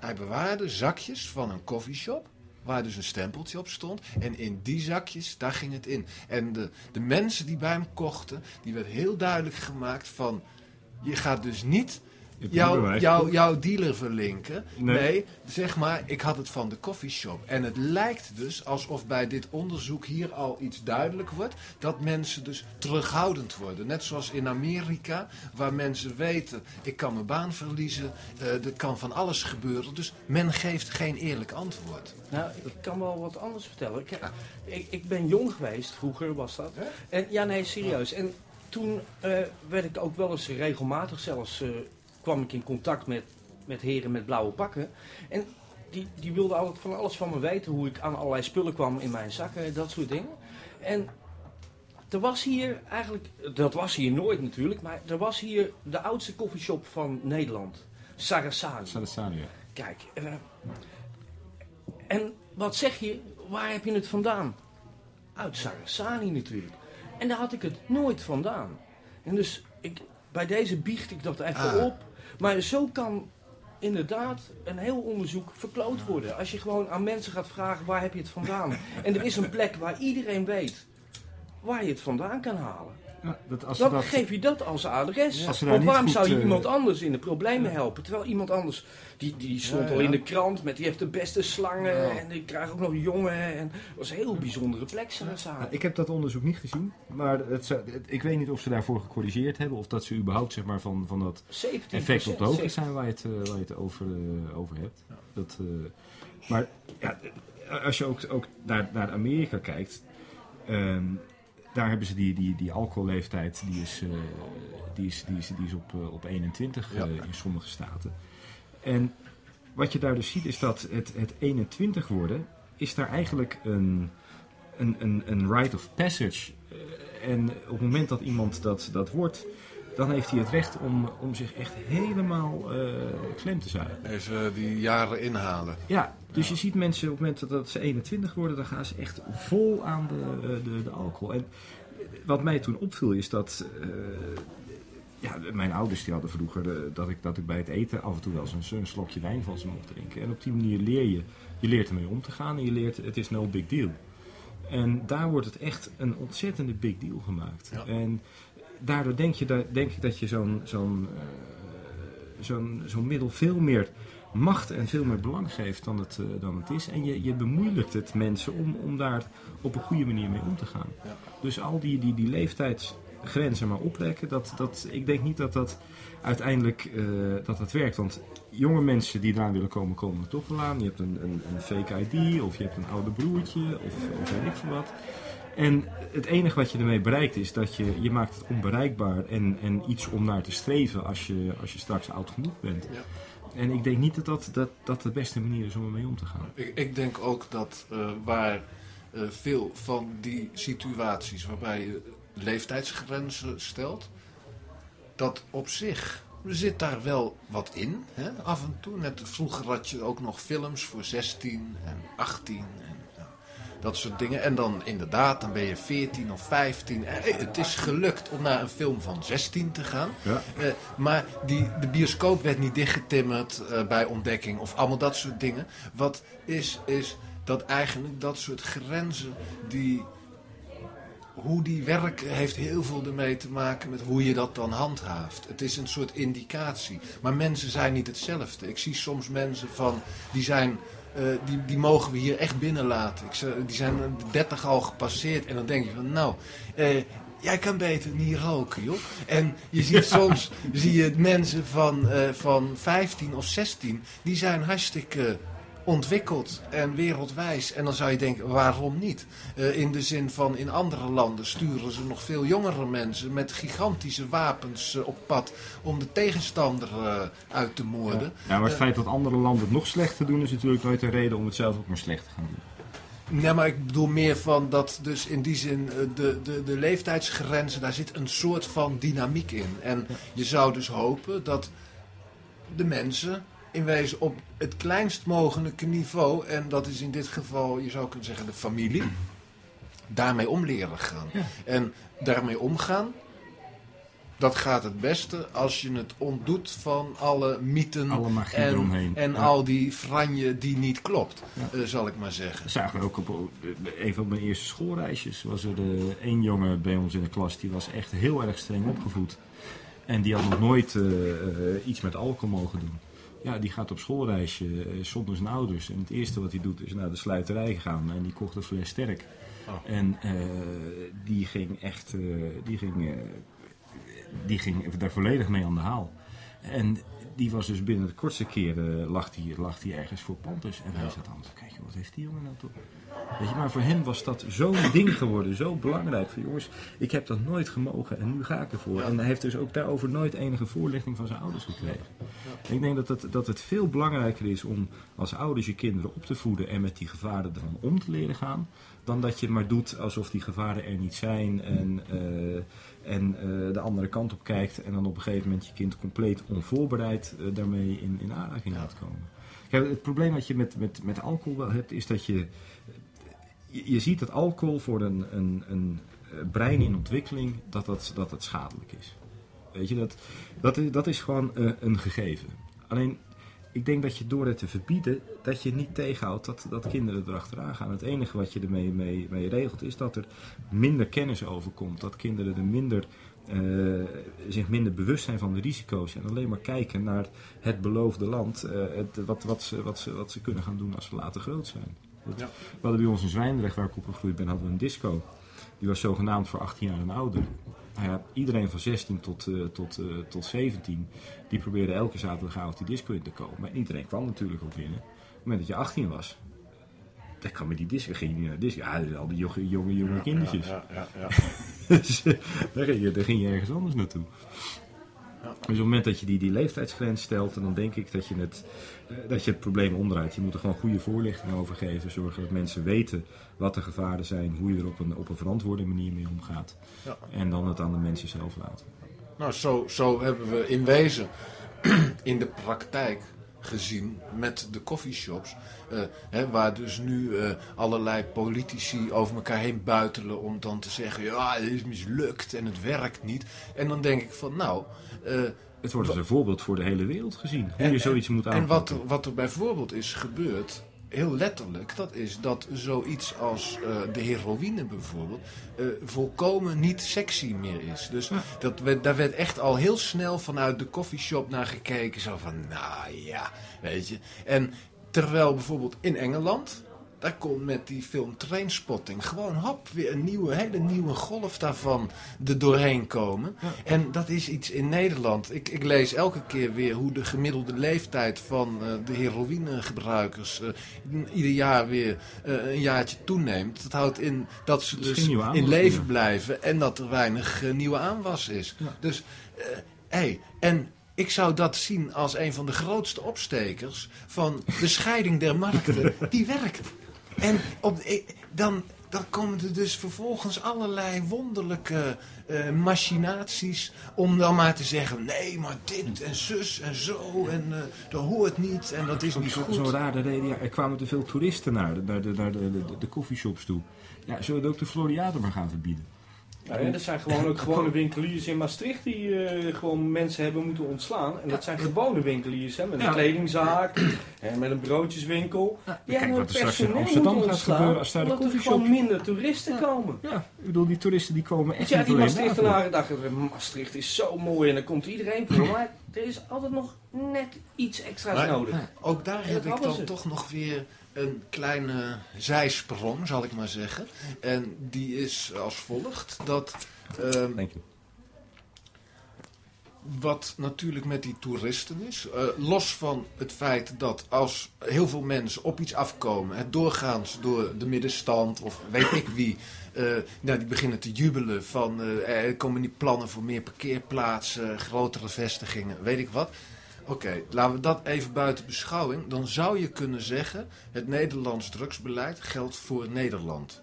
Speaker 1: hij bewaarde zakjes van een coffeeshop... waar dus een stempeltje op stond. En in die zakjes, daar ging het in. En de, de mensen die bij hem kochten... die werd heel duidelijk gemaakt van... je gaat dus niet... Jouw,
Speaker 2: bewijs.
Speaker 1: jouw, jouw dealer verlinken.
Speaker 2: Nee.
Speaker 1: Nee. zeg maar, ik had het van de coffeeshop. En het lijkt dus alsof bij dit onderzoek hier al iets duidelijk wordt. Dat mensen dus terughoudend worden. Net zoals in Amerika, waar mensen weten, ik kan mijn baan verliezen. eh, er kan van alles gebeuren. Dus men geeft geen eerlijk antwoord.
Speaker 3: Nou, ik kan wel wat anders vertellen. Ik, ik, ik ben jong geweest, vroeger was dat. En, ja, nee, serieus. En toen eh, werd ik ook wel eens regelmatig zelfs... eh, kwam ik in contact met, met heren met blauwe pakken. En die, die wilde altijd van alles van me weten. Hoe ik aan allerlei spullen kwam in mijn zakken, dat soort dingen. En er was hier eigenlijk, dat was hier nooit natuurlijk, maar er was hier de oudste koffieshop van Nederland. Sarasani.
Speaker 2: Sarasani, ja.
Speaker 3: Kijk, eh, en wat zeg je, waar heb je het vandaan? Uit Sarasani natuurlijk. En daar had ik het nooit vandaan. En dus ik, bij deze biecht ik dat even
Speaker 1: Ah.
Speaker 3: op. Maar zo kan inderdaad een heel onderzoek verkloot worden. Als je gewoon aan mensen gaat vragen waar heb je het vandaan. En er is een plek waar iedereen weet waar je het vandaan kan halen.
Speaker 2: Ja, dat, als
Speaker 3: Dan
Speaker 2: dat,
Speaker 3: geef je dat als adres.
Speaker 2: Als
Speaker 3: Want waarom zou je
Speaker 2: eh,
Speaker 3: iemand anders in de problemen helpen? Terwijl iemand anders, die, die stond al in de krant met die heeft de beste slangen. En die krijgt ook nog jongen. En het was een heel bijzondere plek, Sarasani.
Speaker 2: Nou, ik heb dat onderzoek niet gezien, maar het, zou- het- ik weet niet of ze daarvoor gecorrigeerd hebben of dat ze überhaupt zeg maar, van, van dat
Speaker 3: 17
Speaker 2: effect op de hoogte zijn waar je het, eh, waar je het over, eh, over hebt. Dat, maar ja, als je ook, ook naar, naar Amerika kijkt, ehm, daar hebben ze die, die, die alcoholleeftijd, die is, eh, die is, die is, die is op, eh, op 21
Speaker 1: Ja.
Speaker 2: eh, in sommige staten. En wat je daar dus ziet is dat het, het 21 worden, is daar eigenlijk een, een, een, een rite of passage. En op het moment dat iemand dat, dat wordt, dan heeft hij het recht om, om zich echt helemaal eh, klem te zuigen.
Speaker 1: Even die jaren inhalen.
Speaker 2: Ja, dus je ziet mensen op het moment dat ze 21 worden, dan gaan ze echt vol aan de, eh, de, de alcohol. En wat mij toen opviel is dat. eh, ja, mijn ouders die hadden vroeger eh, dat, ik, dat ik bij het eten af en toe wel eens een, slokje wijn van ze mocht drinken. En op die manier leer je, je leert ermee om te gaan en je leert het is no big deal. En daar wordt het echt een ontzettende big deal gemaakt.
Speaker 1: Ja.
Speaker 2: En daardoor denk, je, dat- denk ik dat je zo'n zo'n eh, zo'n zo'n middel veel meer macht en veel meer belang geeft dan het, eh, dan het is. En je, je bemoeilijkt het mensen om, om daar op een goede manier mee om te gaan.
Speaker 1: Ja.
Speaker 2: Dus al die, die, die leeftijdsgrenzen maar oprekken, dat, dat, ik denk niet dat dat uiteindelijk eh, dat dat werkt. Want jonge mensen die eraan willen komen, komen er toch wel aan. Je hebt een, een, een fake ID of je hebt een oude broertje of, of weet ik veel wat. En het enige wat je ermee bereikt is dat je, je maakt het onbereikbaar en, en iets om naar te streven als je, als je straks oud genoeg bent.
Speaker 1: Ja.
Speaker 2: En ik denk niet dat dat, dat dat de beste manier is om ermee om te gaan.
Speaker 1: Ik, ik denk ook dat eh, waar eh, veel van die situaties waarbij je leeftijdsgrenzen stelt, dat op zich zit daar wel wat in. Hè? Af en toe. Net vroeger had je ook nog films voor 16 en 18 en ja, dat soort dingen. En dan inderdaad, dan ben je 14 of 15. En, eh, het is gelukt om naar een film van 16 te gaan.
Speaker 2: Ja.
Speaker 1: Eh, maar die, de bioscoop werd niet dichtgetimmerd eh, bij ontdekking of allemaal dat soort dingen. Wat is, is dat eigenlijk dat soort grenzen, die, hoe die werken, heeft heel veel ermee te maken met hoe je dat dan handhaaft. Het is een soort indicatie. Maar mensen zijn niet hetzelfde. Ik zie soms mensen van, die zijn... eh, die, die mogen we hier echt binnenlaten. Ik, die zijn de 30 al gepasseerd. En dan denk je van, nou, eh, jij kan beter niet roken, joh. En je ziet soms zie je mensen van, eh, van 15 of 16, die zijn hartstikke ontwikkeld en wereldwijs. En dan zou je denken, waarom niet? Eh, in de zin van, in andere landen sturen ze nog veel jongere mensen met gigantische wapens eh, op pad om de tegenstander eh, uit te moorden.
Speaker 2: Ja, maar het feit dat andere landen het nog slechter doen is natuurlijk nooit een reden om het zelf ook maar slecht te gaan doen.
Speaker 1: Nee, maar ik bedoel meer van dat dus in die zin de, de, de leeftijdsgrenzen, daar zit een soort van dynamiek in. En je zou dus hopen dat de mensen in wezen op het kleinst mogelijke niveau, en dat is in dit geval, je zou kunnen zeggen, de familie, daarmee om leren gaan. En daarmee omgaan, dat gaat het beste als je het ontdoet van alle mythen
Speaker 2: Alle magie
Speaker 1: en,
Speaker 2: eromheen.
Speaker 1: en
Speaker 2: Ja.
Speaker 1: al die franje die niet klopt,
Speaker 2: Ja.
Speaker 1: eh, zal ik maar zeggen.
Speaker 2: Dat zagen we ook op eh, een van mijn eerste schoolreisjes. Was er eh, één jongen bij ons in de klas die was echt heel erg streng opgevoed. En die had nog nooit iets met alcohol mogen doen. Ja, die gaat op schoolreisje eh, zonder zijn ouders. En het eerste wat hij doet is naar de sluiterij gaan. En die kocht een fles sterk.
Speaker 1: Oh.
Speaker 2: En eh, die ging echt, eh, die ging, eh, die ging daar volledig mee aan de haal. En die was dus binnen de kortste keren lag die, lag die ergens voor Panthers. En hij
Speaker 1: Ja.
Speaker 2: allemaal te kijken, wat heeft die jongen nou toch? Weet je, maar voor hem was dat zo'n ding geworden, zo belangrijk. Van jongens, ik heb dat nooit gemogen en nu ga ik ervoor. En hij heeft dus ook daarover nooit enige voorlichting van zijn ouders gekregen. Ik denk dat het, dat het veel belangrijker is om als ouders je kinderen op te voeden en met die gevaren ervan om te leren gaan. Dan dat je maar doet alsof die gevaren er niet zijn en, eh, en eh, de andere kant op kijkt. En dan op een gegeven moment je kind compleet onvoorbereid eh, daarmee in, in aanraking laat komen. Kijk, het probleem wat je met, met, met alcohol wel hebt, is dat je, je. Ziet dat alcohol voor een, een, een eh, brein in ontwikkeling dat dat, dat schadelijk is. Weet je, dat, dat, is, dat is gewoon eh, een gegeven. Alleen, ik denk dat je door het te verbieden, dat je niet tegenhoudt dat, dat kinderen erachteraan gaan. Het enige wat je ermee mee, regelt, is dat er minder kennis over komt. Dat kinderen er minder, eh, zich minder bewust zijn van de risico's. En alleen maar kijken naar het beloofde land. het, wat, wat, ze, wat, ze, wat ze kunnen gaan doen als ze later groot zijn. Dat-
Speaker 1: Ja.
Speaker 2: We hadden bij ons in Zwijndrecht, waar ik opgegroeid ben, hadden we een disco. Die was zogenaamd voor 18 jaar en ouder. Nou ja, iedereen van 16 tot, eh, tot, eh, tot 17, die probeerde elke zaterdagavond die disco in te komen. Maar iedereen kwam natuurlijk ook binnen. Op het moment dat je 18 was, dan kwam je die disco, ging je niet naar de disco. Ja, al die jonge, jonge, jonge kindertjes.
Speaker 1: Ja, ja, ja.
Speaker 2: Dus eh, daar, ging je, daar ging je ergens anders naartoe. Dus op het moment dat je die, die leeftijdsgrens stelt, dan denk ik dat je, het, eh, dat je het probleem omdraait. Je moet er gewoon goede voorlichting over geven. Zorgen dat mensen weten wat de gevaren zijn, hoe je er op een, op een verantwoorde manier mee omgaat.
Speaker 1: Ja.
Speaker 2: En dan het aan de mensen zelf laten.
Speaker 1: Nou, zo, zo hebben we in wezen in de praktijk gezien met de coffeeshops. eh, hè, waar dus nu eh, allerlei politici over elkaar heen buitelen om dan te zeggen: ja, het is mislukt en het werkt niet. En dan denk ik van, nou. eh,
Speaker 2: Het wordt als een voorbeeld voor de hele wereld gezien. Hoe
Speaker 1: En-
Speaker 2: je zoiets moet
Speaker 1: en
Speaker 2: aanpakken.
Speaker 1: wat er, wat er bijvoorbeeld is gebeurd, heel letterlijk, dat is dat zoiets als eh, de heroïne bijvoorbeeld eh, volkomen niet sexy meer is. Dus dat werd, daar werd echt al heel snel vanuit de coffeeshop naar gekeken. Zo van, nou ja, weet je. En terwijl bijvoorbeeld in Engeland... Daar komt met die film Trainspotting gewoon hop, weer een nieuwe, hele nieuwe golf daarvan er doorheen komen. En dat is iets in Nederland. Ik, ik lees elke keer weer hoe de gemiddelde leeftijd van eh, de heroïnegebruikers eh, ieder jaar weer eh, een jaartje toeneemt. Dat houdt in dat ze
Speaker 2: Dat
Speaker 1: dus in leven blijven en dat er weinig nieuwe aanwas is.
Speaker 2: Ja.
Speaker 1: Dus, hey, en ik zou dat zien als een van de grootste opstekers van de scheiding der markten. Die werkt. En op, ik- dan, dan komen er dus vervolgens allerlei wonderlijke eh, machinaties om dan maar te zeggen... nee, maar dit en zus en zo en eh, dat hoort niet en dat is niet
Speaker 2: zo-
Speaker 1: goed.
Speaker 2: Zo'n rare reden. Ja, er kwamen te veel toeristen naar, de- naar, de, naar de, de, toe. Ja, zullen we ook de Floriade maar gaan verbieden?
Speaker 3: Ja, er zijn gewoon ook gewone winkeliers in Maastricht die eh, gewoon mensen hebben moeten ontslaan. En dat zijn gewone winkeliers, hè, met een
Speaker 2: Ja.
Speaker 3: kledingzaak, hè, met een broodjeswinkel. Die
Speaker 2: kijk
Speaker 3: hebben
Speaker 2: wat er straks in
Speaker 3: personeel
Speaker 2: Amsterdam
Speaker 3: moeten
Speaker 2: gaat
Speaker 3: ontslaan,
Speaker 2: gebeuren als daar de
Speaker 3: er gewoon minder toeristen komen.
Speaker 2: Ja, ik bedoel, die toeristen die komen echt
Speaker 3: ja,
Speaker 2: niet
Speaker 3: die
Speaker 2: alleen daarvoor.
Speaker 3: Maastrichtenaren dachten, Maastricht is zo mooi en daar komt iedereen voor. Maar er is altijd nog net iets extra's
Speaker 1: Maar-
Speaker 3: nodig.
Speaker 1: Ook daar
Speaker 3: Ja,
Speaker 1: heb
Speaker 3: dat
Speaker 1: ik dan
Speaker 3: ze.
Speaker 1: toch nog weer een kleine zijsprong, zal ik maar zeggen. En die is als volgt. Dat ehm,
Speaker 2: Dank je.
Speaker 1: wat natuurlijk met die toeristen is, eh, los van het feit dat als heel veel mensen op iets afkomen, het doorgaans door de middenstand of weet ik wie, eh, nou, die beginnen te jubelen van eh, er komen niet plannen voor meer parkeerplaatsen, grotere vestigingen, weet ik wat. Oké, laten we dat even buiten beschouwing. Dan zou je kunnen zeggen, het Nederlands drugsbeleid geldt voor Nederland.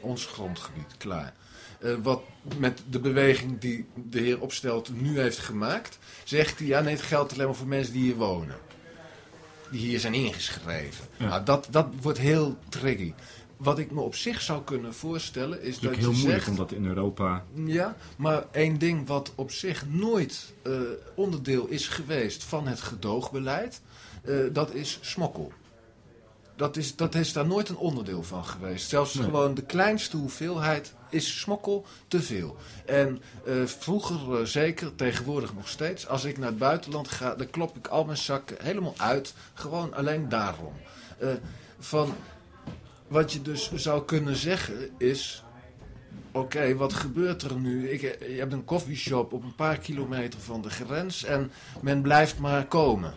Speaker 1: Ons grondgebied, klaar. Eh, wat met de beweging die de heer Opstelt nu heeft gemaakt, zegt hij, ja nee, het geldt alleen maar voor mensen die hier wonen. Die hier zijn ingeschreven.
Speaker 2: Ja.
Speaker 1: Nou, dat, dat wordt heel tricky. Wat ik me op zich zou kunnen voorstellen is
Speaker 2: Het is
Speaker 1: dat
Speaker 2: ook heel
Speaker 1: je
Speaker 2: moeilijk
Speaker 1: zegt...
Speaker 2: omdat in Europa...
Speaker 1: Ja, maar één ding wat op zich nooit eh, onderdeel is geweest van het gedoogbeleid, eh, dat is smokkel. Dat is, dat is daar nooit een onderdeel van geweest. Zelfs
Speaker 2: Nee.
Speaker 1: gewoon de kleinste hoeveelheid is smokkel te veel. En eh, vroeger zeker, tegenwoordig nog steeds, als ik naar het buitenland ga, dan klop ik al mijn zakken helemaal uit. Gewoon alleen daarom. Van, wat je dus zou kunnen zeggen is, oké, wat gebeurt er nu? Ik, je hebt een koffieshop op een paar kilometer van de grens en men blijft maar komen.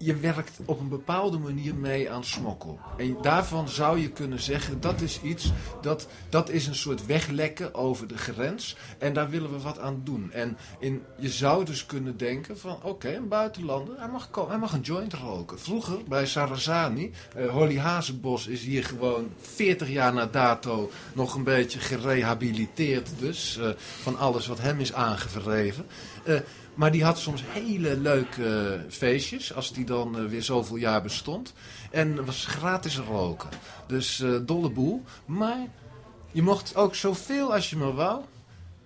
Speaker 1: Eh, je werkt op een bepaalde manier mee aan smokkel. En daarvan zou je kunnen zeggen, dat is iets, dat, dat is een soort weglekken over de grens. En daar willen we wat aan doen. En in, je zou dus kunnen denken van, oké, een buitenlander, hij mag, hij mag een joint roken. Vroeger, bij Sarazani, uh, Holly Hazenbos is hier gewoon 40 jaar na dato nog een beetje gerehabiliteerd dus, uh, van alles wat hem is aangevreven. Uh, maar die had soms hele leuke feestjes, als die dan uh, weer zoveel jaar bestond. En was gratis roken. Dus uh, dolle boel. Maar je mocht ook zoveel als je maar wou.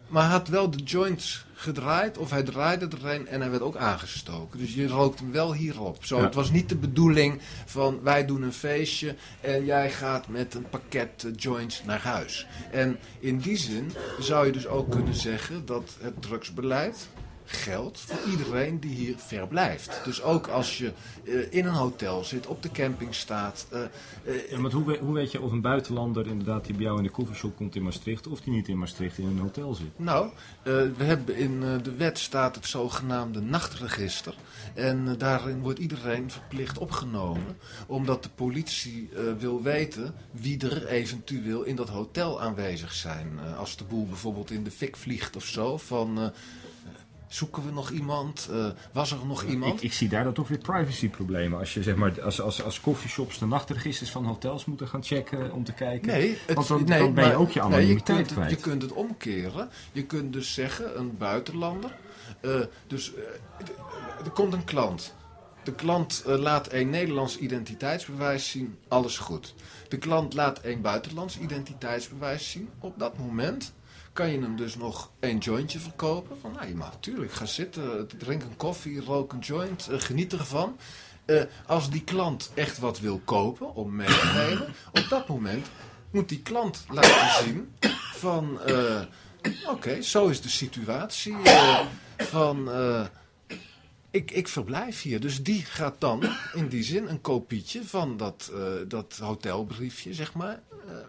Speaker 1: Maar hij had wel de joints gedraaid, of hij draaide er een en hij werd ook aangestoken. Dus je rookt hem wel hierop. Zo,
Speaker 2: Ja.
Speaker 1: Het was niet de bedoeling van wij doen een feestje en jij gaat met een pakket eh, joints naar huis. En in die zin zou je dus ook kunnen zeggen dat het drugsbeleid geldt voor iedereen die hier verblijft. Dus ook als je eh, in een hotel zit, op de camping staat. eh, eh,
Speaker 2: Ja, maar hoe, we- hoe weet je of een buitenlander inderdaad die bij jou in de koffieshop komt in Maastricht of die niet in Maastricht in een hotel zit?
Speaker 1: Nou, eh, we hebben in eh, de wet staat het zogenaamde nachtregister. En eh, daarin wordt iedereen verplicht opgenomen. Omdat de politie eh, wil weten wie er eventueel in dat hotel aanwezig zijn. Eh, als de boel bijvoorbeeld in de fik vliegt of zo. Van, eh, zoeken we nog iemand? Eh, was er nog iemand?
Speaker 2: Ik, ik zie daar dan toch weer privacyproblemen. Als je zeg maar als, als, als coffeeshops de nachtregisters van hotels moeten gaan checken om te kijken.
Speaker 1: Nee, het,
Speaker 2: Want dan-
Speaker 1: nee,
Speaker 2: dan ben je
Speaker 1: maar-
Speaker 2: ook je
Speaker 1: nee,
Speaker 2: anonimiteit
Speaker 1: kunt het,
Speaker 2: kwijt.
Speaker 1: je kunt het omkeren. Je kunt dus zeggen, een buitenlander. eh, dus eh, er komt een klant. De klant laat een Nederlands identiteitsbewijs zien, alles goed. De klant laat een buitenlands identiteitsbewijs zien. Op dat moment kan je hem dus nog een jointje verkopen. Van, nou, je mag natuurlijk, ga zitten, drink een koffie, rook een joint, eh, geniet ervan. Eh, als die klant echt wat wil kopen om mee te nemen, op dat moment moet die klant laten zien van, eh, oké, zo is de situatie van, ik, ik verblijf hier. Dus die gaat dan in die zin een kopietje van dat, dat hotelbriefje, zeg maar,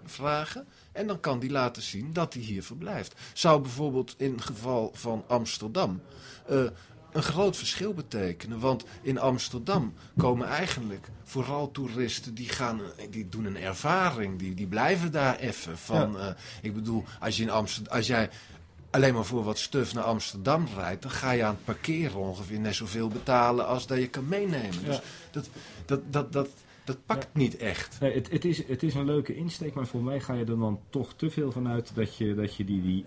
Speaker 1: vragen. En dan kan die laten zien dat hij hier verblijft. Zou bijvoorbeeld in het geval van Amsterdam eh, een groot verschil betekenen. Want in Amsterdam komen eigenlijk vooral toeristen die, gaan, die doen een ervaring. Die, die blijven daar even. Van, eh, ik bedoel, als, je in Amsterdam, als jij alleen maar voor wat stuf naar Amsterdam rijdt, dan ga je aan het parkeren ongeveer net zoveel betalen als dat je kan meenemen. Dus
Speaker 2: Ja.
Speaker 1: dat, dat, dat, dat, dat pakt niet echt.
Speaker 2: Nee, het, het, is, het is een leuke insteek, maar voor mij ga je er dan toch te veel vanuit dat je, dat je die, die,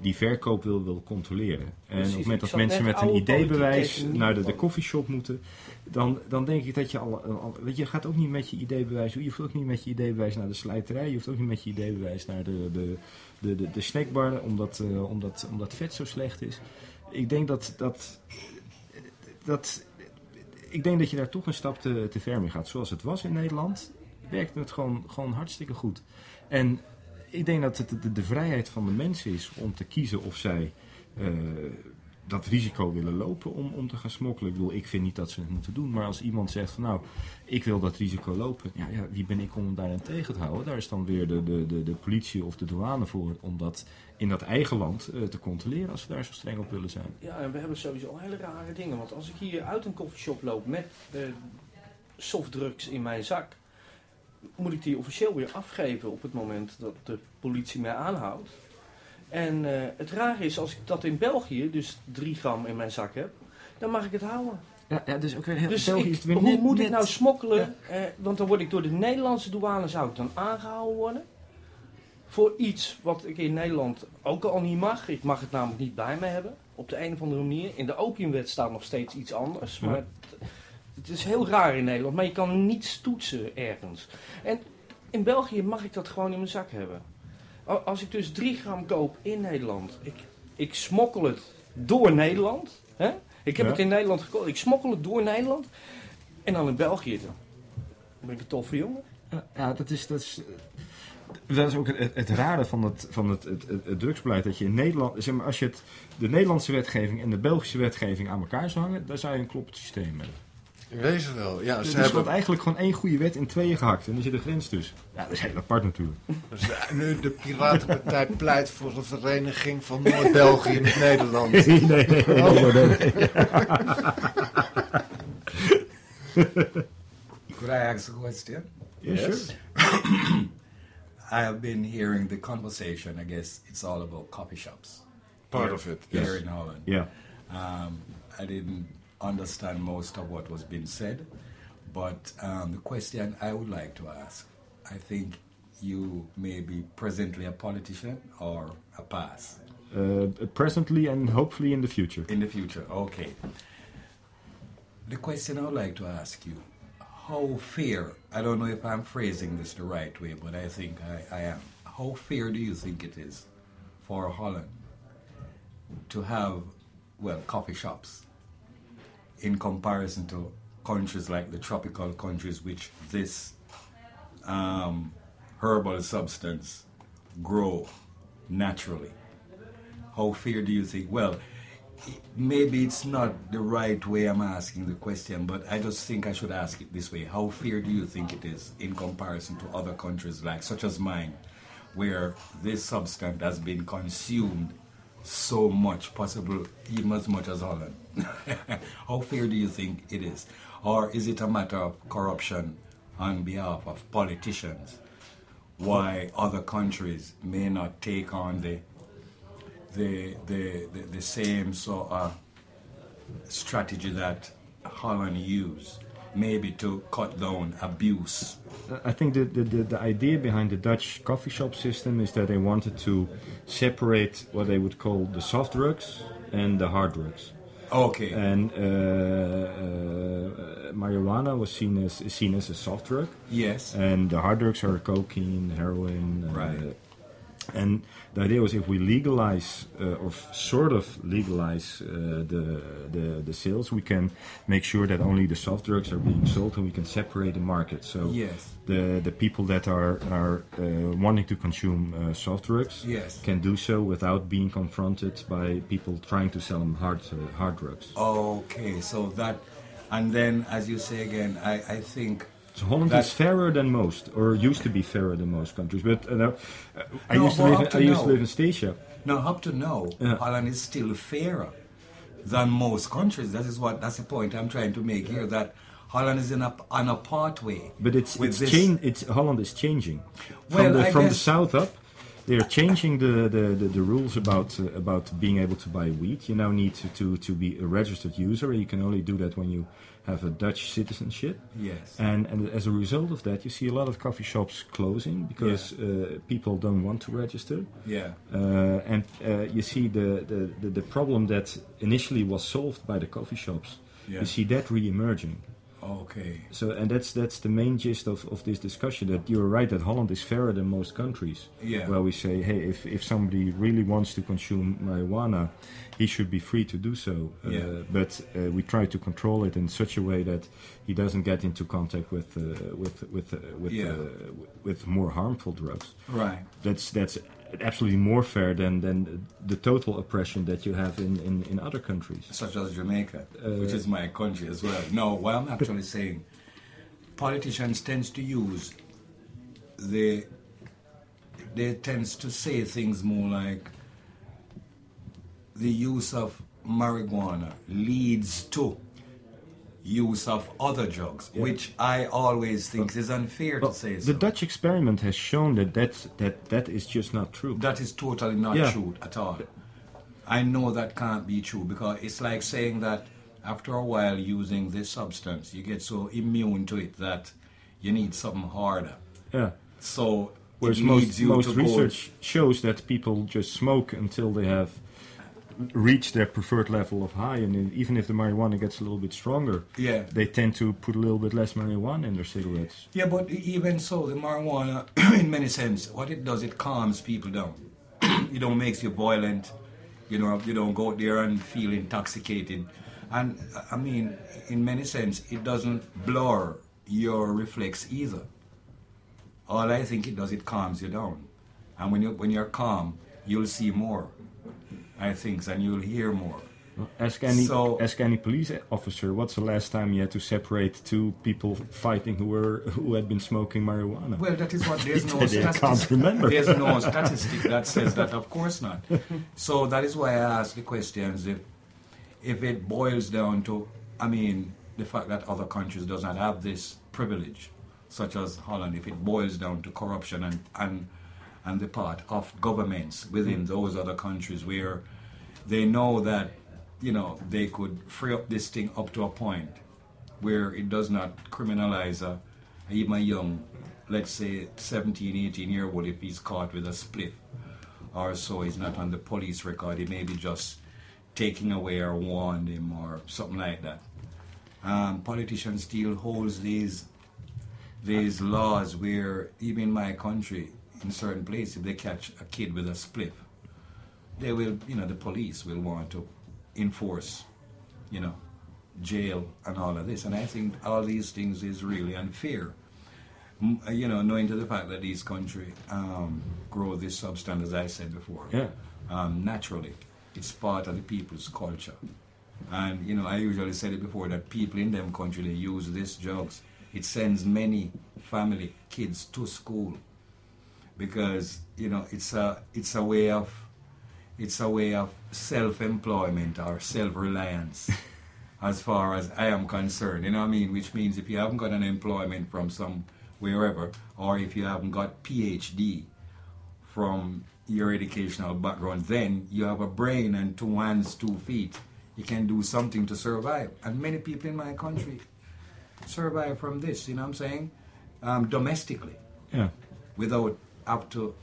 Speaker 2: die verkoop wil, wil controleren. En
Speaker 3: Precies,
Speaker 2: op het moment dat mensen met een
Speaker 3: politiek
Speaker 2: naar de, koffieshop moeten, dan, dan denk ik dat je al, al- Weet je, je gaat ook niet met je ID-bewijs. Je hoeft ook niet met je ID-bewijs naar de slijterij. Je hoeft ook niet met je ID-bewijs naar de, de, de, de, de snackbar, omdat, eh, omdat, omdat vet zo slecht is. Ik denk dat. dat, dat ik denk dat je daar toch een stap te, te ver mee gaat. Zoals het was in Nederland, werkte het gewoon, gewoon hartstikke goed. En ik denk dat het de, de vrijheid van de mensen is om te kiezen of zij eh, dat risico willen lopen om, om te gaan smokkelen. Ik bedoel, ik vind niet dat ze het moeten doen. Maar als iemand zegt van nou, ik wil dat risico lopen. Ja, ja, wie ben ik om daarin tegen te houden? Daar is dan weer de, de, de, de politie of de douane voor om dat in dat eigen land eh, te controleren als ze daar zo streng op willen zijn.
Speaker 3: Ja, en we hebben sowieso hele rare dingen. Want als ik hier uit een koffieshop loop met eh, softdrugs in mijn zak, moet ik die officieel weer afgeven op het moment dat de politie mij aanhoudt. En eh, het rare is, als ik dat in België, dus 3 gram in mijn zak heb, dan mag ik het houden.
Speaker 2: Ja, ja dus ook weer heel
Speaker 3: Dus
Speaker 2: België
Speaker 3: ik-
Speaker 2: is het weer
Speaker 3: hoe
Speaker 2: net-
Speaker 3: moet ik nou smokkelen? Eh, want dan word ik door de Nederlandse douane, zou ik dan aangehouden worden? Voor iets wat ik in Nederland ook al niet mag. Ik mag het namelijk niet bij me hebben. Op de een of andere manier. In de opiumwet staat nog steeds iets anders. Maar het, het is heel raar in Nederland. Maar je kan niets toetsen ergens. En in België mag ik dat gewoon in mijn zak hebben. Als ik dus 3 gram koop in Nederland. Ik, ik smokkel het door Nederland. Hè? Ik heb
Speaker 2: Ja.
Speaker 3: het in Nederland gekocht. Ik smokkel het door Nederland. En dan in België. Dan ben ik een toffe jongen.
Speaker 2: Ja, ja, dat is, dat is, dat is ook het, het, het rare van, het, van het, het, het, het drugsbeleid. Dat je in Nederland, zeg maar, als je het, de Nederlandse wetgeving en de Belgische wetgeving aan elkaar zou hangen, dan zou je een kloppend systeem hebben.
Speaker 1: In wezen wel. Ja,
Speaker 2: Dus
Speaker 1: ze
Speaker 2: er wordt
Speaker 1: hebben
Speaker 2: eigenlijk gewoon één goede wet in tweeën gehakt. En er zit een grens tussen. Ja, dat is heel apart natuurlijk.
Speaker 1: dus de- nu de Piratenpartij pleit voor een vereniging van Noord-België met Nederland.
Speaker 2: Nee, nee, nee. nee, nee, nee, nee.
Speaker 4: Could I ask a question?
Speaker 2: Yeah, sure.
Speaker 4: I have been hearing the conversation. I guess it's all about coffee shops
Speaker 1: Part
Speaker 4: here,
Speaker 1: of it,
Speaker 4: here
Speaker 1: yes.
Speaker 4: in Holland.
Speaker 2: Yeah.
Speaker 4: Um, I didn't understand most of what was being said, but um, the question I would like to ask, I think you may be presently a politician or a pass
Speaker 2: Uh, presently and hopefully in the future.
Speaker 4: in the future. Okay. The question I would like to ask you: How fair? I don't know if I'm phrasing this the right way, but I think I, I am. How fair do you think it is for Holland to have, well, coffee shops in comparison to countries like the tropical countries, which this um, herbal substance grow naturally? How fair do you think? Well, maybe it's not the right way I'm asking the question, but I just think I should ask it this way. How fair do you think it is in comparison to other countries like such as mine, where this substance has been consumed so much, possible even as much as Holland? How fair do you think it is? Or is it a matter of corruption on behalf of politicians? Why other countries may not take on the the, the, the, the same sort of strategy that Holland used, maybe to cut down abuse.
Speaker 2: I think the, the, the, the idea behind the Dutch coffee shop system is that they wanted to separate what they would call the soft drugs and the hard drugs.
Speaker 4: Okay.
Speaker 2: And uh, uh, marijuana was seen as seen as a soft drug,
Speaker 4: yes.
Speaker 2: and the hard drugs are cocaine, heroin. uh,
Speaker 4: Right.
Speaker 2: And the idea was if we legalize uh, or f- sort of legalize uh, the, the the sales, we can make sure that only the soft drugs are being sold, and we can separate the market. So
Speaker 4: Yes.
Speaker 2: the the people that are are uh, wanting to consume uh, soft drugs
Speaker 4: Yes.
Speaker 2: can do so without being confronted by people trying to sell them hard uh, hard drugs.
Speaker 4: Okay, so that, and then as you say again, I, I think.
Speaker 2: So Holland
Speaker 4: That-
Speaker 2: is fairer than most, or used to be fairer than most countries. But uh, I
Speaker 4: No,
Speaker 2: used to live. In,
Speaker 4: to
Speaker 2: I used to live in Stasia.
Speaker 4: Now, up to now,
Speaker 2: Yeah.
Speaker 4: Holland is still fairer than most countries. That is what that's the point I'm trying to make here. That Holland is in a on a pathway.
Speaker 2: But it's it's change. It's Holland is changing from
Speaker 4: Well,
Speaker 2: the
Speaker 4: I
Speaker 2: from the south up. They are changing the, the, the, the rules about uh, about being able to buy wheat. You now need to, to, to be a registered user. And you can only do that when you have a Dutch citizenship.
Speaker 4: Yes.
Speaker 2: And, and as a result of that, you see a lot of coffee shops closing because uh, people don't want to register.
Speaker 4: Yeah.
Speaker 2: Uh, and uh, you see the, the, the, the problem that initially was solved by the coffee shops.
Speaker 4: Yeah.
Speaker 2: You see that re-emerging.
Speaker 4: Okay.
Speaker 2: So, and that's that's the main gist of, of this discussion. That you're right that Holland is fairer than most countries.
Speaker 4: Yeah.
Speaker 2: Where we say, hey, if, if somebody really wants to consume marijuana, he should be free to do so. Uh,
Speaker 4: Yeah.
Speaker 2: but uh, we try to control it in such a way that he doesn't get into contact with uh, with with uh, with
Speaker 4: Yeah.
Speaker 2: uh, with more harmful drugs.
Speaker 4: Right.
Speaker 2: That's that's absolutely more fair than than the total oppression that you have in, in, in other countries.
Speaker 4: such as Jamaica,
Speaker 2: Uh,
Speaker 4: which is my country as well. No, what I'm actually saying, politicians tends to use the they tends to say things more like the use of marijuana leads to use of other drugs, which I always think is unfair to say
Speaker 2: the
Speaker 4: so.
Speaker 2: Dutch experiment has shown that that, that that is just not true.
Speaker 4: That is totally not
Speaker 2: Yeah.
Speaker 4: true at all. I know that can't be true because it's like saying that after a while using this substance, you get so immune to it that you need something harder.
Speaker 2: yeah.
Speaker 4: So
Speaker 2: Whereas
Speaker 4: it
Speaker 2: most,
Speaker 4: you
Speaker 2: most research shows that people just smoke until they have reached their preferred level of high, and even if the marijuana gets a little bit stronger,
Speaker 4: Yeah.
Speaker 2: they tend to put a little bit less marijuana in their cigarettes.
Speaker 4: Yeah, but even so, the marijuana, in many sense, what it does, it calms people down. it don't makes you violent. You know, you don't go out there and feel intoxicated. And I mean, in many sense, it doesn't blur your reflex either. All I think it does, it calms you down. And when you when you're calm, you'll see more. I think, and you'll hear more.
Speaker 2: Ask any
Speaker 4: So-
Speaker 2: ask any police officer. What's the last time you had to separate two people fighting who were who had been smoking marijuana?
Speaker 4: Well, that is what there's no
Speaker 2: They can't remember.
Speaker 4: There's no statistic that says that. Of course not. So that is why I ask the questions. If if it boils down to, I mean, the fact that other countries does not have this privilege, such as Holland, if it boils down to corruption and and and the part of governments within those other countries where they know that you know they could free up this thing up to a point where it does not criminalize a, even a young, let's say 17, 18 year old if he's caught with a split or so he's not on the police record, he may be just taking away or warned him or something like that. Um, politicians still holds these these laws where even my country, in certain places, if they catch a kid with a spliff, they will, you know, the police will want to enforce, you know, jail and all of this. And I think all these things is really unfair. Uh, You know, knowing to the fact that these country um, grow this substance, as I said before,
Speaker 2: Yeah.
Speaker 4: um, naturally, it's part of the people's culture. And you know, I usually said it before that people in them country they use these drugs. It sends many family kids to school because you know it's a it's a way of it's a way of self-employment or self-reliance as far as I am concerned. You know what I mean? Which means if you haven't got an employment from some wherever, or if you haven't got PhD from your educational background, then you have a brain and two hands, two feet. You can do something to survive. And many people in my country survive from this, you know what I'm saying? Um, domestically
Speaker 2: Yeah.
Speaker 4: without have to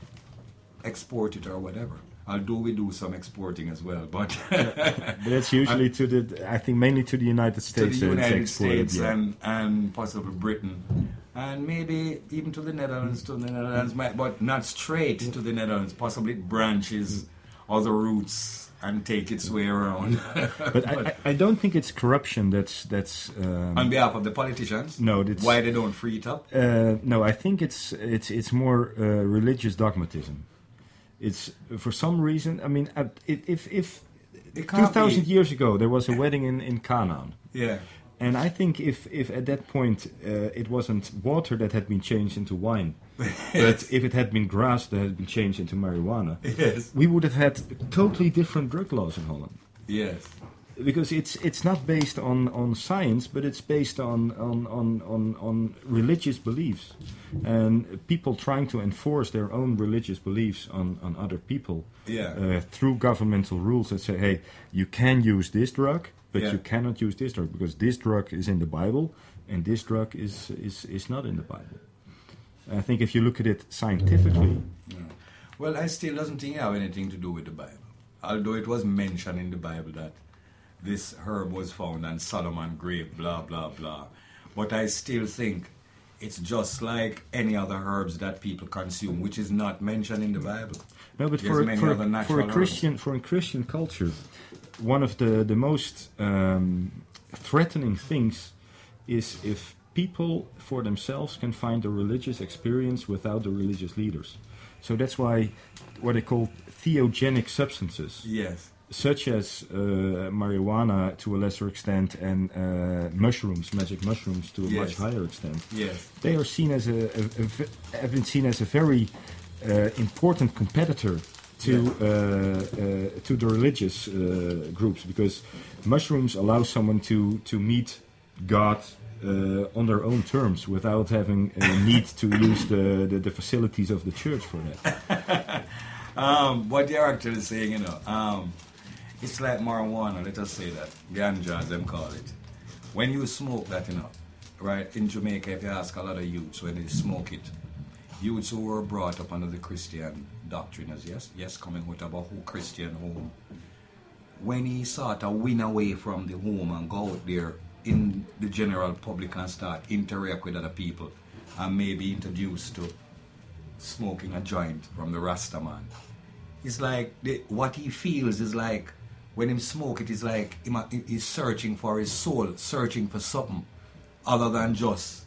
Speaker 4: export it or whatever. Although we do some exporting as well, but
Speaker 2: But that's usually to the, I think mainly to the United States.
Speaker 4: to
Speaker 2: the it's
Speaker 4: United States
Speaker 2: yeah.
Speaker 4: and, and possibly Britain, and maybe even to the Netherlands. To the Netherlands, mm. but not straight mm. to the Netherlands. Possibly branches mm. other routes and take its way around.
Speaker 2: But I, I, don't think it's corruption that's that's. Um,
Speaker 4: on behalf of the politicians,
Speaker 2: no, that's
Speaker 4: why they don't free it up?
Speaker 2: Uh, no, I think it's it's it's more uh, religious dogmatism. It's for some reason. I mean, uh, if if
Speaker 4: It
Speaker 2: two thousand years ago there was a wedding in in Canaan,
Speaker 4: Yeah,
Speaker 2: and I think if if at that point uh, it wasn't water that had been changed into wine, but if it had been grass that had been changed into marijuana,
Speaker 4: yes,
Speaker 2: we would have had totally different drug laws in Holland.
Speaker 4: Yes,
Speaker 2: because it's it's not based on, on science, but it's based on on, on, on on religious beliefs, and people trying to enforce their own religious beliefs on, on other people
Speaker 4: yeah,
Speaker 2: uh, through governmental rules that say, hey, you can use this drug, but
Speaker 4: Yeah.
Speaker 2: you cannot use this drug because this drug is in the Bible and this drug is is, is not in the Bible. I think if you look at it scientifically,
Speaker 4: Yeah. Well, I still doesn't think it have anything to do with the Bible. Although it was mentioned in the Bible that this herb was found on Solomon grave, blah blah blah. But I still think it's just like any other herbs that people consume, which is not mentioned in the Bible.
Speaker 2: No, but for,
Speaker 4: many
Speaker 2: for,
Speaker 4: other
Speaker 2: for
Speaker 4: natural
Speaker 2: a
Speaker 4: herbs.
Speaker 2: Christian for a Christian culture, one of the the most um, threatening things is if people for themselves can find a religious experience without the religious leaders. So that's why what they call theogenic substances,
Speaker 4: Yes.
Speaker 2: Such as uh, marijuana to a lesser extent and uh, mushrooms, magic mushrooms to a much higher extent,
Speaker 4: Yes.
Speaker 2: they are seen as a, a, a have been seen as a very uh, important competitor to
Speaker 4: Yeah.
Speaker 2: uh, uh, to the religious uh, groups because mushrooms allow someone to to meet God uh, on their own terms without having a need to use the, the, the facilities of the church for that.
Speaker 4: Um, what you're actually saying, you know, um, it's like marijuana, let us say that. Ganja, as them call it. When you smoke that, you know, right, in Jamaica, if you ask a lot of youths when they smoke it, youths who were brought up under the Christian doctrine, as yes, yes, coming out of a whole Christian home, when he sort of win away from the home and go out there in the general public and start interact with other people and maybe introduced to smoking a joint from the Rastaman. It's like the, what he feels is like when him smoke it is like him, a- he's searching for his soul, searching for something other than just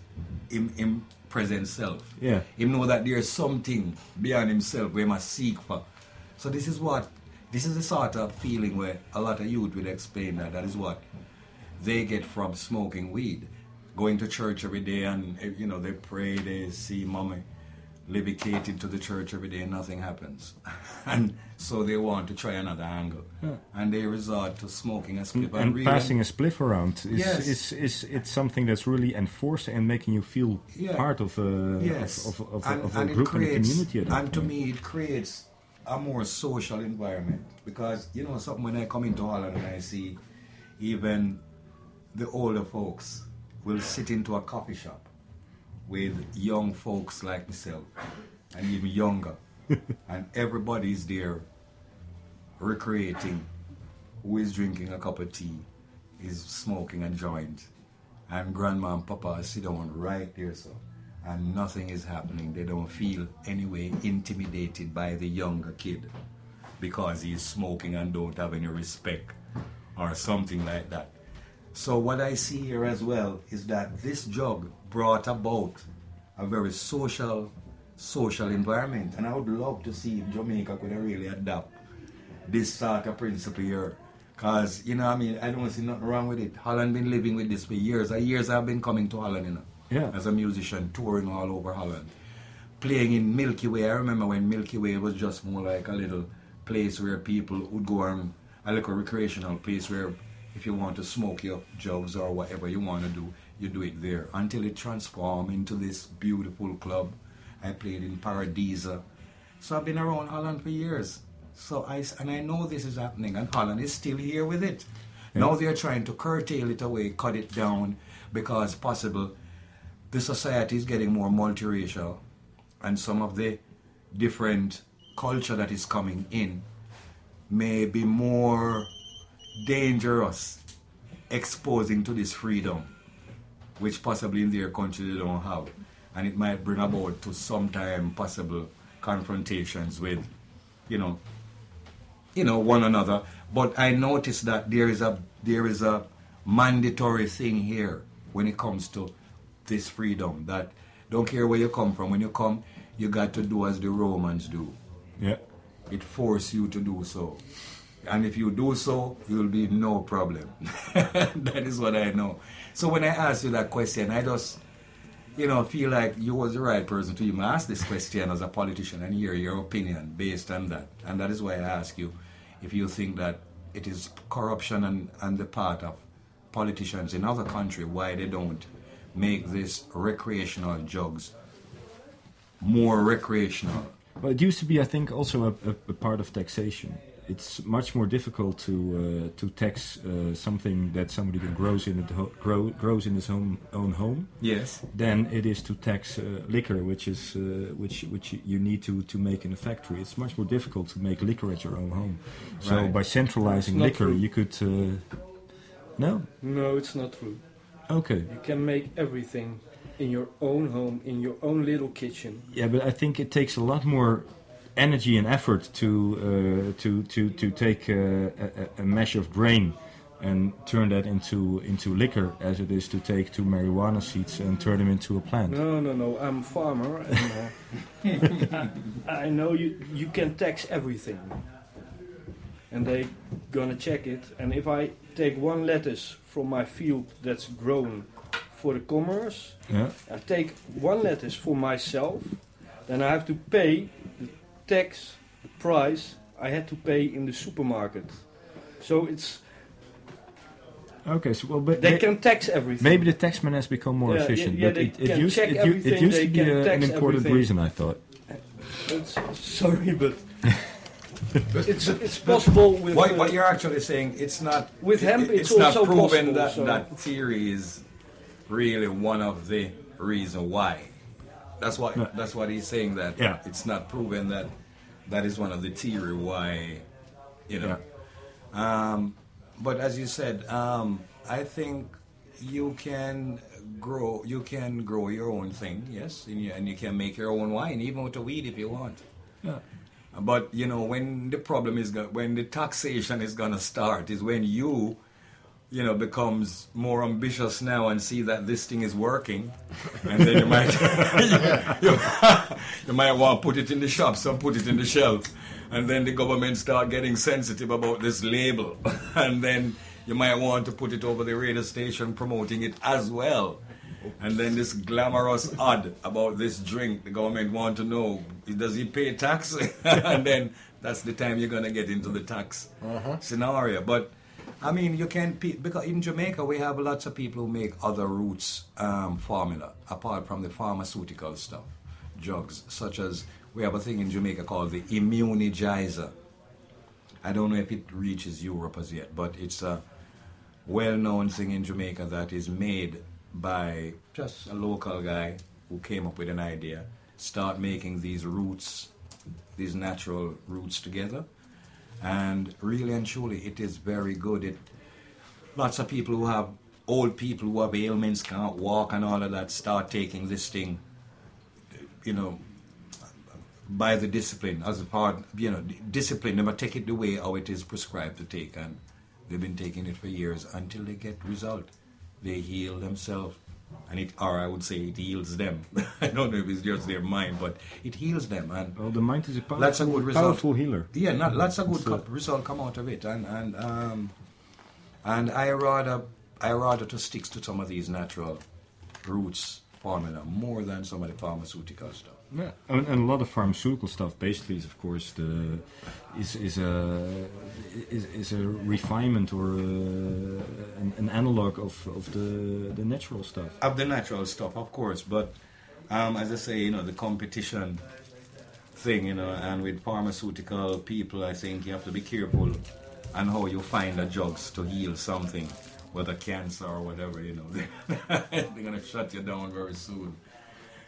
Speaker 4: him, him present self.
Speaker 2: Yeah.
Speaker 4: Him know that there's something beyond himself we must seek for. So this is what this is the sort of feeling where a lot of youth would explain that that is what they get from smoking weed. Going to church every day and, eh, you know, they pray, they see mommy levicated to the church every day and nothing happens. and so they want to try another angle. And they resort to smoking a spliff.
Speaker 2: and
Speaker 4: really-
Speaker 2: passing a spliff around is,
Speaker 4: Yes.
Speaker 2: is, is it's something that's really enforced and making you feel
Speaker 4: Yeah.
Speaker 2: part of a,
Speaker 4: Yes.
Speaker 2: of, of, of,
Speaker 4: and,
Speaker 2: a- of a
Speaker 4: and
Speaker 2: group and a community.
Speaker 4: And to me, it creates a more social environment because you know something when I come into Holland and I see even the older folks will sit into a coffee shop with young folks like myself and even younger, and everybody's there recreating. Who is drinking a cup of tea, is smoking a joint, and grandma and papa sit down right there, so and nothing is happening. They don't feel any way intimidated by the younger kid because he's smoking and don't have any respect or something like that. So what I see here as well is that this jug brought about a very social social environment and I would love to see if Jamaica could really adopt this sort of principle here. Cause you know what I mean I don't see nothing wrong with it. Holland been living with this for years. Years I've been coming to Holland, you know.
Speaker 2: Yeah.
Speaker 4: As a musician, touring all over Holland. Playing in Milky Way. I remember when Milky Way was just more like a little place where people would go and a little recreational place where if you want to smoke your jugs or whatever you want to do, you do it there. Until it transformed into this beautiful club. I played in Paradisa. So I've been around Holland for years. So I, and I know this is happening, and Holland is still here with it. Now they're trying to curtail it away, cut it down, because possible the society is getting more multiracial, and some of the different culture that is coming in may be more dangerous, exposing to this freedom, which possibly in their country they don't have, and it might bring about to sometime possible confrontations with, you know, you know one another. But I noticed that there is a there is a mandatory thing here when it comes to this freedom that don't care where you come from. When you come, you got to do as the Romans do.
Speaker 2: Yeah.
Speaker 4: It force you to do so. And if you do so, you'll be no problem. that is what I know. So when I asked you that question, I just, you know, feel like you was the right person to even ask this question as a politician and hear your opinion based on that. And that is why I ask you if you think that it is corruption and, and the part of politicians in other countries why they don't make this recreational drugs more recreational.
Speaker 2: Well, it used to be, I think, also a, a, a part of taxation. It's much more difficult to uh, to tax uh, something that somebody that grows in it ho- grow, grows in his own own home
Speaker 4: Yes.
Speaker 2: than it is to tax uh, liquor, which is uh, which which you need to, to make in a factory. It's much more difficult to make liquor at your own home. So
Speaker 4: Right.
Speaker 2: by centralizing liquor,
Speaker 3: true.
Speaker 2: you could. Uh, no.
Speaker 3: No, it's not true.
Speaker 2: Okay.
Speaker 3: You can make everything in your own home, in your own little kitchen.
Speaker 2: Yeah, but I think it takes a lot more energy and effort to uh, to to to take uh, a, a mesh of grain and turn that into into liquor as it is to take two marijuana seeds and turn them into a plant.
Speaker 3: No, no, no. I'm a farmer, and uh, I, I know you. You can tax everything, and they gonna check it. And if I take one lettuce from my field that's grown for the commerce,
Speaker 2: Yeah.
Speaker 3: I take one lettuce for myself, then I have to pay the tax, the price I had to pay in the supermarket. So it's
Speaker 2: Okay, so well, but
Speaker 3: they
Speaker 2: may-
Speaker 3: can tax everything.
Speaker 2: maybe the taxman has become more
Speaker 3: Yeah,
Speaker 2: efficient,
Speaker 3: yeah,
Speaker 2: but
Speaker 3: they
Speaker 2: it, it
Speaker 3: can
Speaker 2: used
Speaker 3: check
Speaker 2: it, u- it
Speaker 3: everything,
Speaker 2: used
Speaker 3: they
Speaker 2: to be
Speaker 3: can
Speaker 2: a, an
Speaker 3: tax
Speaker 2: important
Speaker 3: everything.
Speaker 2: reason. I thought.
Speaker 3: It's, sorry, but it's it's possible with
Speaker 4: What,
Speaker 3: uh,
Speaker 4: what you're actually saying, it's not
Speaker 3: With hemp,
Speaker 4: it-
Speaker 3: it's
Speaker 4: not
Speaker 3: also
Speaker 4: proven
Speaker 3: possible,
Speaker 4: that
Speaker 3: so-
Speaker 4: that theory is really one of the reason why. That's why.
Speaker 2: Yeah.
Speaker 4: that's what he's saying that
Speaker 2: Yeah.
Speaker 4: it's not proven that that is one of the theory why, you know. Um, but as you said, um, I think you can grow you can grow your own thing, yes, and you, and you can make your own wine even with a weed if you want.
Speaker 2: Yeah.
Speaker 4: But you know, when the problem is go- when the taxation is gonna start is when you you know, becomes more ambitious now and see that this thing is working, and then you might you, you might want to put it in the shops and put it in the shelf, and then the government start getting sensitive about this label, and then you might want to put it over the radio station promoting it as well. And then this glamorous ad about this drink, the government want to know, does he pay tax? and then that's the time you're going to get into the tax uh-huh. scenario. But I mean, you can pe- because in Jamaica we have lots of people who make other roots um, formula apart from the pharmaceutical stuff, drugs such as we have a thing in Jamaica called the immunigizer. I don't know if it reaches Europe as yet, but it's a well-known thing in Jamaica that is made by just a local guy who came up with an idea. Start making these roots, these natural roots together, and really and truly, it is very good. It lots of people who have old people who have ailments can't walk and all of that start taking this thing, you know, by the discipline as a part, you know, discipline. Never take it the way how it is prescribed to take, and they've been taking it for years until they get result. They heal themselves, and it, or I would say, it heals them. I don't know if it's just their mind, but it heals them, and
Speaker 2: Well, the mind is a
Speaker 4: That's a
Speaker 2: powerful,
Speaker 4: good result.
Speaker 2: powerful healer.
Speaker 4: yeah, not, lots of good co- result come out of it, and and um, and I rather I rather to stick to some of these natural roots formula more than some of the pharmaceutical stuff.
Speaker 2: Yeah, and, and a lot of pharmaceutical stuff basically is, of course, the is is a is, is a refinement or a, an, an analog of, of the the natural stuff.
Speaker 4: Of the natural stuff, of course, but um, as I say, you know, the competition thing, you know, and with pharmaceutical people, I think you have to be careful on how you find the drugs to heal something, whether cancer or whatever, you know. They're gonna shut you down very soon.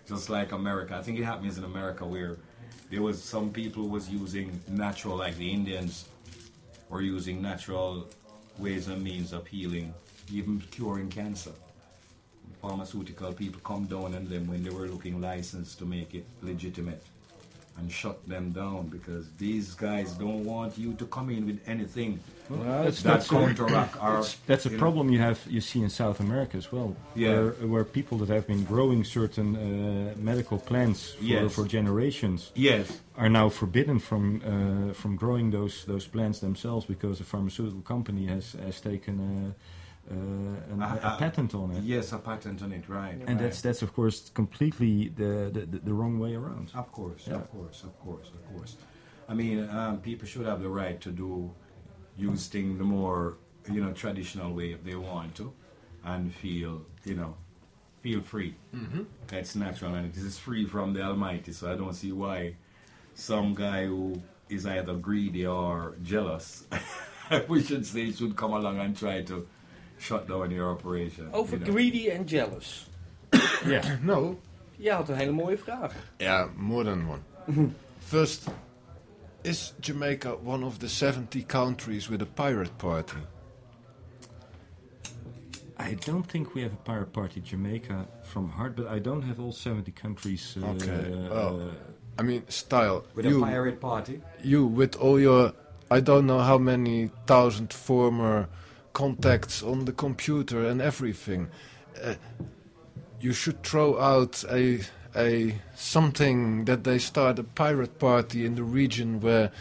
Speaker 4: Just like America, I think it happens in America where there was some people was using natural, like the Indians were using natural ways and means of healing, even curing cancer. Pharmaceutical people come down on them when they were looking licensed to make it legitimate and shut them down because these guys don't want you to come in with anything
Speaker 2: that's
Speaker 4: that
Speaker 2: that's a,
Speaker 4: our
Speaker 2: that's, that's a
Speaker 4: you know,
Speaker 2: problem you have you see in South America as well.
Speaker 4: Yeah.
Speaker 2: where, where people that have been growing certain uh, medical plants for,
Speaker 4: Yes.
Speaker 2: for generations
Speaker 4: yes
Speaker 2: are now forbidden from uh, from growing those those plants themselves because a pharmaceutical company has has taken a, uh, an, a,
Speaker 4: Uh, uh,
Speaker 2: patent on it.
Speaker 4: yes a patent on it right
Speaker 2: And
Speaker 4: right.
Speaker 2: that's that's of course completely the, the, the, the wrong way around.
Speaker 4: Of course,
Speaker 2: Yeah.
Speaker 4: of course, of course, of course. I mean, um, people should have the right to do use things the more you know traditional way if they want to, and feel you know feel free. Mm-hmm. That's natural, and it is free from the Almighty. So I don't see why some guy who is either greedy or jealous, we should say, should come along and try to shut down your operation.
Speaker 3: Over
Speaker 4: you know.
Speaker 3: greedy and jealous.
Speaker 2: Yeah.
Speaker 1: No.
Speaker 3: Je had een hele mooie vraag.
Speaker 1: Yeah, more than one. First, is Jamaica one of the 70 countries with a pirate party?
Speaker 2: I don't think we have a pirate party Jamaica from heart, but I don't have all 70 countries. Uh,
Speaker 1: Okay,
Speaker 2: uh,
Speaker 1: I mean, style.
Speaker 4: with
Speaker 1: you,
Speaker 4: a pirate party.
Speaker 1: you with all your, I don't know how many thousand former contacts on the computer and everything. Uh, you should throw out a a something that they start a pirate party in the region where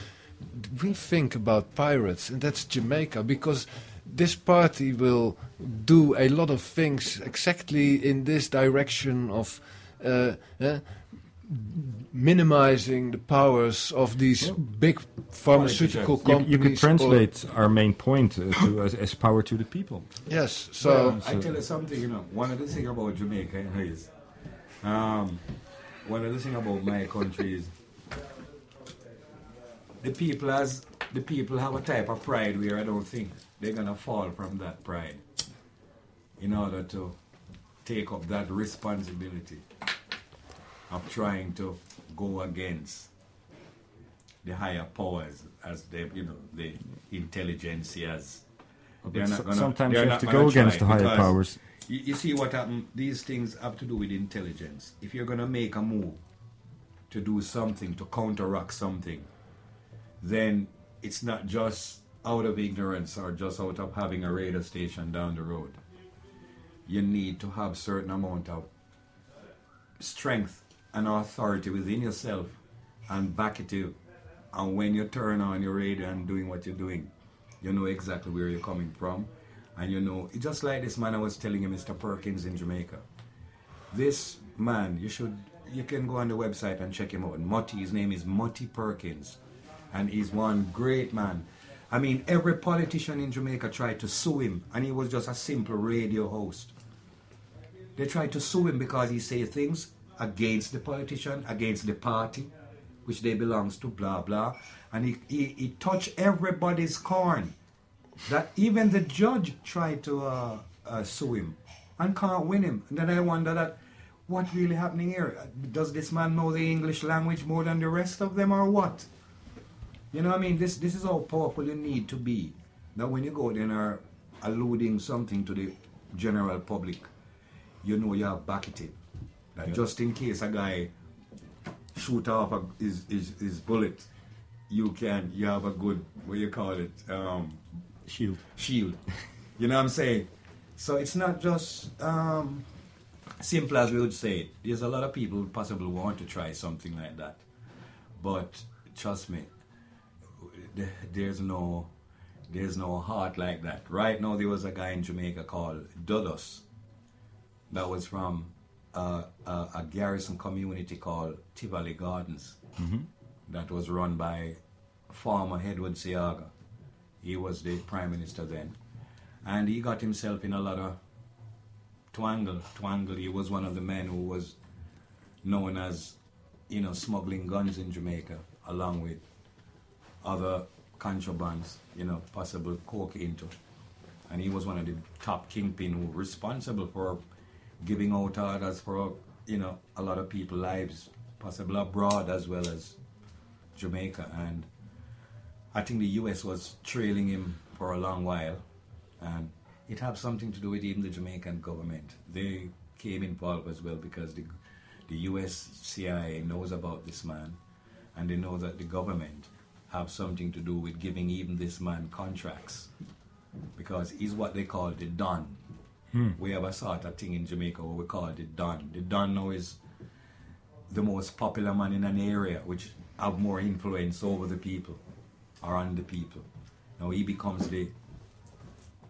Speaker 1: we think about pirates, and that's Jamaica, because this party will do a lot of things exactly in this direction of uh, uh, minimizing the powers of these
Speaker 2: Yeah.
Speaker 1: big pharmaceutical
Speaker 2: you,
Speaker 1: companies.
Speaker 2: you could translate our main point uh, to as, as power to the people.
Speaker 1: yes, so
Speaker 4: Well, I
Speaker 2: so-
Speaker 4: tell you something, you know, one of the things about Jamaica is, um, one of the things about my country is, the people has, the people have a type of pride where I don't think they're gonna fall from that pride in order to take up that responsibility of trying to go against the higher powers as they, you know, the intelligentsias. They're not gonna-
Speaker 2: sometimes you have to go against the higher powers.
Speaker 4: You, you see what happened? These things have to do with intelligence. If you're going to make a move to do something, to counteract something, then it's not just out of ignorance or just out of having a radio station down the road. You need to have certain amount of strength and authority within yourself and back it up. And when you turn on your radio and doing what you're doing, you know exactly where you're coming from. And you know, just like this man I was telling you, Mr. Perkins in Jamaica. This man, you should, you can go on the website and check him out. Mutty, his name is Mutty Perkins. And he's one great man. I mean, every politician in Jamaica tried to sue him, and he was just a simple radio host. They tried to sue him because he said things against the politician, against the party, which they belongs to, blah blah. And he, he, he touched everybody's corn. That even the judge tried to uh, uh, sue him and can't win him. And then I wonder that what really happening here? Does this man know the English language more than the rest of them, or what? You know what I mean? This this is how powerful you need to be. That when you go there and are alluding something to the general public, you know you have back it. That
Speaker 2: Yeah.
Speaker 4: just in case a guy shoot off a, his, his, his bullet, you can you have a good what you call it um,
Speaker 2: Shield.
Speaker 4: shield. You know what I'm saying? So it's not just um, simple as we would say it. There's a lot of people who possibly want to try something like that. But trust me, there's no there's no heart like that. Right now there was a guy in Jamaica called Dodos that was from uh, a, a garrison community called Tivoli Gardens that was run by former Edward Siaga. He was the prime minister then. And he got himself in a lot of twangle. Twangle, he was one of the men who was known as, you know, smuggling guns in Jamaica, along with other contrabands, you know, possible coke into. And he was one of the top kingpin who responsible for giving out orders for, you know, a lot of people lives, possibly abroad as well as Jamaica. And I think the US was trailing him for a long while, and it had something to do with even the Jamaican government. They came involved as well because the, the US CIA knows about this man, and they know that the government have something to do with giving even this man contracts because he's what they call the Don. Hmm. We have a sort of thing in Jamaica what we call the Don. The Don now is the most popular man in an area which have more influence over the people or on the people. Now he becomes the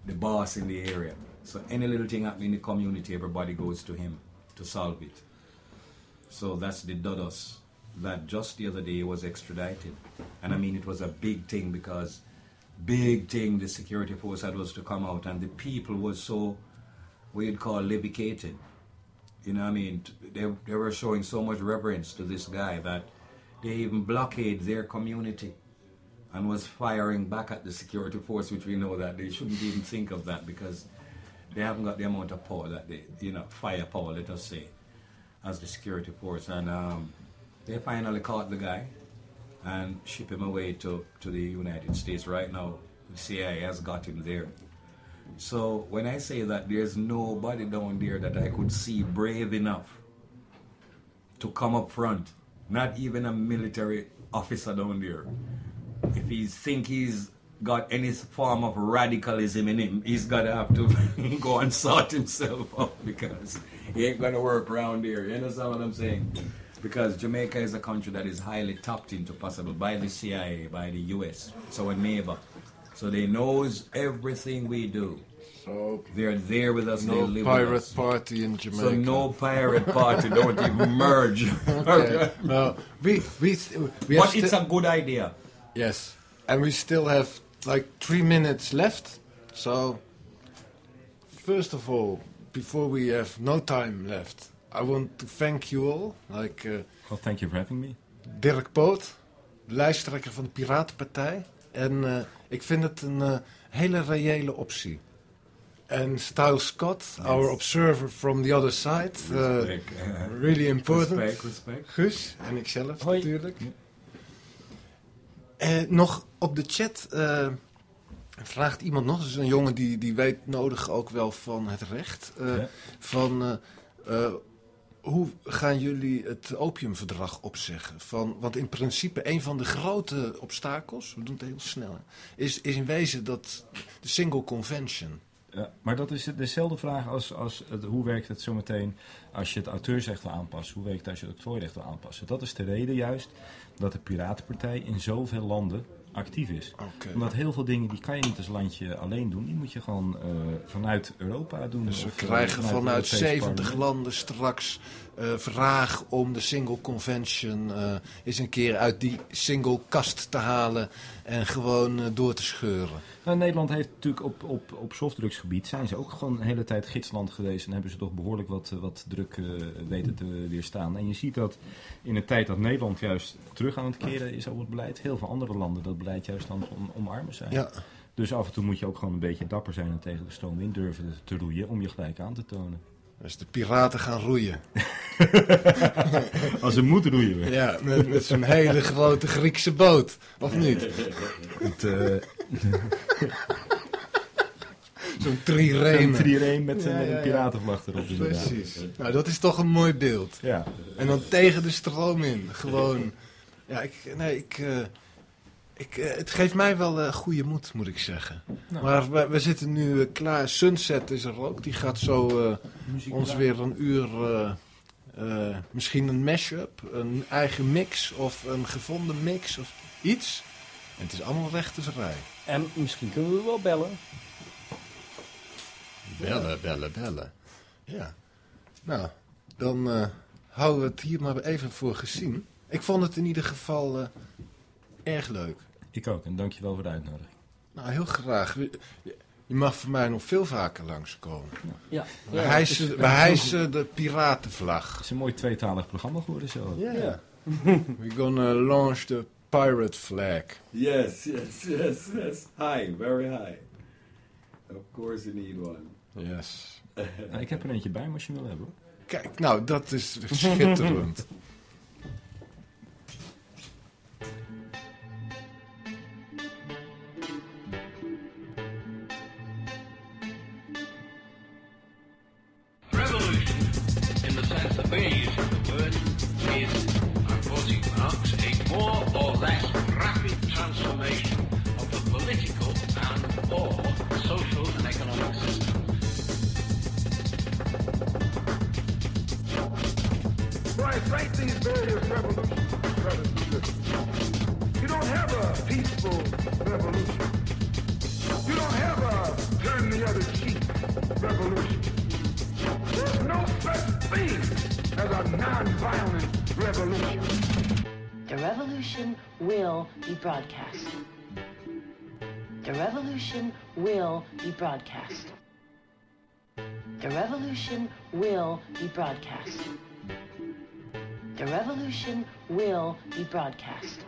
Speaker 4: the boss in the area. So any little thing happening in the community, everybody goes to him to solve it. So that's the Dodos that just the other day was extradited. And I mean it was a big thing because big thing the security force had was to come out and the people was so you'd call levicated. You know what I mean? They, they were showing so much reverence to this guy that they even blockade their community and was firing back at the security force, which we know that they shouldn't even think of that because they haven't got the amount of power that they, you know, firepower, let us say, as the security force. And um, they finally caught the guy and ship him away to, to the United States. Right now, the CIA has got him there. So when I say that there's nobody down there that I could see brave enough to come up front, not even a military officer down there. If he think he's got any form of radicalism in him, he's gotta have to go and sort himself out because he ain't gonna work around here. You understand what I'm saying? Because Jamaica is a country that is highly tapped into, possible by the CIA, by the US, so a neighbor. So they knows everything we do.
Speaker 1: So,
Speaker 4: They're there with us. they
Speaker 1: no pirate party in Jamaica.
Speaker 4: So no pirate party. Don't even merge.
Speaker 1: Okay. well, we we we
Speaker 4: but it's a good idea.
Speaker 1: Yes, and we still have like three minutes left. So, first of all, before we have no time left, I want to thank you all. Like uh,
Speaker 2: Well, thank you for having me.
Speaker 1: Dirk Poot, lijsttrekker van de Piratenpartij. En eh, ik vind het een eh, hele reële optie. En Style Scott, our observer from the other side.
Speaker 4: Respect, eh,
Speaker 1: really important.
Speaker 4: Respect, respect.
Speaker 1: Gus en ikzelf
Speaker 2: Hoi.
Speaker 1: natuurlijk. Eh, nog op de chat eh, vraagt iemand nog, dus een jongen die, die weet nodig ook wel van het recht. eh,
Speaker 2: Ja.
Speaker 1: Van eh, hoe gaan jullie het opiumverdrag opzeggen? Van, want in principe een van de grote obstakels, we doen het heel snel, is, is in wezen dat de single convention.
Speaker 2: Ja, maar dat is dezelfde vraag als, als het, hoe werkt het zometeen als je het auteursrecht wil aanpassen? Hoe werkt het als je het octrooirecht wil aanpassen? Dat is de reden juist dat de Piratenpartij in zoveel landen actief is. Omdat heel veel dingen die kan je niet als landje alleen doen. Die moet je gewoon eh, vanuit Europa doen.
Speaker 1: Dus we
Speaker 2: eh,
Speaker 1: krijgen vanuit
Speaker 2: Europese
Speaker 1: 70
Speaker 2: parlement.
Speaker 1: landen straks eh vraag om de single convention eh, eens een keer uit die single kast te halen en gewoon eh, door te scheuren.
Speaker 2: Nou, Nederland heeft natuurlijk op, op, op softdrugsgebied zijn ze ook gewoon een hele tijd gidsland geweest. En hebben ze toch behoorlijk wat, wat druk weten te weerstaan. En je ziet dat in de tijd dat Nederland juist terug aan het keren is over het beleid, heel veel andere landen dat beleid juist aan het om, omarmen zijn.
Speaker 1: Ja,
Speaker 2: Dus af en toe moet je ook gewoon een beetje dapper zijn en tegen de stroom in durven te roeien om je gelijk aan te tonen.
Speaker 1: Dus de piraten gaan roeien.
Speaker 2: Als ze moeten roeien.
Speaker 1: Ja, met, met zo'n hele grote Griekse boot, of niet?
Speaker 2: Het, eh
Speaker 1: Zo'n
Speaker 2: een
Speaker 1: trireme.
Speaker 2: 3 met,
Speaker 1: Ja,
Speaker 2: met
Speaker 1: ja,
Speaker 2: een
Speaker 1: ja.
Speaker 2: piratenvlag erop inderdaad.
Speaker 1: Precies. Nou, dat is toch een mooi beeld.
Speaker 2: Ja.
Speaker 1: En dan tegen de stroom in. Gewoon. Ja, ik, nee, ik, eh, ik, eh, het geeft mij wel eh, goede moed, moet ik zeggen.
Speaker 2: Nou.
Speaker 1: Maar we, we zitten nu eh, klaar. Sunset is er ook. Die gaat zo ons weer een uur. misschien een mashup, een eigen mix of een gevonden mix of iets. En het is allemaal rechtenvrij.
Speaker 3: En misschien kunnen we wel bellen.
Speaker 1: Bellen, bellen, bellen. Ja. Nou, dan houden we het hier maar even voor gezien. Ik vond het in ieder geval erg leuk.
Speaker 2: Ik ook en dankjewel voor de uitnodiging.
Speaker 1: Nou, heel graag. Je- mag voor mij nog veel vaker langskomen.
Speaker 3: Ja.
Speaker 1: We hijsen, we hijsen de piratenvlag.
Speaker 2: Het is een mooi tweetalig programma geworden zo.
Speaker 1: Ja. We're gonna launch the pirate flag.
Speaker 4: Yes, yes, yes, yes. High, very high. Of course you need one.
Speaker 1: Yes.
Speaker 2: Nou, ik heb er eentje bij, maar als je hem wil hebben. hoor.
Speaker 1: Kijk, nou, dat is schitterend.
Speaker 5: Broadcast. The revolution will be broadcast. The revolution will be broadcast. The revolution will be broadcast.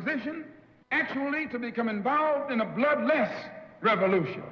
Speaker 6: Position actually to become involved in a bloodless revolution.